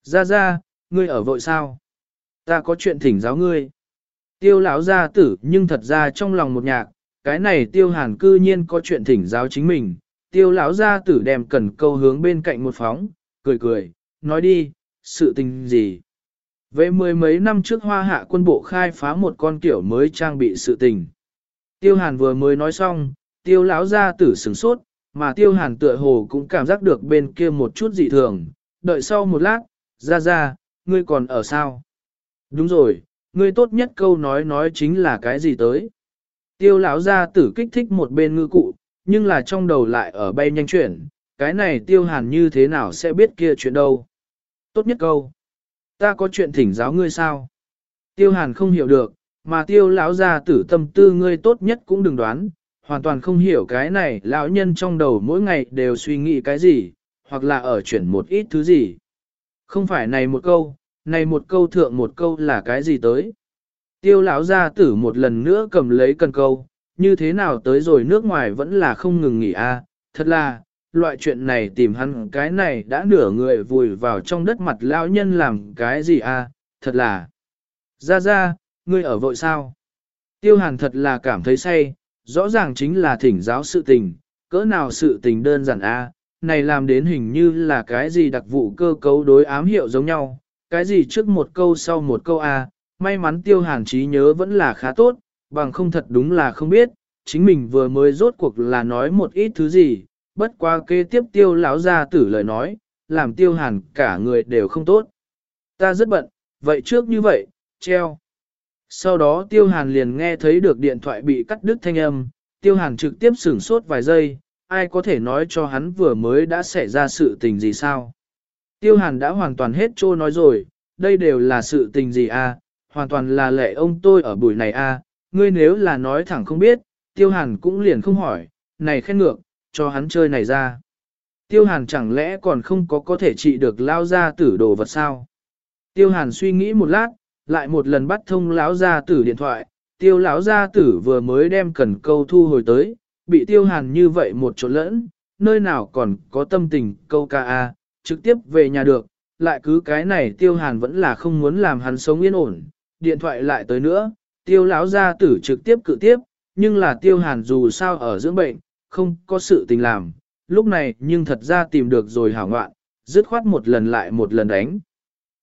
Ra ra, ngươi ở vội sao? Ta có chuyện thỉnh giáo ngươi. Tiêu lão gia tử nhưng thật ra trong lòng một nhạc, cái này tiêu hàn cư nhiên có chuyện thỉnh giáo chính mình. Tiêu lão gia tử đem cần câu hướng bên cạnh một phóng, cười cười, nói đi, sự tình gì? Về mười mấy năm trước hoa hạ quân bộ khai phá một con kiểu mới trang bị sự tình. Tiêu hàn vừa mới nói xong, tiêu lão gia tử sửng sốt, mà tiêu hàn tựa hồ cũng cảm giác được bên kia một chút dị thường, đợi sau một lát, ra ra, ngươi còn ở sao? Đúng rồi, ngươi tốt nhất câu nói nói chính là cái gì tới? Tiêu lão gia tử kích thích một bên ngư cụ, nhưng là trong đầu lại ở bay nhanh chuyển, cái này tiêu hàn như thế nào sẽ biết kia chuyện đâu? Tốt nhất câu, ta có chuyện thỉnh giáo ngươi sao? Tiêu hàn không hiểu được, mà tiêu lão gia tử tâm tư ngươi tốt nhất cũng đừng đoán, hoàn toàn không hiểu cái này lão nhân trong đầu mỗi ngày đều suy nghĩ cái gì, hoặc là ở chuyển một ít thứ gì. Không phải này một câu, này một câu thượng một câu là cái gì tới. Tiêu lão gia tử một lần nữa cầm lấy cần câu, như thế nào tới rồi nước ngoài vẫn là không ngừng nghỉ a à, thật là, loại chuyện này tìm hắn cái này đã nửa người vùi vào trong đất mặt lão nhân làm cái gì a à, thật là. Ra ra, ngươi ở vội sao? Tiêu hàn thật là cảm thấy say, rõ ràng chính là thỉnh giáo sự tình, cỡ nào sự tình đơn giản a, này làm đến hình như là cái gì đặc vụ cơ cấu đối ám hiệu giống nhau, cái gì trước một câu sau một câu a, may mắn tiêu hàn trí nhớ vẫn là khá tốt, bằng không thật đúng là không biết, chính mình vừa mới rốt cuộc là nói một ít thứ gì, bất qua kế tiếp tiêu lão ra tử lời nói, làm tiêu hàn cả người đều không tốt. Ta rất bận, vậy trước như vậy, treo. Sau đó tiêu hàn liền nghe thấy được điện thoại bị cắt đứt thanh âm, tiêu hàn trực tiếp sửng sốt vài giây, ai có thể nói cho hắn vừa mới đã xảy ra sự tình gì sao. Tiêu hàn đã hoàn toàn hết trô nói rồi, đây đều là sự tình gì à, hoàn toàn là lệ ông tôi ở buổi này à, ngươi nếu là nói thẳng không biết, tiêu hàn cũng liền không hỏi, này khen ngược, cho hắn chơi này ra. Tiêu hàn chẳng lẽ còn không có có thể trị được lao ra tử đồ vật sao? Tiêu hàn suy nghĩ một lát, lại một lần bắt thông lão gia tử điện thoại, tiêu lão gia tử vừa mới đem cần câu thu hồi tới, bị tiêu hàn như vậy một chỗ lẫn, nơi nào còn có tâm tình câu ca a, trực tiếp về nhà được, lại cứ cái này tiêu hàn vẫn là không muốn làm hắn sống yên ổn, điện thoại lại tới nữa, tiêu lão gia tử trực tiếp cự tiếp, nhưng là tiêu hàn dù sao ở dưỡng bệnh, không có sự tình làm, lúc này nhưng thật ra tìm được rồi hảo ngoạn, dứt khoát một lần lại một lần đánh.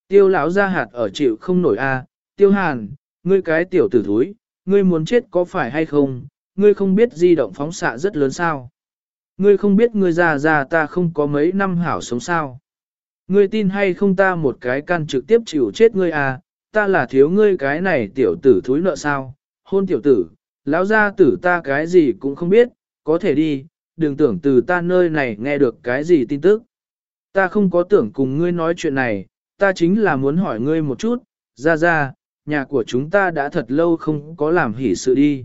Tiêu lão gia hạt ở chịu không nổi a, tiêu hàn, ngươi cái tiểu tử thúi, ngươi muốn chết có phải hay không, ngươi không biết di động phóng xạ rất lớn sao. Ngươi không biết ngươi già già ta không có mấy năm hảo sống sao. Ngươi tin hay không ta một cái can trực tiếp chịu chết ngươi à, ta là thiếu ngươi cái này tiểu tử thúi nợ sao, hôn tiểu tử, lão gia tử ta cái gì cũng không biết, có thể đi, đừng tưởng từ ta nơi này nghe được cái gì tin tức. Ta không có tưởng cùng ngươi nói chuyện này, ta chính là muốn hỏi ngươi một chút, ra ra, nhà của chúng ta đã thật lâu không có làm hỷ sự đi.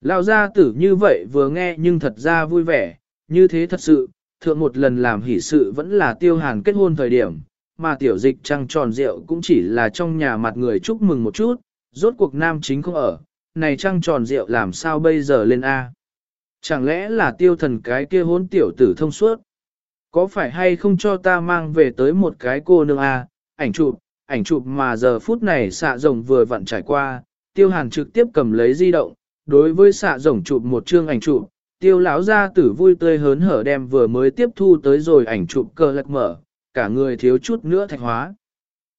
Lão gia tử như vậy vừa nghe nhưng thật ra vui vẻ, như thế thật sự, thượng một lần làm hỷ sự vẫn là tiêu hàn kết hôn thời điểm, mà tiểu dịch trăng tròn rượu cũng chỉ là trong nhà mặt người chúc mừng một chút, rốt cuộc nam chính không ở, này trăng tròn rượu làm sao bây giờ lên A. Chẳng lẽ là tiêu thần cái kia hôn tiểu tử thông suốt? Có phải hay không cho ta mang về tới một cái cô nương A, ảnh chụp, ảnh chụp mà giờ phút này xạ rồng vừa vặn trải qua, tiêu hàn trực tiếp cầm lấy di động, đối với xạ rồng chụp một chương ảnh chụp, tiêu lão gia tử vui tươi hớn hở đem vừa mới tiếp thu tới rồi ảnh chụp cơ lật mở, cả người thiếu chút nữa thạch hóa.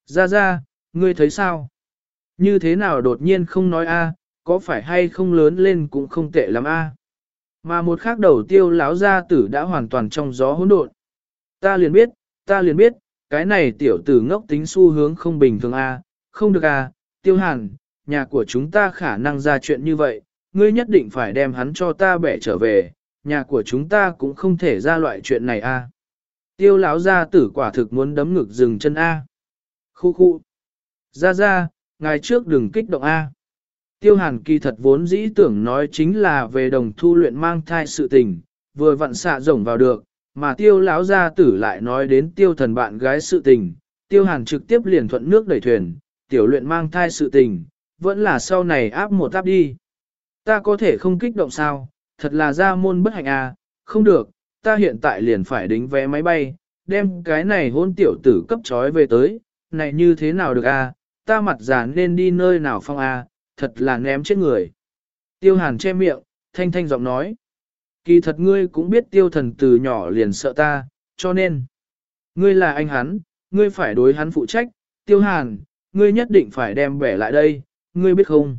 Ra ra, ngươi thấy sao? Như thế nào đột nhiên không nói a, có phải hay không lớn lên cũng không tệ lắm a. Mà một khác đầu tiêu lão gia tử đã hoàn toàn trong gió hỗn độn. Ta liền biết, ta liền biết, cái này tiểu tử ngốc tính xu hướng không bình thường a, không được a, tiêu hàn, nhà của chúng ta khả năng ra chuyện như vậy, ngươi nhất định phải đem hắn cho ta bẻ trở về, nhà của chúng ta cũng không thể ra loại chuyện này a. Tiêu lão gia tử quả thực muốn đấm ngực dừng chân a. Khu khu. Ra ra, ngài trước đừng kích động a. Tiêu hàn kỳ thật vốn dĩ tưởng nói chính là về đồng thu luyện mang thai sự tình, vừa vặn xạ rổng vào được, mà tiêu lão gia tử lại nói đến tiêu thần bạn gái sự tình, tiêu hàn trực tiếp liền thuận nước đẩy thuyền, tiểu luyện mang thai sự tình, vẫn là sau này áp một áp đi. Ta có thể không kích động sao, thật là ra môn bất hạnh à, không được, ta hiện tại liền phải đính vé máy bay, đem cái này hôn tiểu tử cấp trói về tới, này như thế nào được à, ta mặt già nên đi nơi nào phong à, thật là ném chết người. Tiêu hàn che miệng, thanh thanh giọng nói. Kỳ thật ngươi cũng biết tiêu thần từ nhỏ liền sợ ta, cho nên. Ngươi là anh hắn, ngươi phải đối hắn phụ trách, tiêu hàn, ngươi nhất định phải đem bẻ lại đây, ngươi biết không?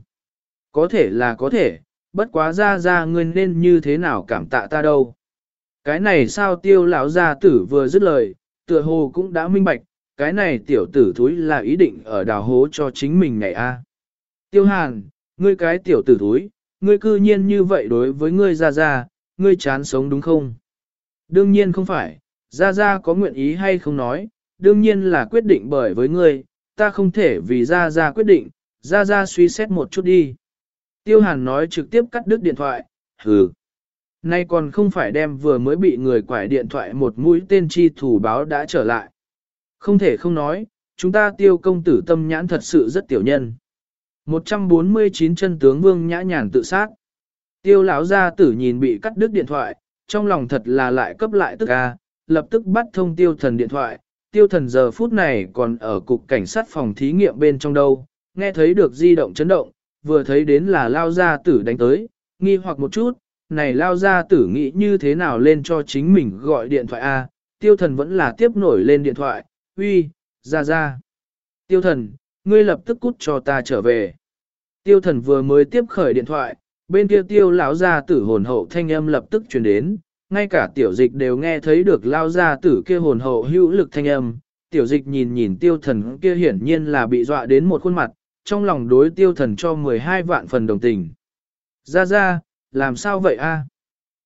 Có thể là có thể, bất quá ra ra ngươi nên như thế nào cảm tạ ta đâu. Cái này sao tiêu lão gia tử vừa dứt lời, tựa hồ cũng đã minh bạch, cái này tiểu tử thúi là ý định ở đào hố cho chính mình này a. Tiêu hàn, ngươi cái tiểu tử thúi, ngươi cư nhiên như vậy đối với ngươi ra ra, ngươi chán sống đúng không? Đương nhiên không phải, ra ra có nguyện ý hay không nói, đương nhiên là quyết định bởi với ngươi, ta không thể vì ra ra quyết định, ra ra suy xét một chút đi. Tiêu hàn nói trực tiếp cắt đứt điện thoại, hừ. Nay còn không phải đem vừa mới bị người quải điện thoại một mũi tên chi thủ báo đã trở lại. Không thể không nói, chúng ta tiêu công tử tâm nhãn thật sự rất tiểu nhân. 149 chân tướng vương nhã nhàn tự sát. Tiêu lão gia tử nhìn bị cắt đứt điện thoại, trong lòng thật là lại cấp lại tức a, lập tức bắt thông tiêu thần điện thoại. Tiêu thần giờ phút này còn ở cục cảnh sát phòng thí nghiệm bên trong đâu, nghe thấy được di động chấn động, vừa thấy đến là lao gia tử đánh tới, nghi hoặc một chút, này lao gia tử nghĩ như thế nào lên cho chính mình gọi điện thoại A, tiêu thần vẫn là tiếp nổi lên điện thoại, uy, ra ra. Tiêu thần, ngươi lập tức cút cho ta trở về. Tiêu thần vừa mới tiếp khởi điện thoại, bên kia tiêu lão gia tử hồn hậu thanh âm lập tức truyền đến, ngay cả tiểu dịch đều nghe thấy được lao gia tử kia hồn hậu hữu lực thanh âm. Tiểu dịch nhìn nhìn tiêu thần kia hiển nhiên là bị dọa đến một khuôn mặt, trong lòng đối tiêu thần cho 12 vạn phần đồng tình. Ra ra, làm sao vậy a?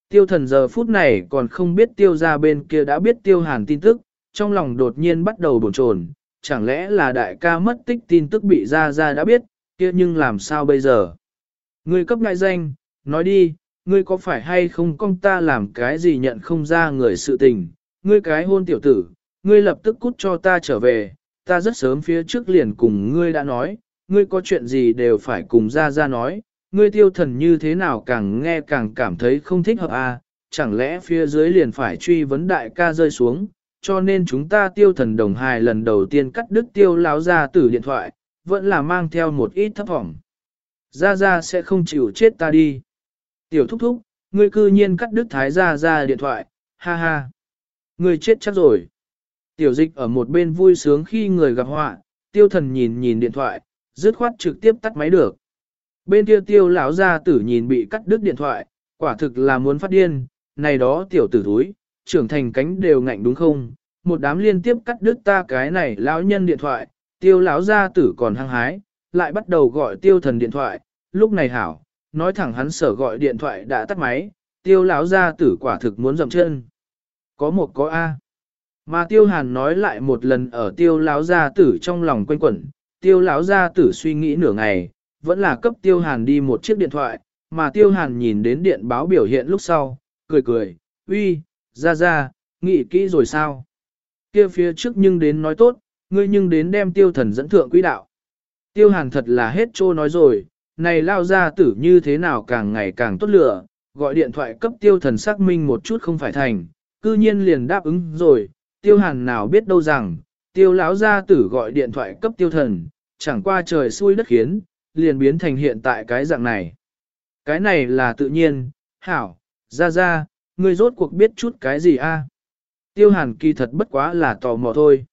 Tiêu thần giờ phút này còn không biết tiêu ra bên kia đã biết tiêu hàn tin tức, trong lòng đột nhiên bắt đầu bồn chồn, chẳng lẽ là đại ca mất tích tin tức bị ra ra đã biết, kia nhưng làm sao bây giờ? Ngươi cấp ngại danh, nói đi, ngươi có phải hay không con ta làm cái gì nhận không ra người sự tình, ngươi cái hôn tiểu tử, ngươi lập tức cút cho ta trở về, ta rất sớm phía trước liền cùng ngươi đã nói, ngươi có chuyện gì đều phải cùng ra ra nói, ngươi tiêu thần như thế nào càng nghe càng cảm thấy không thích hợp à, chẳng lẽ phía dưới liền phải truy vấn đại ca rơi xuống, cho nên chúng ta tiêu thần đồng hài lần đầu tiên cắt đứt tiêu láo ra từ điện thoại, vẫn là mang theo một ít thấp vọng. Gia gia sẽ không chịu chết ta đi. Tiểu thúc thúc, ngươi cư nhiên cắt đứt thái gia gia điện thoại, ha ha. Ngươi chết chắc rồi. Tiểu dịch ở một bên vui sướng khi người gặp họa, tiêu thần nhìn nhìn điện thoại, dứt khoát trực tiếp tắt máy được. Bên kia tiêu lão gia tử nhìn bị cắt đứt điện thoại, quả thực là muốn phát điên, này đó tiểu tử thúi, trưởng thành cánh đều ngạnh đúng không? Một đám liên tiếp cắt đứt ta cái này lão nhân điện thoại, tiêu lão gia tử còn hăng hái, lại bắt đầu gọi tiêu thần điện thoại, lúc này hảo, nói thẳng hắn sở gọi điện thoại đã tắt máy, tiêu lão gia tử quả thực muốn dậm chân. Có một có A. Mà tiêu hàn nói lại một lần ở tiêu lão gia tử trong lòng quanh quẩn, tiêu lão gia tử suy nghĩ nửa ngày, vẫn là cấp tiêu hàn đi một chiếc điện thoại, mà tiêu hàn nhìn đến điện báo biểu hiện lúc sau, cười cười, uy, ra ra, nghĩ kỹ rồi sao? Kia phía trước nhưng đến nói tốt, ngươi nhưng đến đem tiêu thần dẫn thượng quỹ đạo. Tiêu hàn thật là hết trô nói rồi, này lao ra tử như thế nào càng ngày càng tốt lựa, gọi điện thoại cấp tiêu thần xác minh một chút không phải thành, cư nhiên liền đáp ứng rồi, tiêu hàn nào biết đâu rằng, tiêu lão gia tử gọi điện thoại cấp tiêu thần, chẳng qua trời xui đất khiến, liền biến thành hiện tại cái dạng này. Cái này là tự nhiên, hảo, ra ra, ngươi rốt cuộc biết chút cái gì a? Tiêu hàn kỳ thật bất quá là tò mò thôi.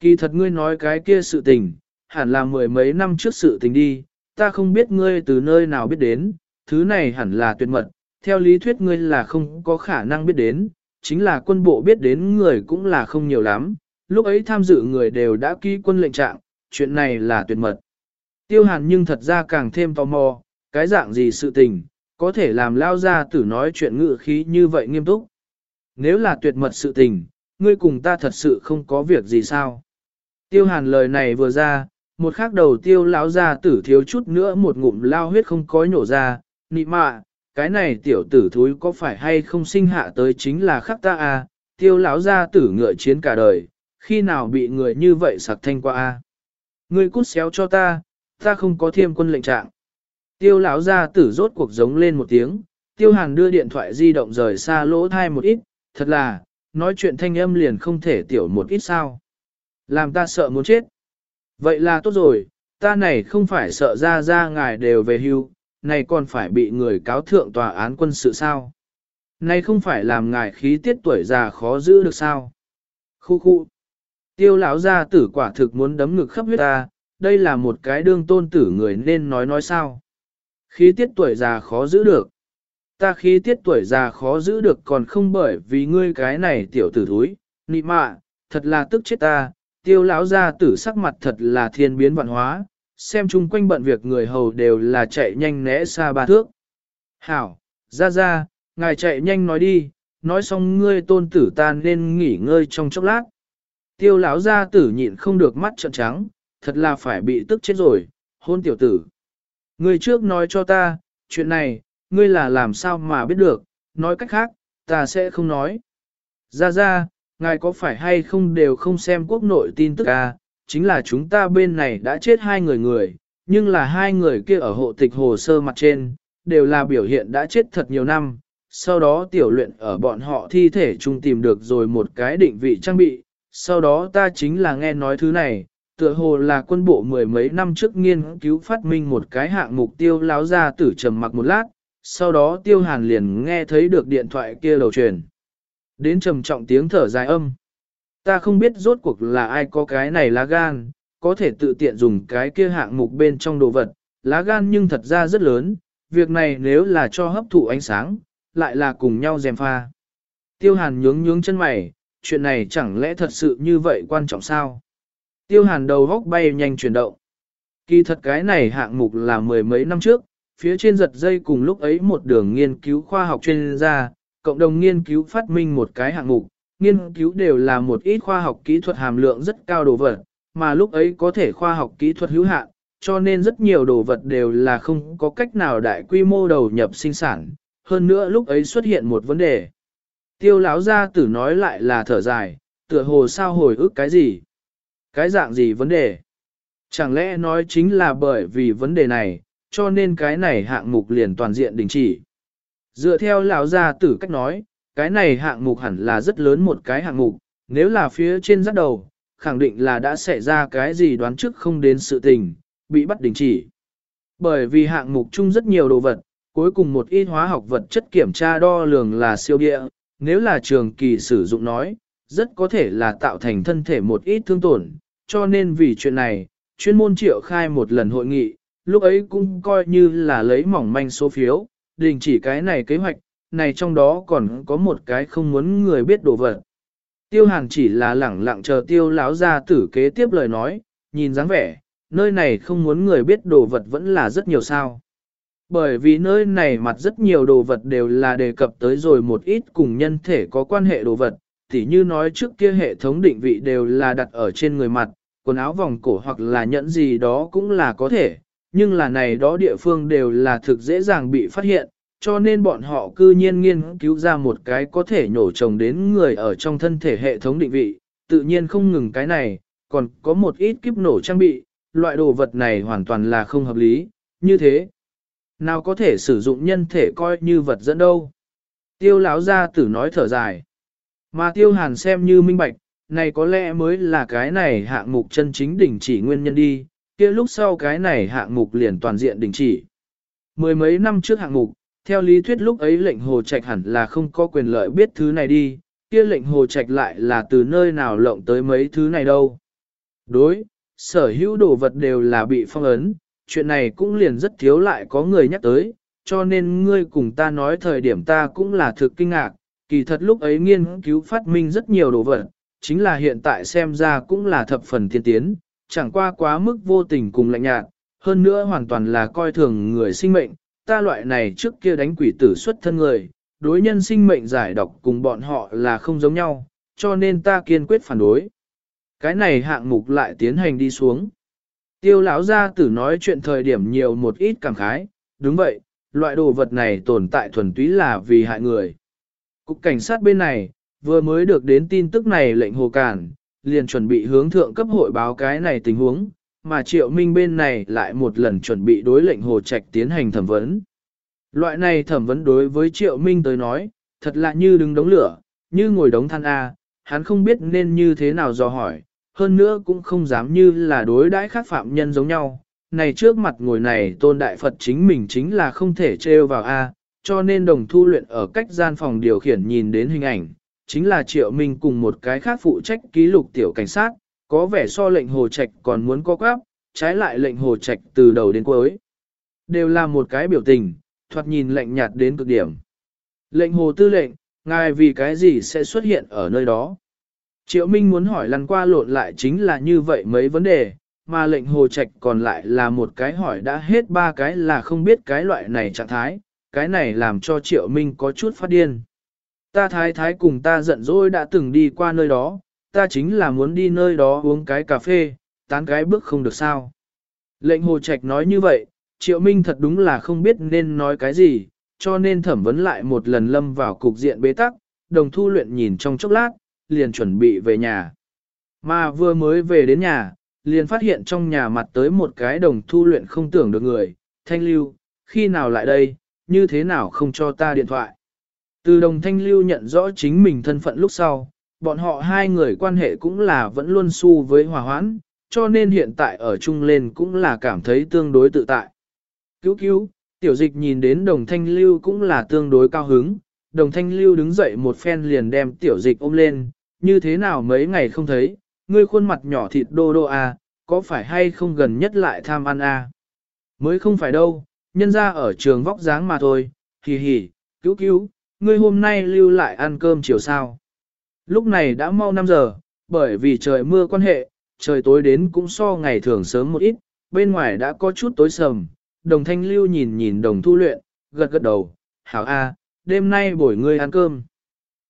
Kỳ thật ngươi nói cái kia sự tình, hẳn là mười mấy năm trước sự tình đi, ta không biết ngươi từ nơi nào biết đến, thứ này hẳn là tuyệt mật, theo lý thuyết ngươi là không có khả năng biết đến, chính là quân bộ biết đến người cũng là không nhiều lắm, lúc ấy tham dự người đều đã ký quân lệnh trạng, chuyện này là tuyệt mật. Tiêu hàn nhưng thật ra càng thêm tò mò, cái dạng gì sự tình, có thể làm lao ra tử nói chuyện ngự khí như vậy nghiêm túc. Nếu là tuyệt mật sự tình, ngươi cùng ta thật sự không có việc gì sao? Tiêu hàn lời này vừa ra, một khắc đầu tiêu lão ra tử thiếu chút nữa một ngụm lao huyết không có nhổ ra, nị mạ, cái này tiểu tử thúi có phải hay không sinh hạ tới chính là khắc ta à, tiêu lão ra tử ngựa chiến cả đời, khi nào bị người như vậy sặc thanh qua a? À? Ngươi cút xéo cho ta, ta không có thiêm quân lệnh trạng. Tiêu lão ra tử rốt cuộc giống lên một tiếng, tiêu hàn đưa điện thoại di động rời xa lỗ thai một ít, thật là, nói chuyện thanh âm liền không thể tiểu một ít sao. Làm ta sợ muốn chết. Vậy là tốt rồi, ta này không phải sợ ra ra ngài đều về hưu, này còn phải bị người cáo thượng tòa án quân sự sao. Này không phải làm ngài khí tiết tuổi già khó giữ được sao. Khu khu. Tiêu lão gia tử quả thực muốn đấm ngực khắp huyết ta, đây là một cái đương tôn tử người nên nói nói sao. Khí tiết tuổi già khó giữ được. Ta khí tiết tuổi già khó giữ được còn không bởi vì ngươi cái này tiểu tử thúi, nị mạ, thật là tức chết ta, tiêu lão gia tử sắc mặt thật là thiên biến vạn hóa, xem chung quanh bận việc người hầu đều là chạy nhanh né xa ba thước. Hảo, ra ra, ngài chạy nhanh nói đi, nói xong ngươi tôn tử ta nên nghỉ ngơi trong chốc lát. Tiêu lão gia tử nhịn không được mắt trợn trắng, thật là phải bị tức chết rồi, hôn tiểu tử. Ngươi trước nói cho ta, chuyện này, ngươi là làm sao mà biết được, nói cách khác, ta sẽ không nói. Ra ra, ngài có phải hay không đều không xem quốc nội tin tức à, chính là chúng ta bên này đã chết hai người người, nhưng là hai người kia ở hộ tịch hồ sơ mặt trên, đều là biểu hiện đã chết thật nhiều năm. Sau đó tiểu luyện ở bọn họ thi thể chung tìm được rồi một cái định vị trang bị, sau đó ta chính là nghe nói thứ này, tựa hồ là quân bộ mười mấy năm trước nghiên cứu phát minh một cái hạng mục tiêu láo ra tử trầm mặc một lát, sau đó tiêu hàn liền nghe thấy được điện thoại kia đầu truyền. Đến trầm trọng tiếng thở dài âm. Ta không biết rốt cuộc là ai có cái này lá gan, có thể tự tiện dùng cái kia hạng mục bên trong đồ vật, lá gan nhưng thật ra rất lớn, việc này nếu là cho hấp thụ ánh sáng, lại là cùng nhau dèm pha. Tiêu hàn nhướng nhướng chân mày, chuyện này chẳng lẽ thật sự như vậy quan trọng sao? Tiêu hàn đầu góc bay nhanh chuyển động. Kỳ thật cái này hạng mục là mười mấy năm trước, phía trên giật dây cùng lúc ấy một đường nghiên cứu khoa học chuyên gia, cộng đồng nghiên cứu phát minh một cái hạng mục, nghiên cứu đều là một ít khoa học kỹ thuật hàm lượng rất cao đồ vật, mà lúc ấy có thể khoa học kỹ thuật hữu hạn, cho nên rất nhiều đồ vật đều là không có cách nào đại quy mô đầu nhập sinh sản. Hơn nữa lúc ấy xuất hiện một vấn đề. Tiêu lão gia tử nói lại là thở dài, tựa hồ sao hồi ức cái gì? Cái dạng gì vấn đề? Chẳng lẽ nói chính là bởi vì vấn đề này, cho nên cái này hạng mục liền toàn diện đình chỉ. Dựa theo lão gia tử cách nói, cái này hạng mục hẳn là rất lớn một cái hạng mục, nếu là phía trên rắc đầu, khẳng định là đã xảy ra cái gì đoán trước không đến sự tình, bị bắt đình chỉ. Bởi vì hạng mục chung rất nhiều đồ vật, cuối cùng một ít hóa học vật chất kiểm tra đo lường là siêu địa, nếu là trường kỳ sử dụng nói, rất có thể là tạo thành thân thể một ít thương tổn, cho nên vì chuyện này, chuyên môn triệu khai một lần hội nghị, lúc ấy cũng coi như là lấy mỏng manh số phiếu, đình chỉ cái này kế hoạch, này trong đó còn có một cái không muốn người biết đồ vật. Tiêu hàn chỉ là lẳng lặng chờ tiêu lão ra tử kế tiếp lời nói, nhìn dáng vẻ, nơi này không muốn người biết đồ vật vẫn là rất nhiều sao. Bởi vì nơi này mặt rất nhiều đồ vật đều là đề cập tới rồi một ít cùng nhân thể có quan hệ đồ vật, tỉ như nói trước kia hệ thống định vị đều là đặt ở trên người mặt, quần áo vòng cổ hoặc là nhẫn gì đó cũng là có thể, nhưng là này đó địa phương đều là thực dễ dàng bị phát hiện, cho nên bọn họ cư nhiên nghiên cứu ra một cái có thể nhổ trồng đến người ở trong thân thể hệ thống định vị, tự nhiên không ngừng cái này, còn có một ít kiếp nổ trang bị, loại đồ vật này hoàn toàn là không hợp lý, như thế. Nào có thể sử dụng nhân thể coi như vật dẫn đâu. Tiêu lão gia tử nói thở dài. Mà tiêu hàn xem như minh bạch, này có lẽ mới là cái này hạng mục chân chính đỉnh chỉ nguyên nhân đi, kia lúc sau cái này hạng mục liền toàn diện đình chỉ. Mười mấy năm trước hạng mục, theo lý thuyết lúc ấy lệnh hồ trạch hẳn là không có quyền lợi biết thứ này đi, kia lệnh hồ trạch lại là từ nơi nào lộng tới mấy thứ này đâu. Đối, sở hữu đồ vật đều là bị phong ấn, chuyện này cũng liền rất thiếu lại có người nhắc tới, cho nên ngươi cùng ta nói thời điểm ta cũng là thực kinh ngạc, kỳ thật lúc ấy nghiên cứu phát minh rất nhiều đồ vật, chính là hiện tại xem ra cũng là thập phần tiên tiến, chẳng qua quá mức vô tình cùng lạnh nhạt, hơn nữa hoàn toàn là coi thường người sinh mệnh, ta loại này trước kia đánh quỷ tử xuất thân người, đối nhân sinh mệnh giải độc cùng bọn họ là không giống nhau, cho nên ta kiên quyết phản đối. Cái này hạng mục lại tiến hành đi xuống. Tiêu lão gia tử nói chuyện thời điểm nhiều một ít cảm khái, đúng vậy, loại đồ vật này tồn tại thuần túy là vì hại người. Cục cảnh sát bên này, vừa mới được đến tin tức này lệnh hồ cản, liền chuẩn bị hướng thượng cấp hội báo cái này tình huống, mà triệu minh bên này lại một lần chuẩn bị đối lệnh hồ trạch tiến hành thẩm vấn. Loại này thẩm vấn đối với triệu minh tới nói, thật là như đứng đống lửa, như ngồi đống than A, hắn không biết nên như thế nào dò hỏi, hơn nữa cũng không dám như là đối đãi khác phạm nhân giống nhau. Này trước mặt ngồi này tôn đại Phật chính mình chính là không thể trêu vào A, cho nên đồng thu luyện ở cách gian phòng điều khiển nhìn đến hình ảnh, chính là triệu minh cùng một cái khác phụ trách ký lục tiểu cảnh sát, có vẻ so lệnh hồ trạch còn muốn co quáp, trái lại lệnh hồ trạch từ đầu đến cuối. Đều là một cái biểu tình, thoạt nhìn lệnh nhạt đến cực điểm. Lệnh hồ tư lệnh, ngài vì cái gì sẽ xuất hiện ở nơi đó? Triệu Minh muốn hỏi lăn qua lộn lại chính là như vậy mấy vấn đề, mà lệnh hồ trạch còn lại là một cái hỏi đã hết ba cái là không biết cái loại này trạng thái, cái này làm cho Triệu Minh có chút phát điên. Ta thái thái cùng ta giận dỗi đã từng đi qua nơi đó, ta chính là muốn đi nơi đó uống cái cà phê, tán cái bước không được sao. Lệnh hồ trạch nói như vậy, Triệu Minh thật đúng là không biết nên nói cái gì, cho nên thẩm vấn lại một lần lâm vào cục diện bế tắc, đồng thu luyện nhìn trong chốc lát, liền chuẩn bị về nhà. Mà vừa mới về đến nhà, liền phát hiện trong nhà mặt tới một cái đồng thu luyện không tưởng được người, thanh lưu, khi nào lại đây, như thế nào không cho ta điện thoại. Từ đồng thanh lưu nhận rõ chính mình thân phận lúc sau, bọn họ hai người quan hệ cũng là vẫn luôn su với hòa hoãn, cho nên hiện tại ở chung lên cũng là cảm thấy tương đối tự tại. Cứu cứu, tiểu dịch nhìn đến đồng thanh lưu cũng là tương đối cao hứng, đồng thanh lưu đứng dậy một phen liền đem tiểu dịch ôm lên, như thế nào mấy ngày không thấy, ngươi khuôn mặt nhỏ thịt đô đô à, có phải hay không gần nhất lại tham ăn à? Mới không phải đâu, nhân ra ở trường vóc dáng mà thôi, hì hì, cứu cứu, ngươi hôm nay lưu lại ăn cơm chiều sao. Lúc này đã mau 5 giờ, bởi vì trời mưa quan hệ, trời tối đến cũng so ngày thường sớm một ít, bên ngoài đã có chút tối sầm, đồng thanh lưu nhìn nhìn đồng thu luyện, gật gật đầu, hảo a, đêm nay bổi ngươi ăn cơm.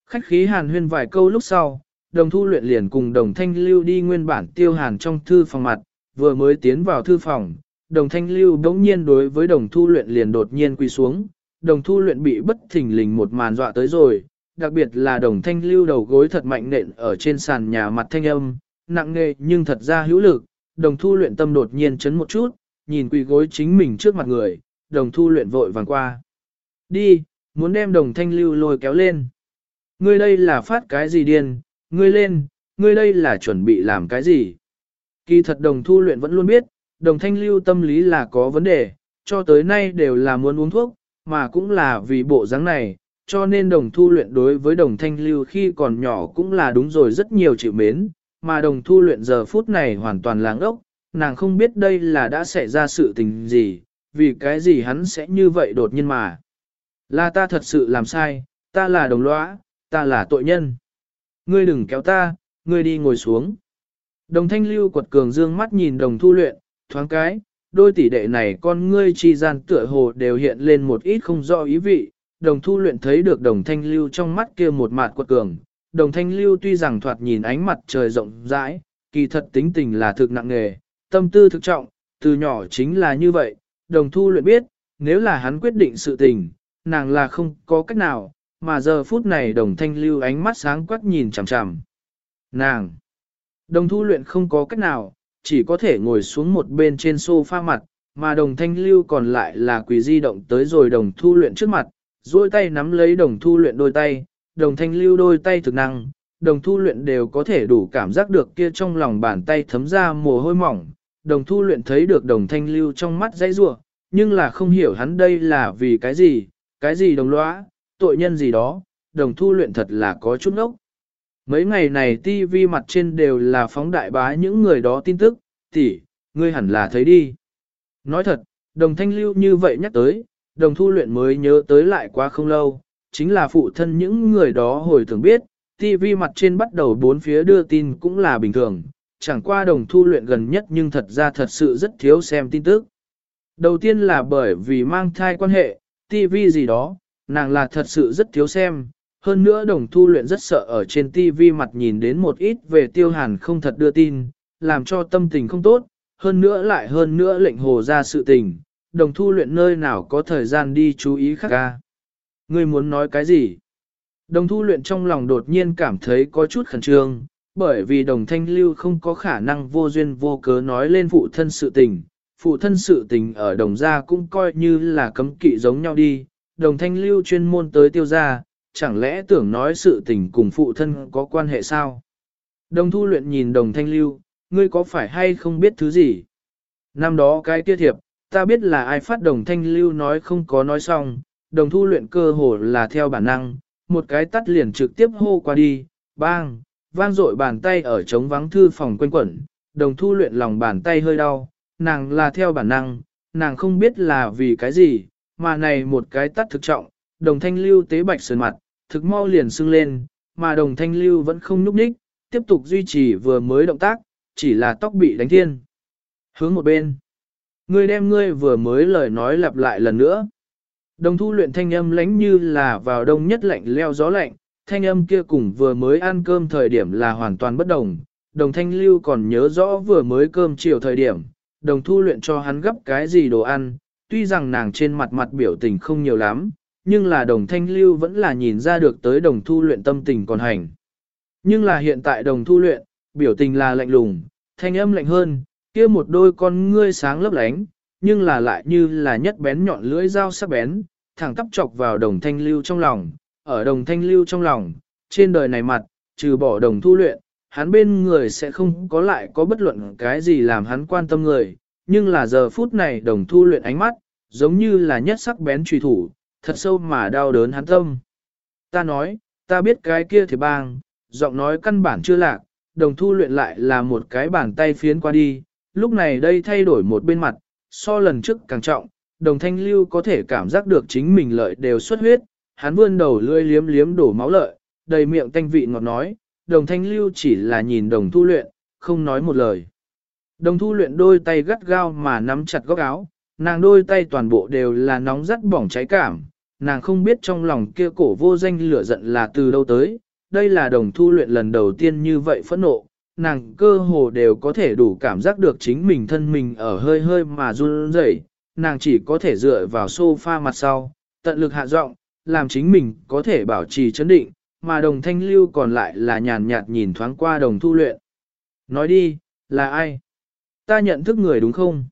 Khách khí hàn huyên vài câu lúc sau, đồng thu luyện liền cùng đồng thanh lưu đi nguyên bản tiêu hàn trong thư phòng mặt, vừa mới tiến vào thư phòng, đồng thanh lưu bỗng nhiên đối với đồng thu luyện liền đột nhiên quỳ xuống, đồng thu luyện bị bất thình lình một màn dọa tới rồi, đặc biệt là đồng thanh lưu đầu gối thật mạnh nện ở trên sàn nhà mặt thanh âm, nặng nề nhưng thật ra hữu lực, đồng thu luyện tâm đột nhiên chấn một chút, nhìn quỳ gối chính mình trước mặt người, đồng thu luyện vội vàng qua. Đi, muốn đem đồng thanh lưu lôi kéo lên. Ngươi đây là phát cái gì điên, ngươi lên, ngươi đây là chuẩn bị làm cái gì. Kỳ thật đồng thu luyện vẫn luôn biết, đồng thanh lưu tâm lý là có vấn đề, cho tới nay đều là muốn uống thuốc, mà cũng là vì bộ dáng này, cho nên đồng thu luyện đối với đồng thanh lưu khi còn nhỏ cũng là đúng rồi rất nhiều chịu mến, mà đồng thu luyện giờ phút này hoàn toàn láng ốc, nàng không biết đây là đã xảy ra sự tình gì, vì cái gì hắn sẽ như vậy đột nhiên mà. Là ta thật sự làm sai, ta là đồng lõa, ta là tội nhân. Ngươi đừng kéo ta, ngươi đi ngồi xuống. Đồng thanh lưu quật cường dương mắt nhìn đồng thu luyện, thoáng cái, đôi tỷ đệ này con ngươi chi gian tựa hồ đều hiện lên một ít không rõ ý vị, đồng thu luyện thấy được đồng thanh lưu trong mắt kia một mạt quật cường. Đồng thanh lưu tuy rằng thoạt nhìn ánh mặt trời rộng rãi, kỳ thật tính tình là thực nặng nghề, tâm tư thực trọng, từ nhỏ chính là như vậy, đồng thu luyện biết, nếu là hắn quyết định sự tình, nàng là không có cách nào, mà giờ phút này đồng thanh lưu ánh mắt sáng quắc nhìn chằm chằm. Nàng! Đồng thu luyện không có cách nào, chỉ có thể ngồi xuống một bên trên sofa mặt, mà đồng thanh lưu còn lại là quỷ di động tới rồi đồng thu luyện trước mặt, duỗi tay nắm lấy đồng thu luyện đôi tay, đồng thanh lưu đôi tay thực năng, đồng thu luyện đều có thể đủ cảm giác được kia trong lòng bàn tay thấm ra mồ hôi mỏng, đồng thu luyện thấy được đồng thanh lưu trong mắt dãy rủa nhưng là không hiểu hắn đây là vì cái gì, cái gì đồng lõa, tội nhân gì đó, đồng thu luyện thật là có chút ngốc. Mấy ngày này TV mặt trên đều là phóng đại bá những người đó tin tức, tỷ, ngươi hẳn là thấy đi. Nói thật, đồng thanh lưu như vậy nhắc tới, đồng thu luyện mới nhớ tới lại quá không lâu, chính là phụ thân những người đó hồi thường biết, TV mặt trên bắt đầu bốn phía đưa tin cũng là bình thường, chẳng qua đồng thu luyện gần nhất nhưng thật ra thật sự rất thiếu xem tin tức. Đầu tiên là bởi vì mang thai quan hệ, TV gì đó, nàng là thật sự rất thiếu xem, hơn nữa đồng thu luyện rất sợ ở trên TV mặt nhìn đến một ít về tiêu hàn không thật đưa tin, làm cho tâm tình không tốt, hơn nữa lại hơn nữa lệnh hồ ra sự tình, đồng thu luyện nơi nào có thời gian đi chú ý khác ca. Ngươi muốn nói cái gì? Đồng thu luyện trong lòng đột nhiên cảm thấy có chút khẩn trương, bởi vì đồng thanh lưu không có khả năng vô duyên vô cớ nói lên phụ thân sự tình. Phụ thân sự tình ở đồng gia cũng coi như là cấm kỵ giống nhau đi, đồng thanh lưu chuyên môn tới tiêu gia, chẳng lẽ tưởng nói sự tình cùng phụ thân có quan hệ sao? Đồng thu luyện nhìn đồng thanh lưu, ngươi có phải hay không biết thứ gì? Năm đó cái tiết thiệp, ta biết là ai phát đồng thanh lưu nói không có nói xong, đồng thu luyện cơ hồ là theo bản năng, một cái tắt liền trực tiếp hô qua đi, bang, vang dội bàn tay ở trống vắng thư phòng quanh quẩn, đồng thu luyện lòng bàn tay hơi đau, nàng là theo bản năng, nàng không biết là vì cái gì, mà này một cái tắt thực trọng, đồng thanh lưu tế bạch sườn mặt, thực mau liền sưng lên, mà đồng thanh lưu vẫn không nhúc nhích, tiếp tục duy trì vừa mới động tác, chỉ là tóc bị đánh thiên. Hướng một bên. Ngươi đem ngươi vừa mới lời nói lặp lại lần nữa. Đồng thu luyện thanh âm lánh như là vào đông nhất lạnh leo gió lạnh, thanh âm kia cùng vừa mới ăn cơm thời điểm là hoàn toàn bất đồng. Đồng thanh lưu còn nhớ rõ vừa mới cơm chiều thời điểm, đồng thu luyện cho hắn gấp cái gì đồ ăn, tuy rằng nàng trên mặt mặt biểu tình không nhiều lắm, nhưng là đồng thanh lưu vẫn là nhìn ra được tới đồng thu luyện tâm tình còn hành. Nhưng là hiện tại đồng thu luyện, biểu tình là lạnh lùng, thanh âm lạnh hơn, kia một đôi con ngươi sáng lấp lánh, nhưng là lại như là nhất bén nhọn lưỡi dao sắc bén, thẳng tắp chọc vào đồng thanh lưu trong lòng, ở đồng thanh lưu trong lòng, trên đời này mặt, trừ bỏ đồng thu luyện, hắn bên người sẽ không có lại có bất luận cái gì làm hắn quan tâm người, nhưng là giờ phút này đồng thu luyện ánh mắt, giống như là nhất sắc bén trùy thủ, thật sâu mà đau đớn hắn tâm. Ta nói, ta biết cái kia thì bang, giọng nói căn bản chưa lạc, đồng thu luyện lại là một cái bàn tay phiến qua đi, lúc này đây thay đổi một bên mặt, so lần trước càng trọng, đồng thanh lưu có thể cảm giác được chính mình lợi đều xuất huyết, hắn vươn đầu lưỡi liếm liếm đổ máu lợi, đầy miệng thanh vị ngọt nói, đồng thanh lưu chỉ là nhìn đồng thu luyện, không nói một lời. Đồng thu luyện đôi tay gắt gao mà nắm chặt góc áo, nàng đôi tay toàn bộ đều là nóng rất bỏng cháy cảm, nàng không biết trong lòng kia cổ vô danh lửa giận là từ đâu tới, đây là đồng thu luyện lần đầu tiên như vậy phẫn nộ, nàng cơ hồ đều có thể đủ cảm giác được chính mình thân mình ở hơi hơi mà run rẩy, nàng chỉ có thể dựa vào sofa mặt sau, tận lực hạ giọng, làm chính mình có thể bảo trì chấn định, mà đồng thanh lưu còn lại là nhàn nhạt nhìn thoáng qua đồng thu luyện. Nói đi, là ai? Ta nhận thức người đúng không?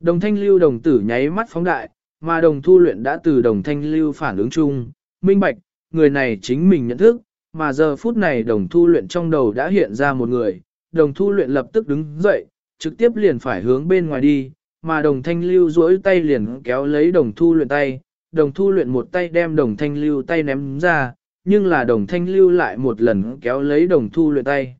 Đồng thanh lưu đồng tử nháy mắt phóng đại, mà đồng thu luyện đã từ đồng thanh lưu phản ứng chung, minh bạch, người này chính mình nhận thức, mà giờ phút này đồng thu luyện trong đầu đã hiện ra một người, đồng thu luyện lập tức đứng dậy, trực tiếp liền phải hướng bên ngoài đi, mà đồng thanh lưu duỗi tay liền kéo lấy đồng thu luyện tay, đồng thu luyện một tay đem đồng thanh lưu tay ném ra, nhưng là đồng thanh lưu lại một lần kéo lấy đồng thu luyện tay.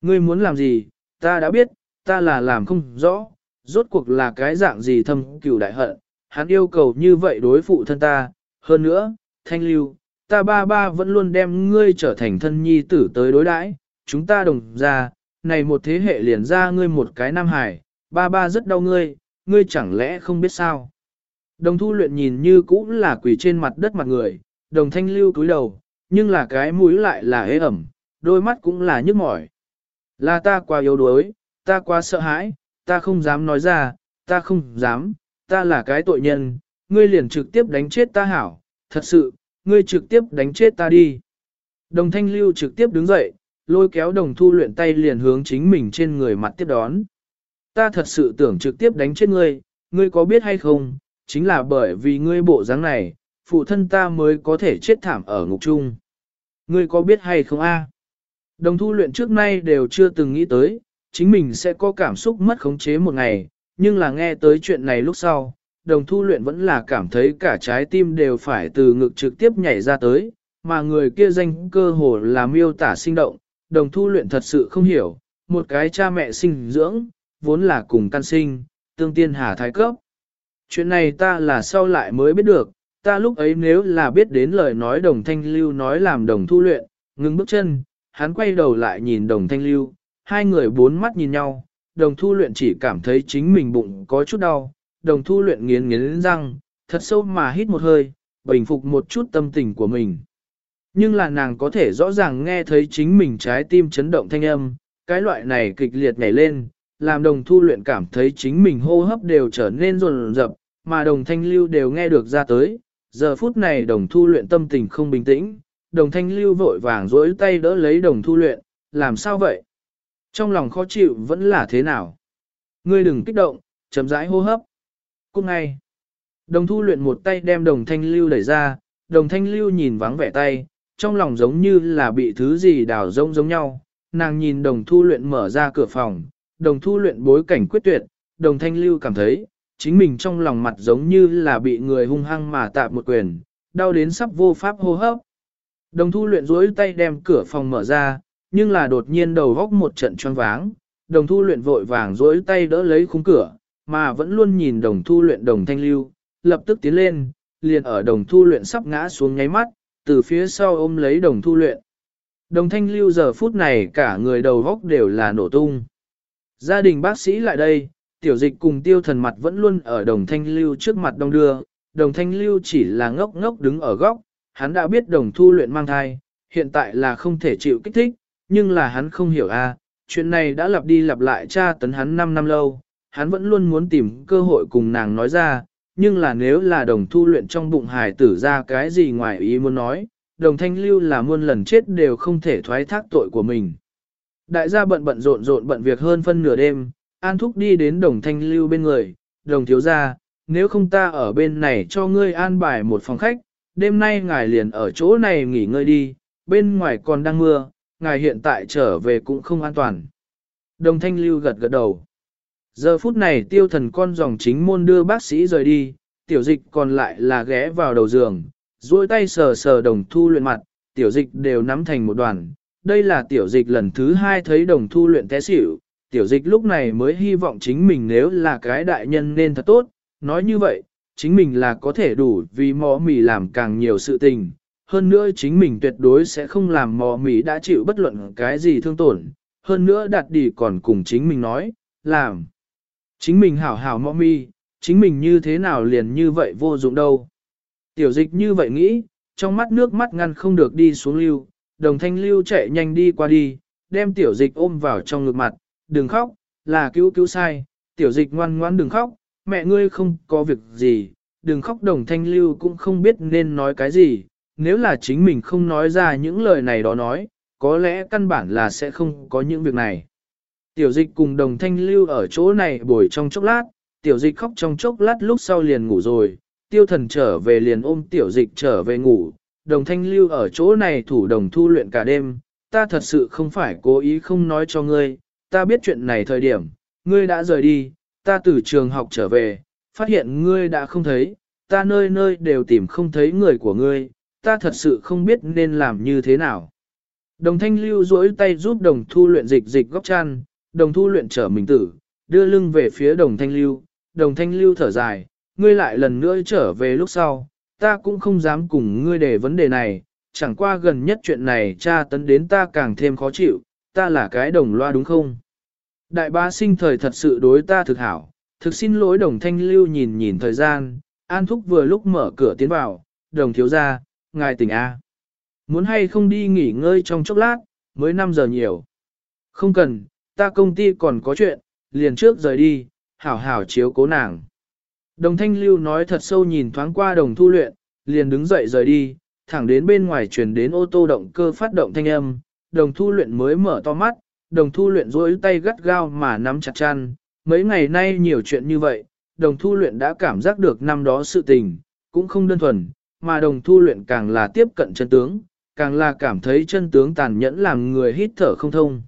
Ngươi muốn làm gì, ta đã biết, ta là làm không rõ, rốt cuộc là cái dạng gì thâm cửu đại hận, hắn yêu cầu như vậy đối phụ thân ta, hơn nữa, thanh lưu, ta ba ba vẫn luôn đem ngươi trở thành thân nhi tử tới đối đãi, chúng ta đồng ra, này một thế hệ liền ra ngươi một cái nam hải, ba ba rất đau ngươi, ngươi chẳng lẽ không biết sao. Đồng thu luyện nhìn như cũng là quỷ trên mặt đất mặt người, đồng thanh lưu cúi đầu, nhưng là cái mũi lại là ế ẩm, đôi mắt cũng là nhức mỏi. Là ta quá yếu đuối, ta quá sợ hãi, ta không dám nói ra, ta không dám, ta là cái tội nhân, ngươi liền trực tiếp đánh chết ta hảo, thật sự, ngươi trực tiếp đánh chết ta đi. Đồng thanh lưu trực tiếp đứng dậy, lôi kéo đồng thu luyện tay liền hướng chính mình trên người mặt tiếp đón. Ta thật sự tưởng trực tiếp đánh chết ngươi, ngươi có biết hay không, chính là bởi vì ngươi bộ dáng này, phụ thân ta mới có thể chết thảm ở ngục chung. Ngươi có biết hay không a? Đồng thu luyện trước nay đều chưa từng nghĩ tới, chính mình sẽ có cảm xúc mất khống chế một ngày, nhưng là nghe tới chuyện này lúc sau, đồng thu luyện vẫn là cảm thấy cả trái tim đều phải từ ngực trực tiếp nhảy ra tới, mà người kia danh cơ hồ là miêu tả sinh động, đồng thu luyện thật sự không hiểu, một cái cha mẹ sinh dưỡng, vốn là cùng căn sinh, tương tiên hà thái cấp. Chuyện này ta là sau lại mới biết được, ta lúc ấy nếu là biết đến lời nói đồng thanh lưu nói làm đồng thu luyện, ngừng bước chân, hắn quay đầu lại nhìn đồng thanh lưu, hai người bốn mắt nhìn nhau, đồng thu luyện chỉ cảm thấy chính mình bụng có chút đau, đồng thu luyện nghiến nghiến răng, thật sâu mà hít một hơi, bình phục một chút tâm tình của mình. Nhưng là nàng có thể rõ ràng nghe thấy chính mình trái tim chấn động thanh âm, cái loại này kịch liệt nhảy lên, làm đồng thu luyện cảm thấy chính mình hô hấp đều trở nên rồn rập, mà đồng thanh lưu đều nghe được ra tới. Giờ phút này đồng thu luyện tâm tình không bình tĩnh, đồng thanh lưu vội vàng dối tay đỡ lấy đồng thu luyện, làm sao vậy? Trong lòng khó chịu vẫn là thế nào? Ngươi đừng kích động, chấm rãi hô hấp. Cũng ngay, đồng thu luyện một tay đem đồng thanh lưu đẩy ra, đồng thanh lưu nhìn vắng vẻ tay, trong lòng giống như là bị thứ gì đào rông giống nhau. Nàng nhìn đồng thu luyện mở ra cửa phòng, đồng thu luyện bối cảnh quyết tuyệt, đồng thanh lưu cảm thấy, chính mình trong lòng mặt giống như là bị người hung hăng mà tạp một quyền, đau đến sắp vô pháp hô hấp. Đồng thu luyện duỗi tay đem cửa phòng mở ra, nhưng là đột nhiên đầu góc một trận choáng váng, đồng thu luyện vội vàng dối tay đỡ lấy khung cửa, mà vẫn luôn nhìn đồng thu luyện đồng thanh lưu, lập tức tiến lên, liền ở đồng thu luyện sắp ngã xuống nháy mắt, từ phía sau ôm lấy đồng thu luyện. Đồng thanh lưu giờ phút này cả người đầu góc đều là nổ tung. Gia đình bác sĩ lại đây, tiểu dịch cùng tiêu thần mặt vẫn luôn ở đồng thanh lưu trước mặt đông đưa, đồng thanh lưu chỉ là ngốc ngốc đứng ở góc, hắn đã biết đồng thu luyện mang thai, hiện tại là không thể chịu kích thích, nhưng là hắn không hiểu a, à, chuyện này đã lặp đi lặp lại tra tấn hắn 5 năm lâu, hắn vẫn luôn muốn tìm cơ hội cùng nàng nói ra, nhưng là nếu là đồng thu luyện trong bụng hài tử ra cái gì ngoài ý muốn nói, đồng thanh lưu là muôn lần chết đều không thể thoái thác tội của mình. Đại gia bận bận rộn rộn bận việc hơn phân nửa đêm, An Thúc đi đến đồng thanh lưu bên người, đồng thiếu gia, nếu không ta ở bên này cho ngươi an bài một phòng khách, đêm nay ngài liền ở chỗ này nghỉ ngơi đi, bên ngoài còn đang mưa, ngài hiện tại trở về cũng không an toàn. Đồng thanh lưu gật gật đầu. Giờ phút này tiêu thần con dòng chính môn đưa bác sĩ rời đi, tiểu dịch còn lại là ghé vào đầu giường, duỗi tay sờ sờ đồng thu luyện mặt, tiểu dịch đều nắm thành một đoàn. Đây là tiểu dịch lần thứ hai thấy đồng thu luyện té xỉu, tiểu dịch lúc này mới hy vọng chính mình nếu là cái đại nhân nên thật tốt, nói như vậy, chính mình là có thể đủ vì mõ mì làm càng nhiều sự tình. Hơn nữa chính mình tuyệt đối sẽ không làm mò mì đã chịu bất luận cái gì thương tổn. Hơn nữa đặt đi còn cùng chính mình nói, làm. Chính mình hảo hảo mò mì, chính mình như thế nào liền như vậy vô dụng đâu. Tiểu dịch như vậy nghĩ, trong mắt nước mắt ngăn không được đi xuống lưu, đồng thanh lưu chạy nhanh đi qua đi, đem tiểu dịch ôm vào trong ngực mặt, đừng khóc, là cứu cứu sai, tiểu dịch ngoan ngoan đừng khóc, mẹ ngươi không có việc gì, đừng khóc đồng thanh lưu cũng không biết nên nói cái gì, nếu là chính mình không nói ra những lời này đó nói, có lẽ căn bản là sẽ không có những việc này. Tiểu dịch cùng đồng thanh lưu ở chỗ này bồi trong chốc lát, tiểu dịch khóc trong chốc lát lúc sau liền ngủ rồi, tiêu thần trở về liền ôm tiểu dịch trở về ngủ, đồng thanh lưu ở chỗ này thủ đồng thu luyện cả đêm, ta thật sự không phải cố ý không nói cho ngươi, ta biết chuyện này thời điểm, ngươi đã rời đi, ta từ trường học trở về, phát hiện ngươi đã không thấy, ta nơi nơi đều tìm không thấy người của ngươi, ta thật sự không biết nên làm như thế nào. Đồng thanh lưu duỗi tay giúp đồng thu luyện dịch dịch góc chăn, đồng thu luyện trở mình tử, đưa lưng về phía đồng thanh lưu, đồng thanh lưu thở dài, ngươi lại lần nữa trở về lúc sau, ta cũng không dám cùng ngươi để vấn đề này, chẳng qua gần nhất chuyện này cha tấn đến ta càng thêm khó chịu, ta là cái đồng loa đúng không? Đại bá sinh thời thật sự đối ta thực hảo, thực xin lỗi đồng thanh lưu nhìn nhìn thời gian, an thúc vừa lúc mở cửa tiến vào, đồng thiếu ra, ngài tỉnh A. Muốn hay không đi nghỉ ngơi trong chốc lát, mới 5 giờ nhiều. Không cần, ta công ty còn có chuyện, liền trước rời đi, hảo hảo chiếu cố nàng. Đồng thanh lưu nói thật sâu nhìn thoáng qua đồng thu luyện, liền đứng dậy rời đi, thẳng đến bên ngoài chuyển đến ô tô động cơ phát động thanh âm, đồng thu luyện mới mở to mắt, đồng thu luyện rối tay gắt gao mà nắm chặt chăn, mấy ngày nay nhiều chuyện như vậy, đồng thu luyện đã cảm giác được năm đó sự tình, cũng không đơn thuần, mà đồng thu luyện càng là tiếp cận chân tướng, càng là cảm thấy chân tướng tàn nhẫn làm người hít thở không thông.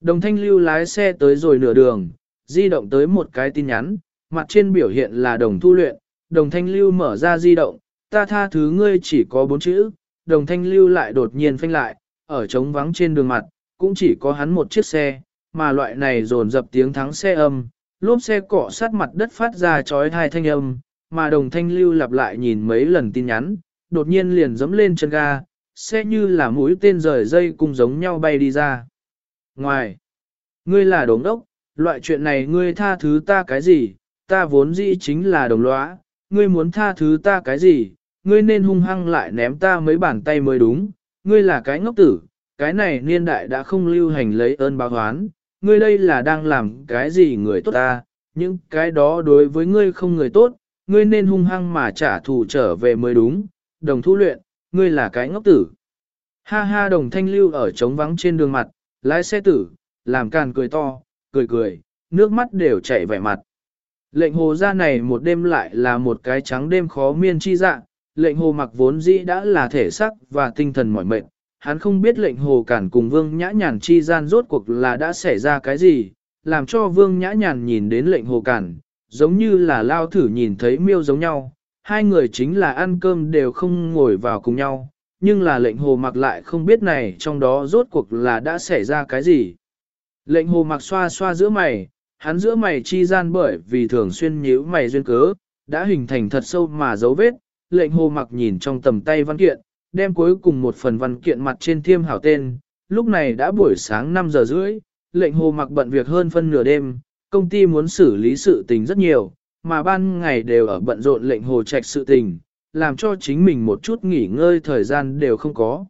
Đồng thanh lưu lái xe tới rồi nửa đường, di động tới một cái tin nhắn, mặt trên biểu hiện là đồng thu luyện, đồng thanh lưu mở ra di động, ta tha thứ ngươi chỉ có bốn chữ, đồng thanh lưu lại đột nhiên phanh lại, ở trống vắng trên đường mặt, cũng chỉ có hắn một chiếc xe, mà loại này dồn dập tiếng thắng xe âm, lốp xe cọ sát mặt đất phát ra chói hai thanh âm, mà đồng thanh lưu lặp lại nhìn mấy lần tin nhắn, đột nhiên liền dấm lên chân ga, sẽ như là mũi tên rời dây cùng giống nhau bay đi ra. Ngoài, ngươi là đồng đốc, loại chuyện này ngươi tha thứ ta cái gì, ta vốn dĩ chính là đồng lõa, ngươi muốn tha thứ ta cái gì, ngươi nên hung hăng lại ném ta mấy bàn tay mới đúng, ngươi là cái ngốc tử, cái này niên đại đã không lưu hành lấy ơn báo hoán, ngươi đây là đang làm cái gì người tốt ta, những cái đó đối với ngươi không người tốt, ngươi nên hung hăng mà trả thù trở về mới đúng, đồng thu luyện, ngươi là cái ngốc tử. Ha ha đồng thanh lưu ở trống vắng trên đường mặt, lái xe tử, làm càn cười to, cười cười, nước mắt đều chảy vẻ mặt. Lệnh hồ ra này một đêm lại là một cái trắng đêm khó miên chi dạng, lệnh hồ mặc vốn dĩ đã là thể sắc và tinh thần mỏi mệt. Hắn không biết lệnh hồ cản cùng vương nhã nhàn chi gian rốt cuộc là đã xảy ra cái gì, làm cho vương nhã nhàn nhìn đến lệnh hồ cản, giống như là lao thử nhìn thấy miêu giống nhau. Hai người chính là ăn cơm đều không ngồi vào cùng nhau, nhưng là lệnh hồ mặc lại không biết này trong đó rốt cuộc là đã xảy ra cái gì. Lệnh hồ mặc xoa xoa giữa mày, hắn giữa mày chi gian bởi vì thường xuyên nhíu mày duyên cớ, đã hình thành thật sâu mà dấu vết, lệnh hồ mặc nhìn trong tầm tay văn kiện, đem cuối cùng một phần văn kiện mặt trên thiêm hảo tên, lúc này đã buổi sáng 5 giờ rưỡi, lệnh hồ mặc bận việc hơn phân nửa đêm, công ty muốn xử lý sự tình rất nhiều, mà ban ngày đều ở bận rộn lệnh hồ trạch sự tình, làm cho chính mình một chút nghỉ ngơi thời gian đều không có.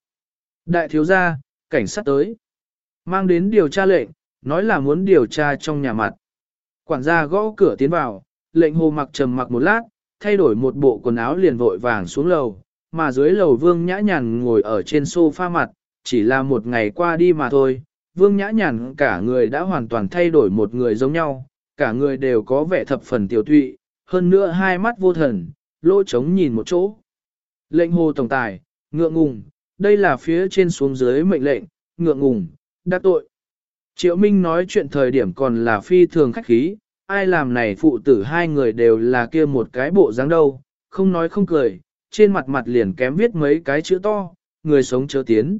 Đại thiếu gia, cảnh sát tới, mang đến điều tra lệnh, nói là muốn điều tra trong nhà mặt. Quản gia gõ cửa tiến vào, lệnh hồ mặc trầm mặc một lát, thay đổi một bộ quần áo liền vội vàng xuống lầu, mà dưới lầu vương nhã nhàn ngồi ở trên sofa mặt, chỉ là một ngày qua đi mà thôi. Vương nhã nhàn cả người đã hoàn toàn thay đổi một người giống nhau, cả người đều có vẻ thập phần tiểu thụy, hơn nữa hai mắt vô thần, lỗ trống nhìn một chỗ. Lệnh hồ tổng tài, ngượng ngùng, đây là phía trên xuống dưới mệnh lệnh, ngượng ngùng, đắc tội. Triệu Minh nói chuyện thời điểm còn là phi thường khách khí, ai làm này phụ tử hai người đều là kia một cái bộ dáng đâu, không nói không cười, trên mặt mặt liền kém viết mấy cái chữ to, người sống chớ tiến.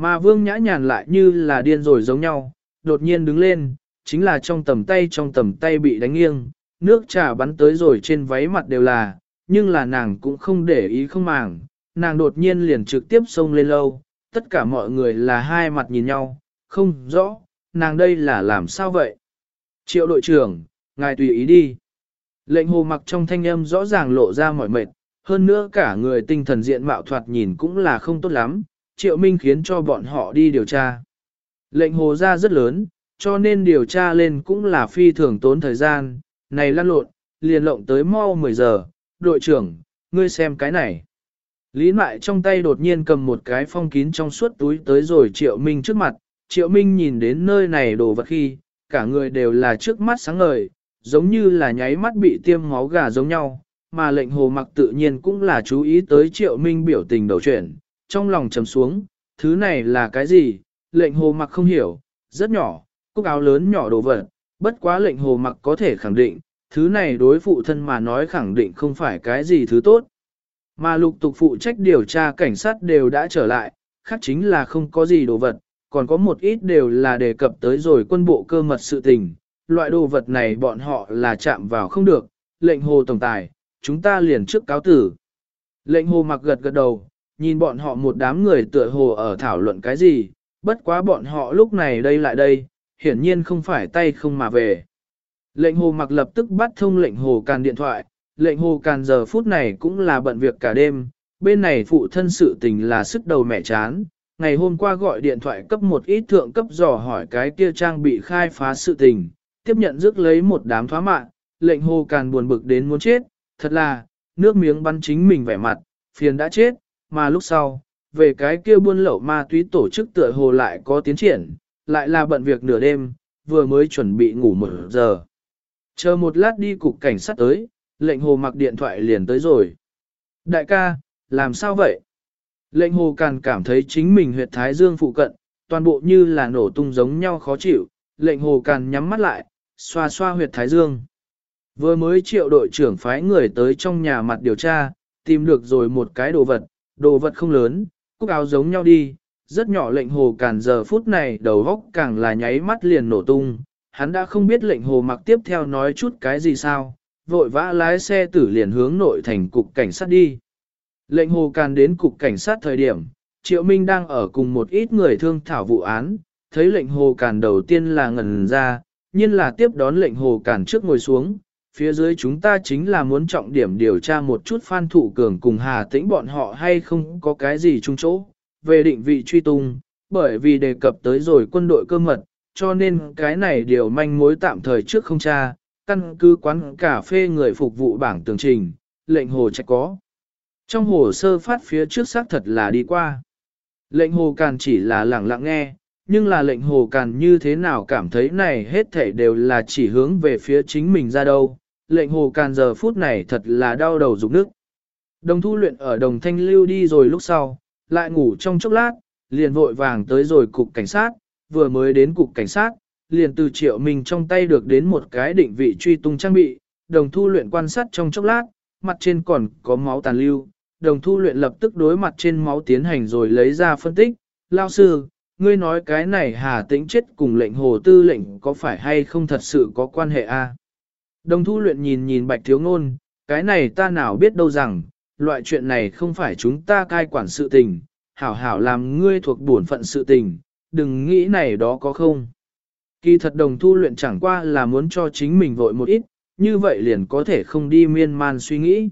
Mà vương nhã nhàn lại như là điên rồi giống nhau, đột nhiên đứng lên, chính là trong tầm tay trong tầm tay bị đánh nghiêng, nước trà bắn tới rồi trên váy mặt đều là, nhưng là nàng cũng không để ý không màng, nàng đột nhiên liền trực tiếp xông lên lâu, tất cả mọi người là hai mặt nhìn nhau, không rõ, nàng đây là làm sao vậy? Triệu đội trưởng, ngài tùy ý đi. Lệnh hồ mặc trong thanh âm rõ ràng lộ ra mỏi mệt, hơn nữa cả người tinh thần diện mạo thoạt nhìn cũng là không tốt lắm, triệu minh khiến cho bọn họ đi điều tra. Lệnh hồ ra rất lớn, cho nên điều tra lên cũng là phi thường tốn thời gian, này lăn lộn, liền lộng tới mau 10 giờ, đội trưởng, ngươi xem cái này. Lý mại trong tay đột nhiên cầm một cái phong kín trong suốt túi tới rồi triệu minh trước mặt, triệu minh nhìn đến nơi này đồ vật khi, cả người đều là trước mắt sáng ngời, giống như là nháy mắt bị tiêm máu gà giống nhau, mà lệnh hồ mặc tự nhiên cũng là chú ý tới triệu minh biểu tình đầu chuyển, trong lòng trầm xuống, thứ này là cái gì, lệnh hồ mặc không hiểu, rất nhỏ, cúc áo lớn nhỏ đồ vật, bất quá lệnh hồ mặc có thể khẳng định, thứ này đối phụ thân mà nói khẳng định không phải cái gì thứ tốt. Mà lục tục phụ trách điều tra cảnh sát đều đã trở lại, khác chính là không có gì đồ vật, còn có một ít đều là đề cập tới rồi quân bộ cơ mật sự tình, loại đồ vật này bọn họ là chạm vào không được, lệnh hồ tổng tài, chúng ta liền trước cáo tử. Lệnh hồ mặc gật gật đầu, nhìn bọn họ một đám người tựa hồ ở thảo luận cái gì, bất quá bọn họ lúc này đây lại đây, hiển nhiên không phải tay không mà về. Lệnh hồ mặc lập tức bắt thông lệnh hồ càn điện thoại, lệnh hồ càn giờ phút này cũng là bận việc cả đêm, bên này phụ thân sự tình là sức đầu mẹ chán, ngày hôm qua gọi điện thoại cấp một ít thượng cấp dò hỏi cái kia trang bị khai phá sự tình, tiếp nhận rước lấy một đám thoá mạng, lệnh hồ càn buồn bực đến muốn chết, thật là, nước miếng bắn chính mình vẻ mặt, phiền đã chết, mà lúc sau, về cái kia buôn lậu ma túy tổ chức tựa hồ lại có tiến triển, lại là bận việc nửa đêm, vừa mới chuẩn bị ngủ một giờ. Chờ một lát đi cục cảnh sát tới, lệnh hồ mặc điện thoại liền tới rồi. Đại ca, làm sao vậy? Lệnh hồ càng cảm thấy chính mình huyệt thái dương phụ cận, toàn bộ như là nổ tung giống nhau khó chịu, lệnh hồ càng nhắm mắt lại, xoa xoa huyệt thái dương. Vừa mới triệu đội trưởng phái người tới trong nhà mặt điều tra, tìm được rồi một cái đồ vật, đồ vật không lớn, cúc áo giống nhau đi, rất nhỏ lệnh hồ càn giờ phút này đầu góc càng là nháy mắt liền nổ tung, hắn đã không biết lệnh hồ mặc tiếp theo nói chút cái gì sao, vội vã lái xe tử liền hướng nội thành cục cảnh sát đi. Lệnh hồ càn đến cục cảnh sát thời điểm, Triệu Minh đang ở cùng một ít người thương thảo vụ án, thấy lệnh hồ càn đầu tiên là ngẩn ra, nhiên là tiếp đón lệnh hồ càn trước ngồi xuống, phía dưới chúng ta chính là muốn trọng điểm điều tra một chút phan thủ cường cùng hà tĩnh bọn họ hay không có cái gì chung chỗ, về định vị truy tung, bởi vì đề cập tới rồi quân đội cơ mật, cho nên cái này điều manh mối tạm thời trước không tra, căn cứ quán cà phê người phục vụ bảng tường trình, lệnh hồ trách có. Trong hồ sơ phát phía trước xác thật là đi qua. Lệnh hồ càn chỉ là lặng lặng nghe, nhưng là lệnh hồ càn như thế nào cảm thấy này hết thảy đều là chỉ hướng về phía chính mình ra đâu. Lệnh hồ càn giờ phút này thật là đau đầu rụng nước. Đồng thu luyện ở đồng thanh lưu đi rồi lúc sau, lại ngủ trong chốc lát, liền vội vàng tới rồi cục cảnh sát, vừa mới đến cục cảnh sát, liền từ triệu mình trong tay được đến một cái định vị truy tung trang bị, đồng thu luyện quan sát trong chốc lát, mặt trên còn có máu tàn lưu, đồng thu luyện lập tức đối mặt trên máu tiến hành rồi lấy ra phân tích, lao sư, ngươi nói cái này hà tĩnh chết cùng lệnh hồ tư lệnh có phải hay không thật sự có quan hệ a? Đồng thu luyện nhìn nhìn bạch thiếu ngôn, cái này ta nào biết đâu rằng, loại chuyện này không phải chúng ta cai quản sự tình, hảo hảo làm ngươi thuộc bổn phận sự tình, đừng nghĩ này đó có không. Kỳ thật đồng thu luyện chẳng qua là muốn cho chính mình vội một ít, như vậy liền có thể không đi miên man suy nghĩ.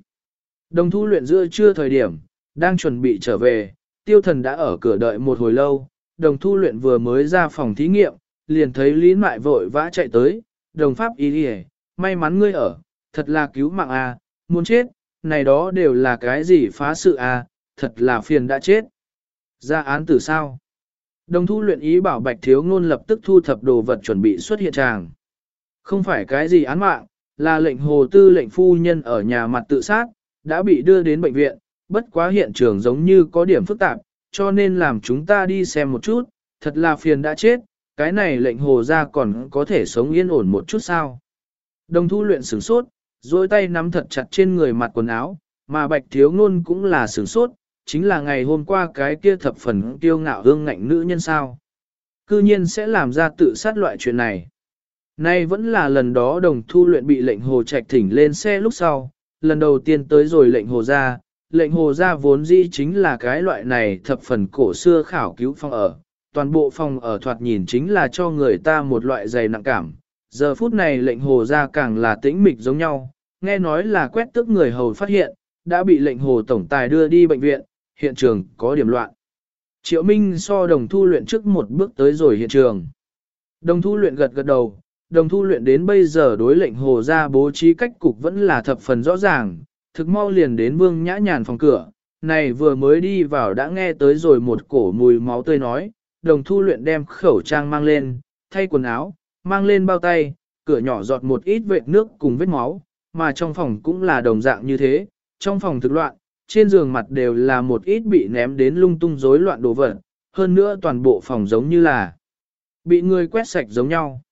Đồng thu luyện giữa trưa thời điểm, đang chuẩn bị trở về, tiêu thần đã ở cửa đợi một hồi lâu, đồng thu luyện vừa mới ra phòng thí nghiệm, liền thấy Lý Mại vội vã chạy tới, đồng pháp ý đi may mắn ngươi ở, thật là cứu mạng a, à, muốn chết, này đó đều là cái gì phá sự a, à, thật là phiền đã chết. Ra án tử sao? Đồng thu luyện ý bảo bạch thiếu ngôn lập tức thu thập đồ vật chuẩn bị xuất hiện tràng. Không phải cái gì án mạng, là lệnh hồ tư lệnh phu nhân ở nhà mặt tự sát, đã bị đưa đến bệnh viện, bất quá hiện trường giống như có điểm phức tạp, cho nên làm chúng ta đi xem một chút, thật là phiền đã chết, cái này lệnh hồ ra còn có thể sống yên ổn một chút sao. Đồng thu luyện sửng sốt, dôi tay nắm thật chặt trên người mặt quần áo, mà bạch thiếu ngôn cũng là sửng sốt, chính là ngày hôm qua cái kia thập phần tiêu ngạo hương ngạnh nữ nhân sao. Cư nhiên sẽ làm ra tự sát loại chuyện này. Nay vẫn là lần đó đồng thu luyện bị lệnh hồ trạch thỉnh lên xe lúc sau, lần đầu tiên tới rồi lệnh hồ ra, lệnh hồ Gia vốn dĩ chính là cái loại này thập phần cổ xưa khảo cứu phòng ở, toàn bộ phòng ở thoạt nhìn chính là cho người ta một loại dày nặng cảm. Giờ phút này lệnh hồ Gia càng là tĩnh mịch giống nhau, nghe nói là quét tức người hầu phát hiện, đã bị lệnh hồ tổng tài đưa đi bệnh viện, hiện trường có điểm loạn. Triệu Minh so đồng thu luyện trước một bước tới rồi hiện trường. Đồng thu luyện gật gật đầu, đồng thu luyện đến bây giờ đối lệnh hồ ra bố trí cách cục vẫn là thập phần rõ ràng, thực mau liền đến vương nhã nhàn phòng cửa, này vừa mới đi vào đã nghe tới rồi một cổ mùi máu tươi nói, đồng thu luyện đem khẩu trang mang lên, thay quần áo, mang lên bao tay, cửa nhỏ giọt một ít vệt nước cùng vết máu, mà trong phòng cũng là đồng dạng như thế, trong phòng thực loạn, trên giường mặt đều là một ít bị ném đến lung tung rối loạn đồ vật, hơn nữa toàn bộ phòng giống như là bị người quét sạch giống nhau.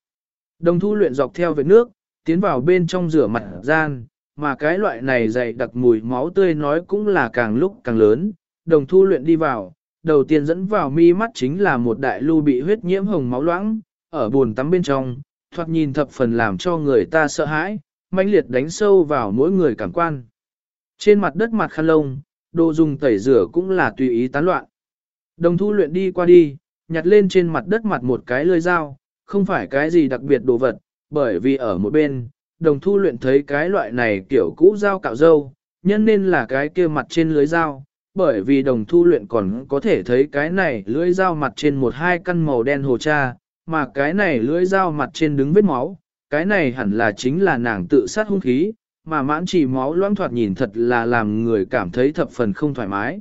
Đồng thu luyện dọc theo vệt nước, tiến vào bên trong rửa mặt gian, mà cái loại này dày đặc mùi máu tươi nói cũng là càng lúc càng lớn. Đồng thu luyện đi vào, đầu tiên dẫn vào mi mắt chính là một đại lưu bị huyết nhiễm hồng máu loãng, ở buồn tắm bên trong, thoạt nhìn thập phần làm cho người ta sợ hãi, mãnh liệt đánh sâu vào mỗi người cảm quan. Trên mặt đất mặt khăn lông, đồ dùng tẩy rửa cũng là tùy ý tán loạn. Đồng thu luyện đi qua đi, nhặt lên trên mặt đất mặt một cái lưỡi dao, không phải cái gì đặc biệt đồ vật, bởi vì ở một bên, đồng thu luyện thấy cái loại này kiểu cũ dao cạo dâu, nhân nên là cái kia mặt trên lưới dao, bởi vì đồng thu luyện còn có thể thấy cái này lưỡi dao mặt trên một hai căn màu đen hồ cha, mà cái này lưỡi dao mặt trên đứng vết máu, cái này hẳn là chính là nàng tự sát hung khí, mà mãn chỉ máu loãng thoạt nhìn thật là làm người cảm thấy thập phần không thoải mái.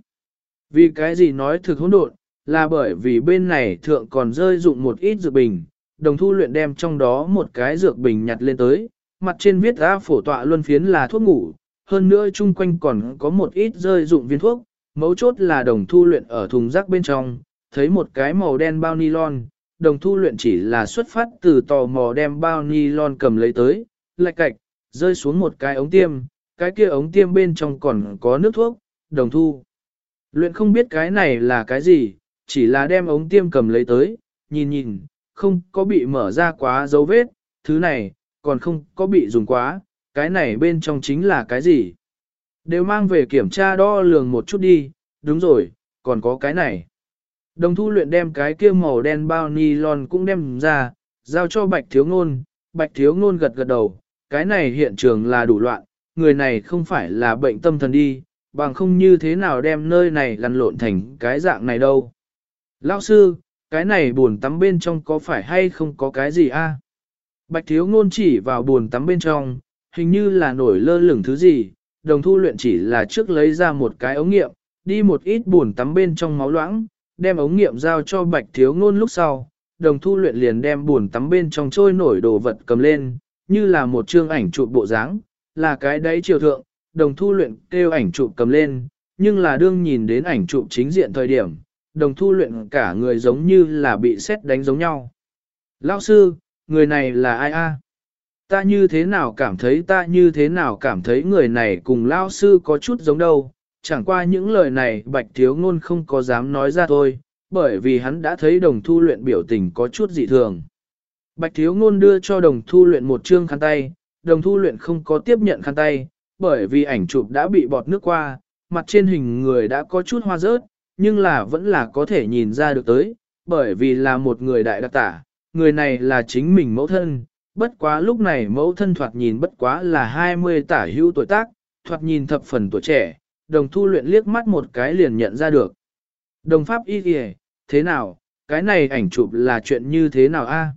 Vì cái gì nói thực hỗn độn, là bởi vì bên này thượng còn rơi dụng một ít dược bình, đồng thu luyện đem trong đó một cái dược bình nhặt lên tới, mặt trên viết ra phổ tọa luân phiến là thuốc ngủ, hơn nữa chung quanh còn có một ít rơi dụng viên thuốc, mấu chốt là đồng thu luyện ở thùng rác bên trong, thấy một cái màu đen bao nylon, đồng thu luyện chỉ là xuất phát từ tò mò đem bao nylon cầm lấy tới, lạch cạch, rơi xuống một cái ống tiêm, cái kia ống tiêm bên trong còn có nước thuốc, đồng thu. Luyện không biết cái này là cái gì, chỉ là đem ống tiêm cầm lấy tới, nhìn nhìn, không có bị mở ra quá dấu vết, thứ này, còn không có bị dùng quá, cái này bên trong chính là cái gì. Đều mang về kiểm tra đo lường một chút đi, đúng rồi, còn có cái này. Đồng thu luyện đem cái kia màu đen bao nylon cũng đem ra, giao cho bạch thiếu ngôn, bạch thiếu ngôn gật gật đầu, cái này hiện trường là đủ loạn, người này không phải là bệnh tâm thần đi, bằng không như thế nào đem nơi này lăn lộn thành cái dạng này đâu. Lão sư, cái này buồn tắm bên trong có phải hay không có cái gì a? Bạch thiếu ngôn chỉ vào buồn tắm bên trong, hình như là nổi lơ lửng thứ gì, đồng thu luyện chỉ là trước lấy ra một cái ống nghiệm, đi một ít buồn tắm bên trong máu loãng, đem ống nghiệm giao cho bạch thiếu ngôn lúc sau, đồng thu luyện liền đem buồn tắm bên trong trôi nổi đồ vật cầm lên, như là một chương ảnh chụp bộ dáng, là cái đấy chiều thượng, đồng thu luyện kêu ảnh chụp cầm lên, nhưng là đương nhìn đến ảnh chụp chính diện thời điểm, đồng thu luyện cả người giống như là bị xét đánh giống nhau. Lão sư, người này là ai a? Ta như thế nào cảm thấy ta như thế nào cảm thấy người này cùng Lão sư có chút giống đâu, chẳng qua những lời này bạch thiếu ngôn không có dám nói ra thôi, bởi vì hắn đã thấy đồng thu luyện biểu tình có chút dị thường. Bạch thiếu ngôn đưa cho đồng thu luyện một chương khăn tay, đồng thu luyện không có tiếp nhận khăn tay, bởi vì ảnh chụp đã bị bọt nước qua, mặt trên hình người đã có chút hoa rớt, nhưng là vẫn là có thể nhìn ra được tới, bởi vì là một người đại đặc tả, người này là chính mình mẫu thân, bất quá lúc này mẫu thân thoạt nhìn bất quá là 20 tả hữu tuổi tác, thoạt nhìn thập phần tuổi trẻ, đồng thu luyện liếc mắt một cái liền nhận ra được. Đồng pháp y kìa, thế nào, cái này ảnh chụp là chuyện như thế nào a?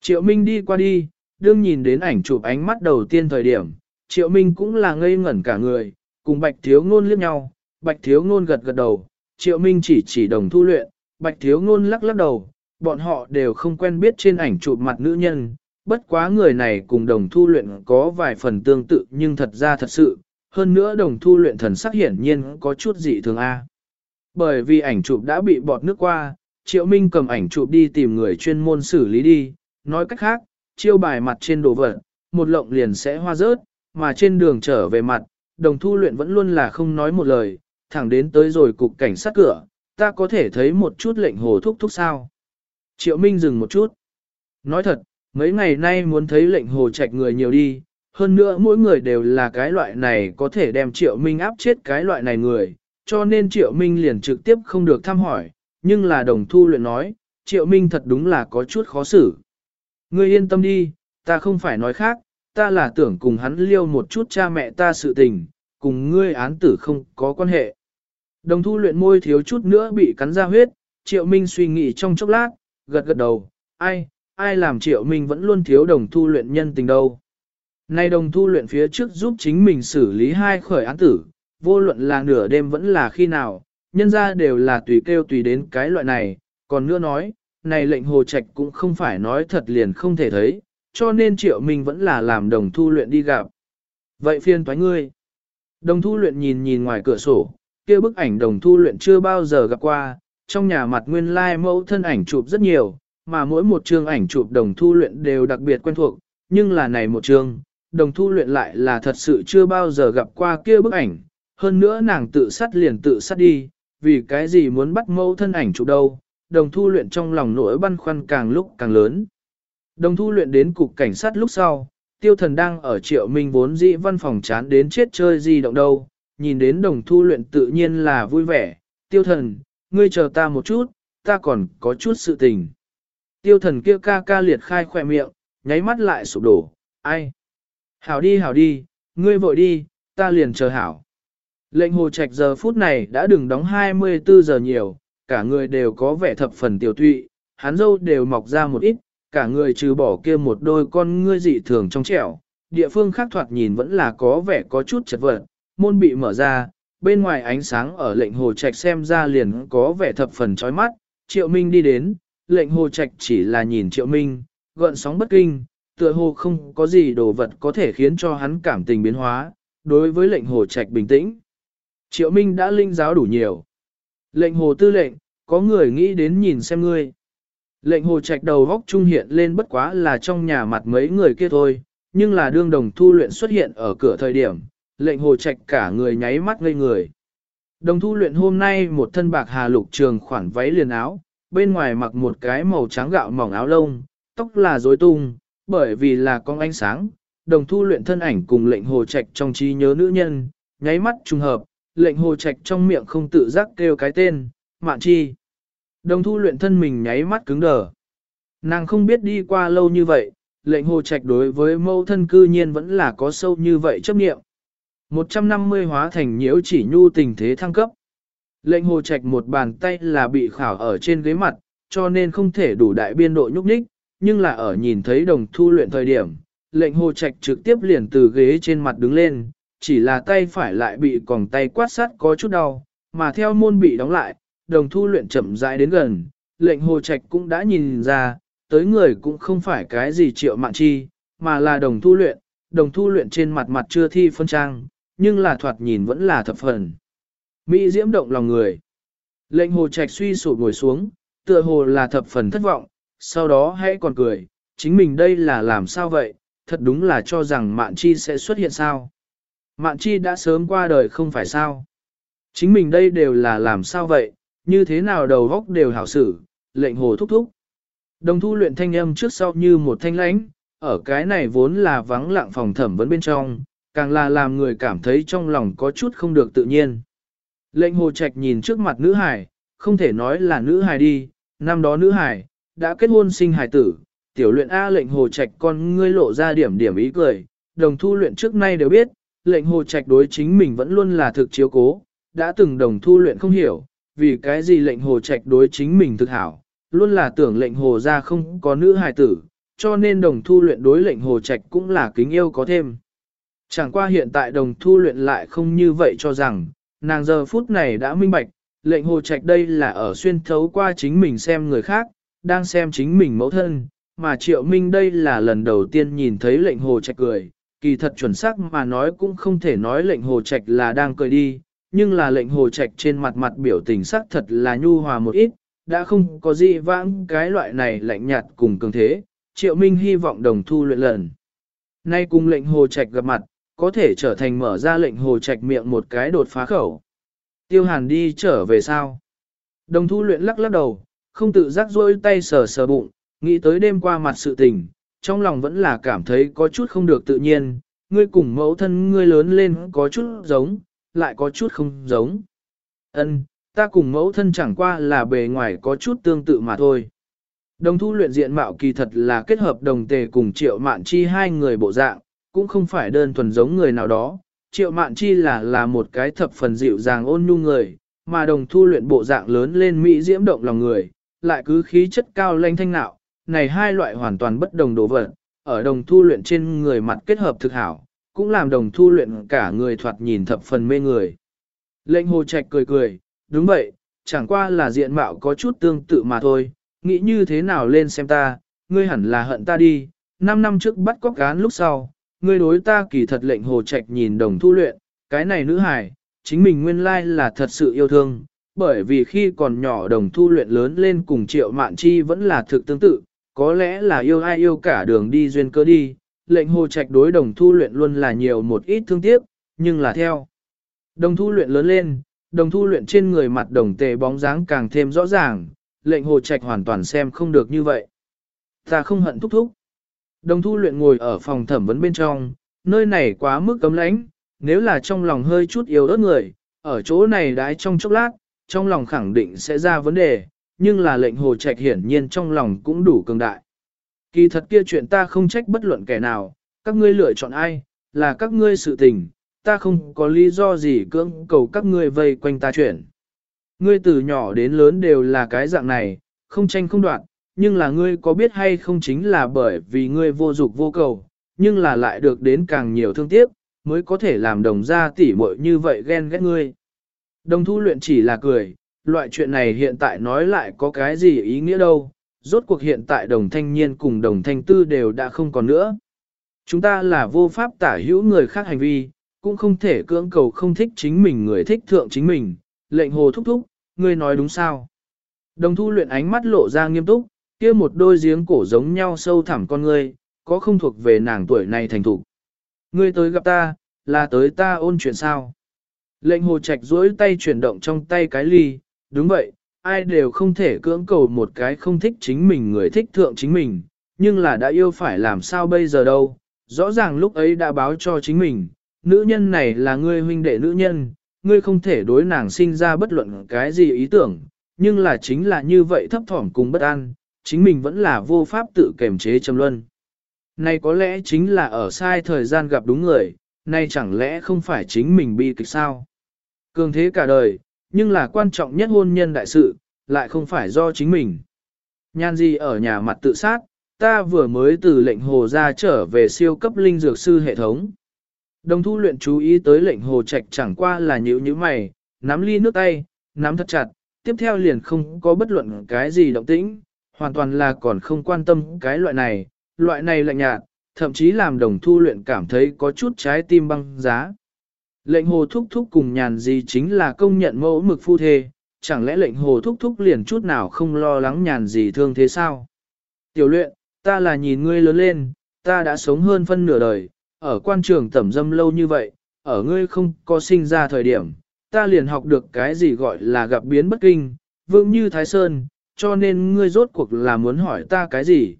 Triệu Minh đi qua đi, đương nhìn đến ảnh chụp ánh mắt đầu tiên thời điểm, Triệu Minh cũng là ngây ngẩn cả người, cùng Bạch Thiếu Ngôn liếc nhau, Bạch Thiếu Ngôn gật gật đầu, Triệu Minh chỉ chỉ đồng thu luyện, Bạch Thiếu Ngôn lắc lắc đầu, bọn họ đều không quen biết trên ảnh chụp mặt nữ nhân, bất quá người này cùng đồng thu luyện có vài phần tương tự nhưng thật ra thật sự, hơn nữa đồng thu luyện thần sắc hiển nhiên có chút dị thường A. Bởi vì ảnh chụp đã bị bọt nước qua, Triệu Minh cầm ảnh chụp đi tìm người chuyên môn xử lý đi, nói cách khác, chiêu bài mặt trên đồ vật, một lộng liền sẽ hoa rớt, mà trên đường trở về mặt, đồng thu luyện vẫn luôn là không nói một lời, thẳng đến tới rồi cục cảnh sát cửa, ta có thể thấy một chút lệnh hồ thúc thúc sao. Triệu Minh dừng một chút. Nói thật, mấy ngày nay muốn thấy lệnh hồ trạch người nhiều đi, hơn nữa mỗi người đều là cái loại này có thể đem Triệu Minh áp chết cái loại này người, cho nên Triệu Minh liền trực tiếp không được thăm hỏi, nhưng là đồng thu luyện nói, Triệu Minh thật đúng là có chút khó xử. Ngươi yên tâm đi, ta không phải nói khác, ta là tưởng cùng hắn liêu một chút cha mẹ ta sự tình, cùng ngươi án tử không có quan hệ. Đồng thu luyện môi thiếu chút nữa bị cắn ra huyết, Triệu Minh suy nghĩ trong chốc lát, gật gật đầu, ai, ai làm Triệu mình vẫn luôn thiếu đồng thu luyện nhân tình đâu. Nay đồng thu luyện phía trước giúp chính mình xử lý hai khởi án tử, vô luận là nửa đêm vẫn là khi nào, nhân ra đều là tùy kêu tùy đến cái loại này, còn nữa nói, này lệnh hồ trạch cũng không phải nói thật liền không thể thấy, cho nên triệu mình vẫn là làm đồng thu luyện đi gặp. Vậy phiên toái ngươi. Đồng thu luyện nhìn nhìn ngoài cửa sổ, kia bức ảnh đồng thu luyện chưa bao giờ gặp qua, trong nhà mặt nguyên lai like mẫu thân ảnh chụp rất nhiều, mà mỗi một chương ảnh chụp đồng thu luyện đều đặc biệt quen thuộc, nhưng là này một chương, đồng thu luyện lại là thật sự chưa bao giờ gặp qua kia bức ảnh, hơn nữa nàng tự sát liền tự sát đi, vì cái gì muốn bắt mẫu thân ảnh chụp đâu, đồng thu luyện trong lòng nỗi băn khoăn càng lúc càng lớn. Đồng thu luyện đến cục cảnh sát lúc sau, tiêu thần đang ở triệu minh vốn dĩ văn phòng chán đến chết chơi gì động đâu, nhìn đến đồng thu luyện tự nhiên là vui vẻ, tiêu thần, ngươi chờ ta một chút, ta còn có chút sự tình. Tiêu thần kia ca ca liệt khai khỏe miệng, nháy mắt lại sụp đổ, ai? Hảo đi hảo đi, ngươi vội đi, ta liền chờ hảo. Lệnh hồ trạch giờ phút này đã đừng đóng 24 giờ nhiều, cả người đều có vẻ thập phần tiểu tụy, hắn dâu đều mọc ra một ít, cả người trừ bỏ kia một đôi con ngươi dị thường trong trẻo, địa phương khác thoạt nhìn vẫn là có vẻ có chút chật vật, môn bị mở ra, bên ngoài ánh sáng ở lệnh hồ trạch xem ra liền có vẻ thập phần chói mắt, triệu minh đi đến, lệnh hồ trạch chỉ là nhìn triệu minh, gợn sóng bất kinh, tựa hồ không có gì đồ vật có thể khiến cho hắn cảm tình biến hóa, đối với lệnh hồ trạch bình tĩnh. Triệu minh đã linh giáo đủ nhiều. Lệnh hồ tư lệnh, có người nghĩ đến nhìn xem ngươi. Lệnh hồ trạch đầu góc trung hiện lên bất quá là trong nhà mặt mấy người kia thôi, nhưng là đương đồng thu luyện xuất hiện ở cửa thời điểm, lệnh hồ trạch cả người nháy mắt ngây người. Đồng thu luyện hôm nay một thân bạc hà lục trường khoản váy liền áo, bên ngoài mặc một cái màu trắng gạo mỏng áo lông, tóc là rối tung, bởi vì là con ánh sáng, đồng thu luyện thân ảnh cùng lệnh hồ trạch trong trí nhớ nữ nhân, nháy mắt trùng hợp, lệnh hồ trạch trong miệng không tự giác kêu cái tên, mạn chi. Đồng thu luyện thân mình nháy mắt cứng đờ. Nàng không biết đi qua lâu như vậy, lệnh hồ trạch đối với mâu thân cư nhiên vẫn là có sâu như vậy chấp nghiệm. 150 hóa thành nhiễu chỉ nhu tình thế thăng cấp. Lệnh hồ trạch một bàn tay là bị khảo ở trên ghế mặt, cho nên không thể đủ đại biên độ nhúc nhích, nhưng là ở nhìn thấy đồng thu luyện thời điểm, lệnh hồ trạch trực tiếp liền từ ghế trên mặt đứng lên, chỉ là tay phải lại bị còng tay quát sát có chút đau, mà theo môn bị đóng lại, đồng thu luyện chậm rãi đến gần, lệnh hồ trạch cũng đã nhìn ra, tới người cũng không phải cái gì triệu mạng chi, mà là đồng thu luyện, đồng thu luyện trên mặt mặt chưa thi phân trang, nhưng là thoạt nhìn vẫn là thập phần. Mỹ diễm động lòng người. Lệnh hồ trạch suy sụp ngồi xuống, tựa hồ là thập phần thất vọng, sau đó hãy còn cười, chính mình đây là làm sao vậy, thật đúng là cho rằng Mạn Chi sẽ xuất hiện sao. Mạn Chi đã sớm qua đời không phải sao. Chính mình đây đều là làm sao vậy, như thế nào đầu góc đều hảo xử, lệnh hồ thúc thúc. Đồng thu luyện thanh âm trước sau như một thanh lãnh, ở cái này vốn là vắng lặng phòng thẩm vấn bên trong, càng là làm người cảm thấy trong lòng có chút không được tự nhiên. Lệnh hồ trạch nhìn trước mặt nữ hải, không thể nói là nữ hải đi, năm đó nữ hải, đã kết hôn sinh hải tử, tiểu luyện A lệnh hồ trạch con ngươi lộ ra điểm điểm ý cười, đồng thu luyện trước nay đều biết, lệnh hồ trạch đối chính mình vẫn luôn là thực chiếu cố, đã từng đồng thu luyện không hiểu, vì cái gì lệnh hồ trạch đối chính mình thực hảo, luôn là tưởng lệnh hồ ra không có nữ hài tử, cho nên đồng thu luyện đối lệnh hồ trạch cũng là kính yêu có thêm. Chẳng qua hiện tại đồng thu luyện lại không như vậy cho rằng, nàng giờ phút này đã minh bạch, lệnh hồ trạch đây là ở xuyên thấu qua chính mình xem người khác, đang xem chính mình mẫu thân, mà triệu minh đây là lần đầu tiên nhìn thấy lệnh hồ trạch cười, kỳ thật chuẩn xác mà nói cũng không thể nói lệnh hồ trạch là đang cười đi, nhưng là lệnh hồ trạch trên mặt mặt biểu tình sắc thật là nhu hòa một ít, đã không có gì vãng cái loại này lạnh nhạt cùng cường thế, triệu minh hy vọng đồng thu luyện lần. Nay cùng lệnh hồ trạch gặp mặt, có thể trở thành mở ra lệnh hồ trạch miệng một cái đột phá khẩu. Tiêu hàn đi trở về sao? Đồng thu luyện lắc lắc đầu, không tự giác rôi tay sờ sờ bụng, nghĩ tới đêm qua mặt sự tình, trong lòng vẫn là cảm thấy có chút không được tự nhiên, ngươi cùng mẫu thân ngươi lớn lên có chút giống, lại có chút không giống. Ân, ta cùng mẫu thân chẳng qua là bề ngoài có chút tương tự mà thôi. Đồng thu luyện diện mạo kỳ thật là kết hợp đồng tề cùng triệu mạn chi hai người bộ dạng, cũng không phải đơn thuần giống người nào đó. Triệu mạn chi là là một cái thập phần dịu dàng ôn nhu người, mà đồng thu luyện bộ dạng lớn lên mỹ diễm động lòng người, lại cứ khí chất cao lanh thanh nạo, này hai loại hoàn toàn bất đồng đồ vật, ở đồng thu luyện trên người mặt kết hợp thực hảo, cũng làm đồng thu luyện cả người thoạt nhìn thập phần mê người. Lệnh hồ trạch cười cười, đúng vậy, chẳng qua là diện mạo có chút tương tự mà thôi, nghĩ như thế nào lên xem ta, ngươi hẳn là hận ta đi, năm năm trước bắt cóc gán lúc sau, ngươi đối ta kỳ thật lệnh hồ trạch nhìn đồng thu luyện, cái này nữ hài, chính mình nguyên lai là thật sự yêu thương, bởi vì khi còn nhỏ đồng thu luyện lớn lên cùng triệu mạn chi vẫn là thực tương tự, có lẽ là yêu ai yêu cả đường đi duyên cơ đi, lệnh hồ trạch đối đồng thu luyện luôn là nhiều một ít thương tiếc, nhưng là theo. Đồng thu luyện lớn lên, đồng thu luyện trên người mặt đồng tề bóng dáng càng thêm rõ ràng, lệnh hồ trạch hoàn toàn xem không được như vậy. Ta không hận thúc thúc. Đồng thu luyện ngồi ở phòng thẩm vấn bên trong, nơi này quá mức cấm lãnh, nếu là trong lòng hơi chút yếu ớt người, ở chỗ này đái trong chốc lát, trong lòng khẳng định sẽ ra vấn đề, nhưng là lệnh hồ trạch hiển nhiên trong lòng cũng đủ cường đại. Kỳ thật kia chuyện ta không trách bất luận kẻ nào, các ngươi lựa chọn ai, là các ngươi sự tình, ta không có lý do gì cưỡng cầu các ngươi vây quanh ta chuyển. Ngươi từ nhỏ đến lớn đều là cái dạng này, không tranh không đoạn, nhưng là ngươi có biết hay không chính là bởi vì ngươi vô dục vô cầu, nhưng là lại được đến càng nhiều thương tiếc, mới có thể làm đồng gia tỷ muội như vậy ghen ghét ngươi. Đồng thu luyện chỉ là cười, loại chuyện này hiện tại nói lại có cái gì ý nghĩa đâu, rốt cuộc hiện tại đồng thanh niên cùng đồng thanh tư đều đã không còn nữa. Chúng ta là vô pháp tả hữu người khác hành vi, cũng không thể cưỡng cầu không thích chính mình người thích thượng chính mình, lệnh hồ thúc thúc, ngươi nói đúng sao. Đồng thu luyện ánh mắt lộ ra nghiêm túc, kia một đôi giếng cổ giống nhau sâu thẳm con ngươi, có không thuộc về nàng tuổi này thành thục. Ngươi tới gặp ta, là tới ta ôn chuyện sao. Lệnh hồ trạch duỗi tay chuyển động trong tay cái ly, đúng vậy, ai đều không thể cưỡng cầu một cái không thích chính mình người thích thượng chính mình, nhưng là đã yêu phải làm sao bây giờ đâu. Rõ ràng lúc ấy đã báo cho chính mình, nữ nhân này là ngươi huynh đệ nữ nhân, ngươi không thể đối nàng sinh ra bất luận cái gì ý tưởng, nhưng là chính là như vậy thấp thỏm cùng bất an, chính mình vẫn là vô pháp tự kềm chế trầm luân. Này có lẽ chính là ở sai thời gian gặp đúng người, nay chẳng lẽ không phải chính mình bi kịch sao? Cường thế cả đời, nhưng là quan trọng nhất hôn nhân đại sự, lại không phải do chính mình. Nhan gì ở nhà mặt tự sát, ta vừa mới từ lệnh hồ ra trở về siêu cấp linh dược sư hệ thống. Đồng thu luyện chú ý tới lệnh hồ trạch chẳng qua là nhữ như mày, nắm ly nước tay, nắm thật chặt, tiếp theo liền không có bất luận cái gì động tĩnh, hoàn toàn là còn không quan tâm cái loại này, loại này lạnh nhạt, thậm chí làm đồng thu luyện cảm thấy có chút trái tim băng giá. Lệnh hồ thúc thúc cùng nhàn gì chính là công nhận mẫu mực phu thê, chẳng lẽ lệnh hồ thúc thúc liền chút nào không lo lắng nhàn gì thương thế sao? Tiểu luyện, ta là nhìn ngươi lớn lên, ta đã sống hơn phân nửa đời, ở quan trường tẩm dâm lâu như vậy, ở ngươi không có sinh ra thời điểm, ta liền học được cái gì gọi là gặp biến bất kinh, vương như Thái Sơn, cho nên ngươi rốt cuộc là muốn hỏi ta cái gì?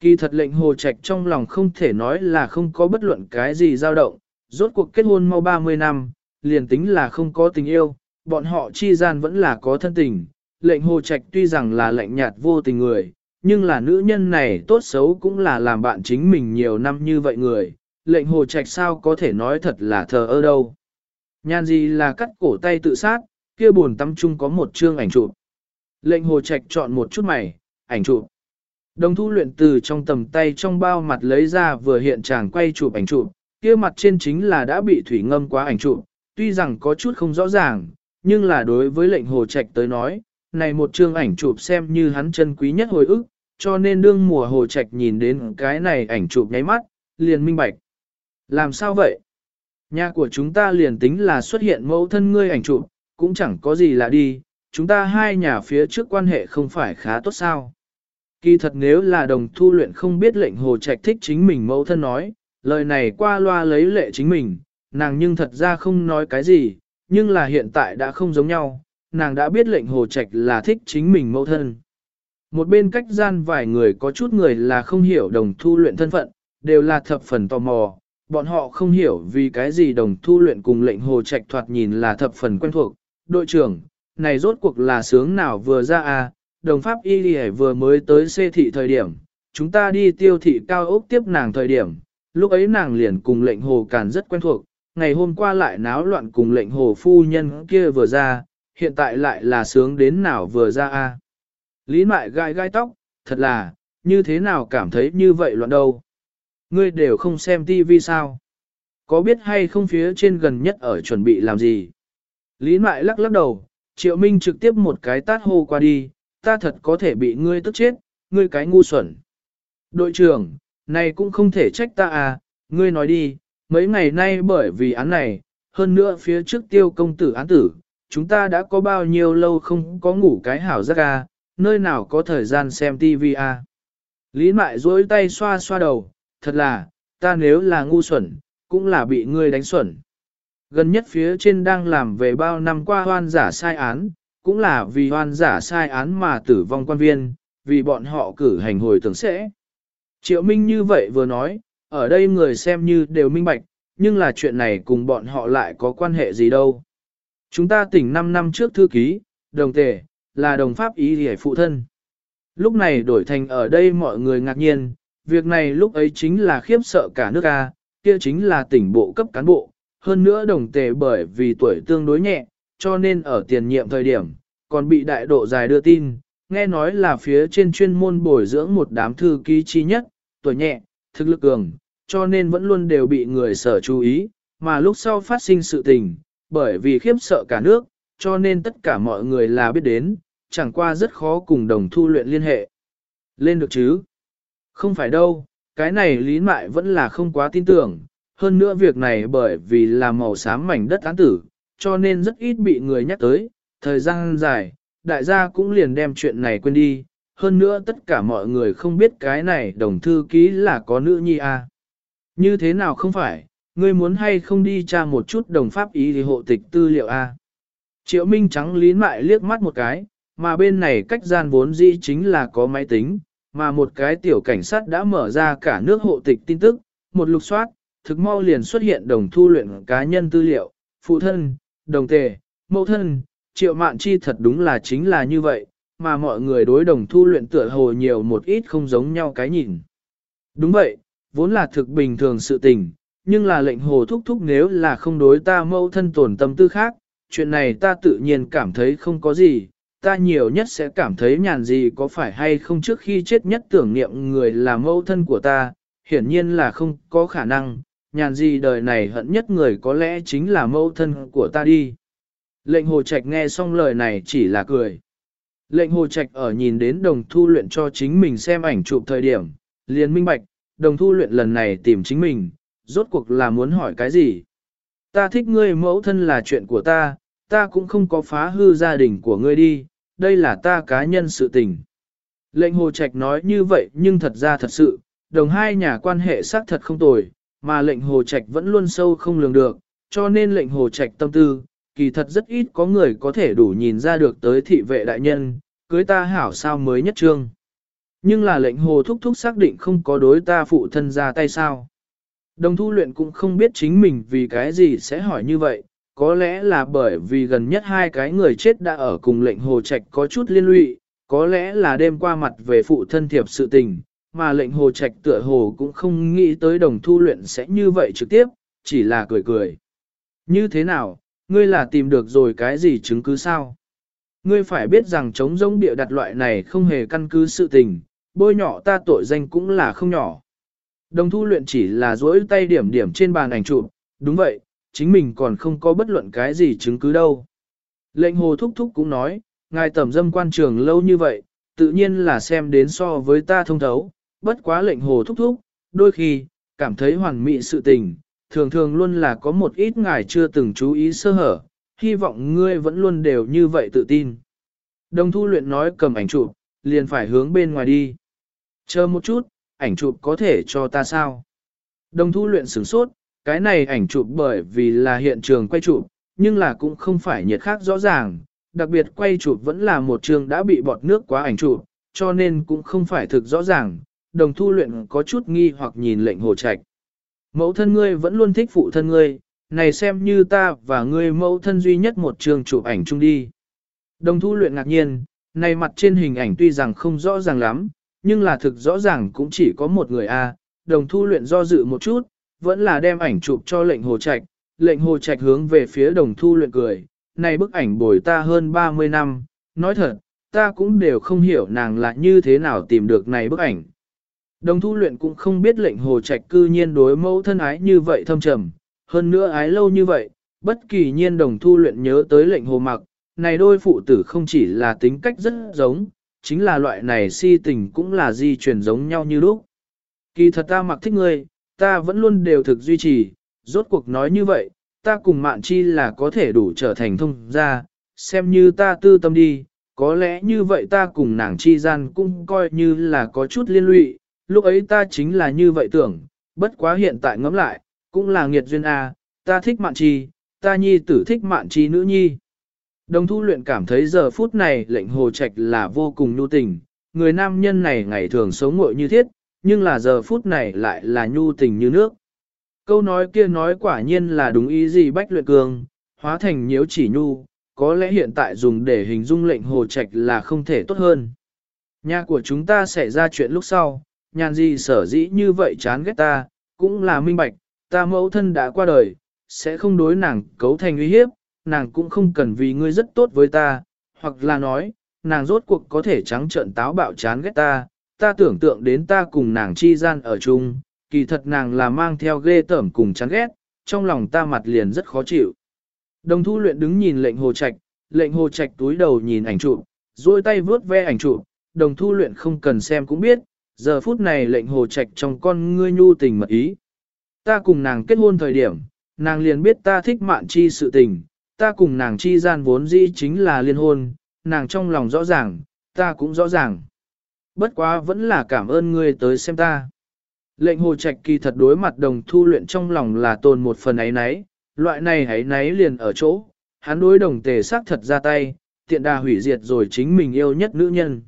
Kỳ thật lệnh hồ trạch trong lòng không thể nói là không có bất luận cái gì dao động, rốt cuộc kết hôn mau 30 năm, liền tính là không có tình yêu, bọn họ chi gian vẫn là có thân tình. Lệnh hồ trạch tuy rằng là lạnh nhạt vô tình người, nhưng là nữ nhân này tốt xấu cũng là làm bạn chính mình nhiều năm như vậy người. Lệnh hồ trạch sao có thể nói thật là thờ ơ đâu. Nhan gì là cắt cổ tay tự sát, kia buồn tâm chung có một chương ảnh chụp. Lệnh hồ trạch chọn một chút mày, ảnh chụp. Đồng thu luyện từ trong tầm tay trong bao mặt lấy ra vừa hiện chàng quay chụp ảnh chụp, kia mặt trên chính là đã bị thủy ngâm quá ảnh chụp, tuy rằng có chút không rõ ràng, nhưng là đối với lệnh hồ trạch tới nói, này một chương ảnh chụp xem như hắn chân quý nhất hồi ức, cho nên đương mùa hồ trạch nhìn đến cái này ảnh chụp nháy mắt, liền minh bạch. Làm sao vậy? Nhà của chúng ta liền tính là xuất hiện mẫu thân ngươi ảnh chụp, cũng chẳng có gì là đi, chúng ta hai nhà phía trước quan hệ không phải khá tốt sao. Kỳ thật nếu là đồng thu luyện không biết lệnh hồ trạch thích chính mình mẫu thân nói, lời này qua loa lấy lệ chính mình, nàng nhưng thật ra không nói cái gì, nhưng là hiện tại đã không giống nhau, nàng đã biết lệnh hồ trạch là thích chính mình mẫu thân. Một bên cách gian vài người có chút người là không hiểu đồng thu luyện thân phận, đều là thập phần tò mò, bọn họ không hiểu vì cái gì đồng thu luyện cùng lệnh hồ trạch thoạt nhìn là thập phần quen thuộc. Đội trưởng, này rốt cuộc là sướng nào vừa ra à, đồng pháp y lì vừa mới tới xê thị thời điểm, chúng ta đi tiêu thị cao ốc tiếp nàng thời điểm, lúc ấy nàng liền cùng lệnh hồ càn rất quen thuộc, ngày hôm qua lại náo loạn cùng lệnh hồ phu nhân kia vừa ra, hiện tại lại là sướng đến nào vừa ra a Lý mại gai gai tóc, thật là, như thế nào cảm thấy như vậy loạn đâu. Ngươi đều không xem tivi sao? Có biết hay không phía trên gần nhất ở chuẩn bị làm gì? Lý mại lắc lắc đầu, triệu minh trực tiếp một cái tát hô qua đi, ta thật có thể bị ngươi tức chết, ngươi cái ngu xuẩn. Đội trưởng, này cũng không thể trách ta à, ngươi nói đi, mấy ngày nay bởi vì án này, hơn nữa phía trước tiêu công tử án tử, chúng ta đã có bao nhiêu lâu không có ngủ cái hảo giấc à, nơi nào có thời gian xem TV à. Lý mại duỗi tay xoa xoa đầu, thật là, ta nếu là ngu xuẩn, cũng là bị ngươi đánh xuẩn. Gần nhất phía trên đang làm về bao năm qua hoan giả sai án, cũng là vì hoan giả sai án mà tử vong quan viên, vì bọn họ cử hành hồi tưởng sẽ. Triệu Minh như vậy vừa nói, ở đây người xem như đều minh bạch, nhưng là chuyện này cùng bọn họ lại có quan hệ gì đâu. Chúng ta tỉnh 5 năm trước thư ký, đồng tề, là đồng pháp ý hề phụ thân. Lúc này đổi thành ở đây mọi người ngạc nhiên, việc này lúc ấy chính là khiếp sợ cả nước A, kia chính là tỉnh bộ cấp cán bộ, hơn nữa đồng tề bởi vì tuổi tương đối nhẹ, cho nên ở tiền nhiệm thời điểm, còn bị đại độ dài đưa tin, nghe nói là phía trên chuyên môn bồi dưỡng một đám thư ký chi nhất, tuổi nhẹ, thực lực cường, cho nên vẫn luôn đều bị người sở chú ý, mà lúc sau phát sinh sự tình, bởi vì khiếp sợ cả nước, cho nên tất cả mọi người là biết đến, chẳng qua rất khó cùng đồng thu luyện liên hệ. Lên được chứ? Không phải đâu, cái này lý mại vẫn là không quá tin tưởng, hơn nữa việc này bởi vì là màu xám mảnh đất án tử, cho nên rất ít bị người nhắc tới, thời gian dài, đại gia cũng liền đem chuyện này quên đi, hơn nữa tất cả mọi người không biết cái này đồng thư ký là có nữ nhi. À. Như thế nào không phải, ngươi muốn hay không đi tra một chút đồng pháp ý thì hộ tịch tư liệu a. À. Triệu Minh trắng lý mại liếc mắt một cái, mà bên này cách gian vốn dĩ chính là có máy tính, mà một cái tiểu cảnh sát đã mở ra cả nước hộ tịch tin tức, một lục soát, thực mau liền xuất hiện đồng thu luyện cá nhân tư liệu, phụ thân, đồng tề, mẫu thân, triệu mạn chi thật đúng là chính là như vậy, mà mọi người đối đồng thu luyện tựa hồ nhiều một ít không giống nhau cái nhìn. Đúng vậy, vốn là thực bình thường sự tình, nhưng là lệnh hồ thúc thúc nếu là không đối ta mẫu thân tổn tâm tư khác, chuyện này ta tự nhiên cảm thấy không có gì, ta nhiều nhất sẽ cảm thấy nhàn gì có phải hay không trước khi chết nhất tưởng niệm người là mẫu thân của ta, hiển nhiên là không có khả năng, nhàn gì đời này hận nhất người có lẽ chính là mẫu thân của ta đi. Lệnh hồ trạch nghe xong lời này chỉ là cười. Lệnh hồ trạch ở nhìn đến đồng thu luyện cho chính mình xem ảnh chụp thời điểm, liền minh bạch, đồng thu luyện lần này tìm chính mình, rốt cuộc là muốn hỏi cái gì. Ta thích ngươi mẫu thân là chuyện của ta, ta cũng không có phá hư gia đình của ngươi đi, đây là ta cá nhân sự tình. Lệnh hồ trạch nói như vậy nhưng thật ra thật sự, đồng hai nhà quan hệ xác thật không tồi, mà lệnh hồ trạch vẫn luôn sâu không lường được, cho nên lệnh hồ trạch tâm tư, kỳ thật rất ít có người có thể đủ nhìn ra được tới thị vệ đại nhân, cưới ta hảo sao mới nhất trương. Nhưng là lệnh hồ thúc thúc xác định không có đối ta phụ thân ra tay sao. Đồng thu luyện cũng không biết chính mình vì cái gì sẽ hỏi như vậy, có lẽ là bởi vì gần nhất hai cái người chết đã ở cùng lệnh hồ trạch có chút liên lụy, có lẽ là đêm qua mặt về phụ thân thiệp sự tình, mà lệnh hồ trạch tựa hồ cũng không nghĩ tới đồng thu luyện sẽ như vậy trực tiếp, chỉ là cười cười. Như thế nào, ngươi là tìm được rồi cái gì chứng cứ sao? Ngươi phải biết rằng chống giống địa đặt loại này không hề căn cứ sự tình, bôi nhỏ ta tội danh cũng là không nhỏ. Đồng thu luyện chỉ là duỗi tay điểm điểm trên bàn ảnh chụp, đúng vậy, chính mình còn không có bất luận cái gì chứng cứ đâu. Lệnh hồ thúc thúc cũng nói, ngài tẩm dâm quan trường lâu như vậy, tự nhiên là xem đến so với ta thông thấu, bất quá lệnh hồ thúc thúc, đôi khi, cảm thấy hoàn mỹ sự tình, thường thường luôn là có một ít ngài chưa từng chú ý sơ hở, hy vọng ngươi vẫn luôn đều như vậy tự tin. Đồng thu luyện nói cầm ảnh chụp, liền phải hướng bên ngoài đi. Chờ một chút, ảnh chụp có thể cho ta sao? Đồng thu luyện sửng sốt, cái này ảnh chụp bởi vì là hiện trường quay chụp, nhưng là cũng không phải nhiệt khác rõ ràng, đặc biệt quay chụp vẫn là một trường đã bị bọt nước quá ảnh chụp, cho nên cũng không phải thực rõ ràng, đồng thu luyện có chút nghi hoặc nhìn lệnh hồ trạch. Mẫu thân ngươi vẫn luôn thích phụ thân ngươi, này xem như ta và ngươi mẫu thân duy nhất một trường chụp ảnh chung đi. Đồng thu luyện ngạc nhiên, này mặt trên hình ảnh tuy rằng không rõ ràng lắm, nhưng là thực rõ ràng cũng chỉ có một người a. đồng thu luyện do dự một chút, vẫn là đem ảnh chụp cho lệnh hồ trạch, lệnh hồ trạch hướng về phía đồng thu luyện cười, này bức ảnh bồi ta hơn 30 năm, nói thật, ta cũng đều không hiểu nàng là như thế nào tìm được này bức ảnh. Đồng thu luyện cũng không biết lệnh hồ trạch cư nhiên đối mẫu thân ái như vậy thâm trầm, hơn nữa ái lâu như vậy, bất kỳ nhiên đồng thu luyện nhớ tới lệnh hồ mặc, này đôi phụ tử không chỉ là tính cách rất giống, chính là loại này si tình cũng là di truyền giống nhau như lúc. Kỳ thật ta mặc thích ngươi, ta vẫn luôn đều thực duy trì, rốt cuộc nói như vậy, ta cùng mạn chi là có thể đủ trở thành thông gia, xem như ta tư tâm đi, có lẽ như vậy ta cùng nàng chi gian cũng coi như là có chút liên lụy, lúc ấy ta chính là như vậy tưởng, bất quá hiện tại ngẫm lại, cũng là nghiệt duyên A, ta thích mạn chi, ta nhi tử thích mạn chi nữ nhi. Đồng thu luyện cảm thấy giờ phút này lệnh hồ trạch là vô cùng nhu tình, người nam nhân này ngày thường sống ngội như thiết, nhưng là giờ phút này lại là nhu tình như nước. Câu nói kia nói quả nhiên là đúng ý gì bách luyện cường, hóa thành nhiễu chỉ nhu, có lẽ hiện tại dùng để hình dung lệnh hồ trạch là không thể tốt hơn. Nhà của chúng ta sẽ ra chuyện lúc sau, nhàn gì sở dĩ như vậy chán ghét ta, cũng là minh bạch, ta mẫu thân đã qua đời, sẽ không đối nàng cấu thành uy hiếp, nàng cũng không cần vì ngươi rất tốt với ta, hoặc là nói, nàng rốt cuộc có thể trắng trợn táo bạo chán ghét ta, ta tưởng tượng đến ta cùng nàng chi gian ở chung, kỳ thật nàng là mang theo ghê tởm cùng chán ghét, trong lòng ta mặt liền rất khó chịu. Đồng thu luyện đứng nhìn lệnh hồ trạch, lệnh hồ trạch túi đầu nhìn ảnh chụp, duỗi tay vướt ve ảnh chụp, đồng thu luyện không cần xem cũng biết, giờ phút này lệnh hồ trạch trong con ngươi nhu tình mật ý. Ta cùng nàng kết hôn thời điểm, nàng liền biết ta thích mạn chi sự tình, ta cùng nàng chi gian vốn dĩ chính là liên hôn, nàng trong lòng rõ ràng, ta cũng rõ ràng. Bất quá vẫn là cảm ơn ngươi tới xem ta. Lệnh hồ trạch kỳ thật đối mặt đồng thu luyện trong lòng là tồn một phần ấy nấy, loại này ấy nấy liền ở chỗ, hắn đối đồng tề xác thật ra tay, tiện đà hủy diệt rồi chính mình yêu nhất nữ nhân.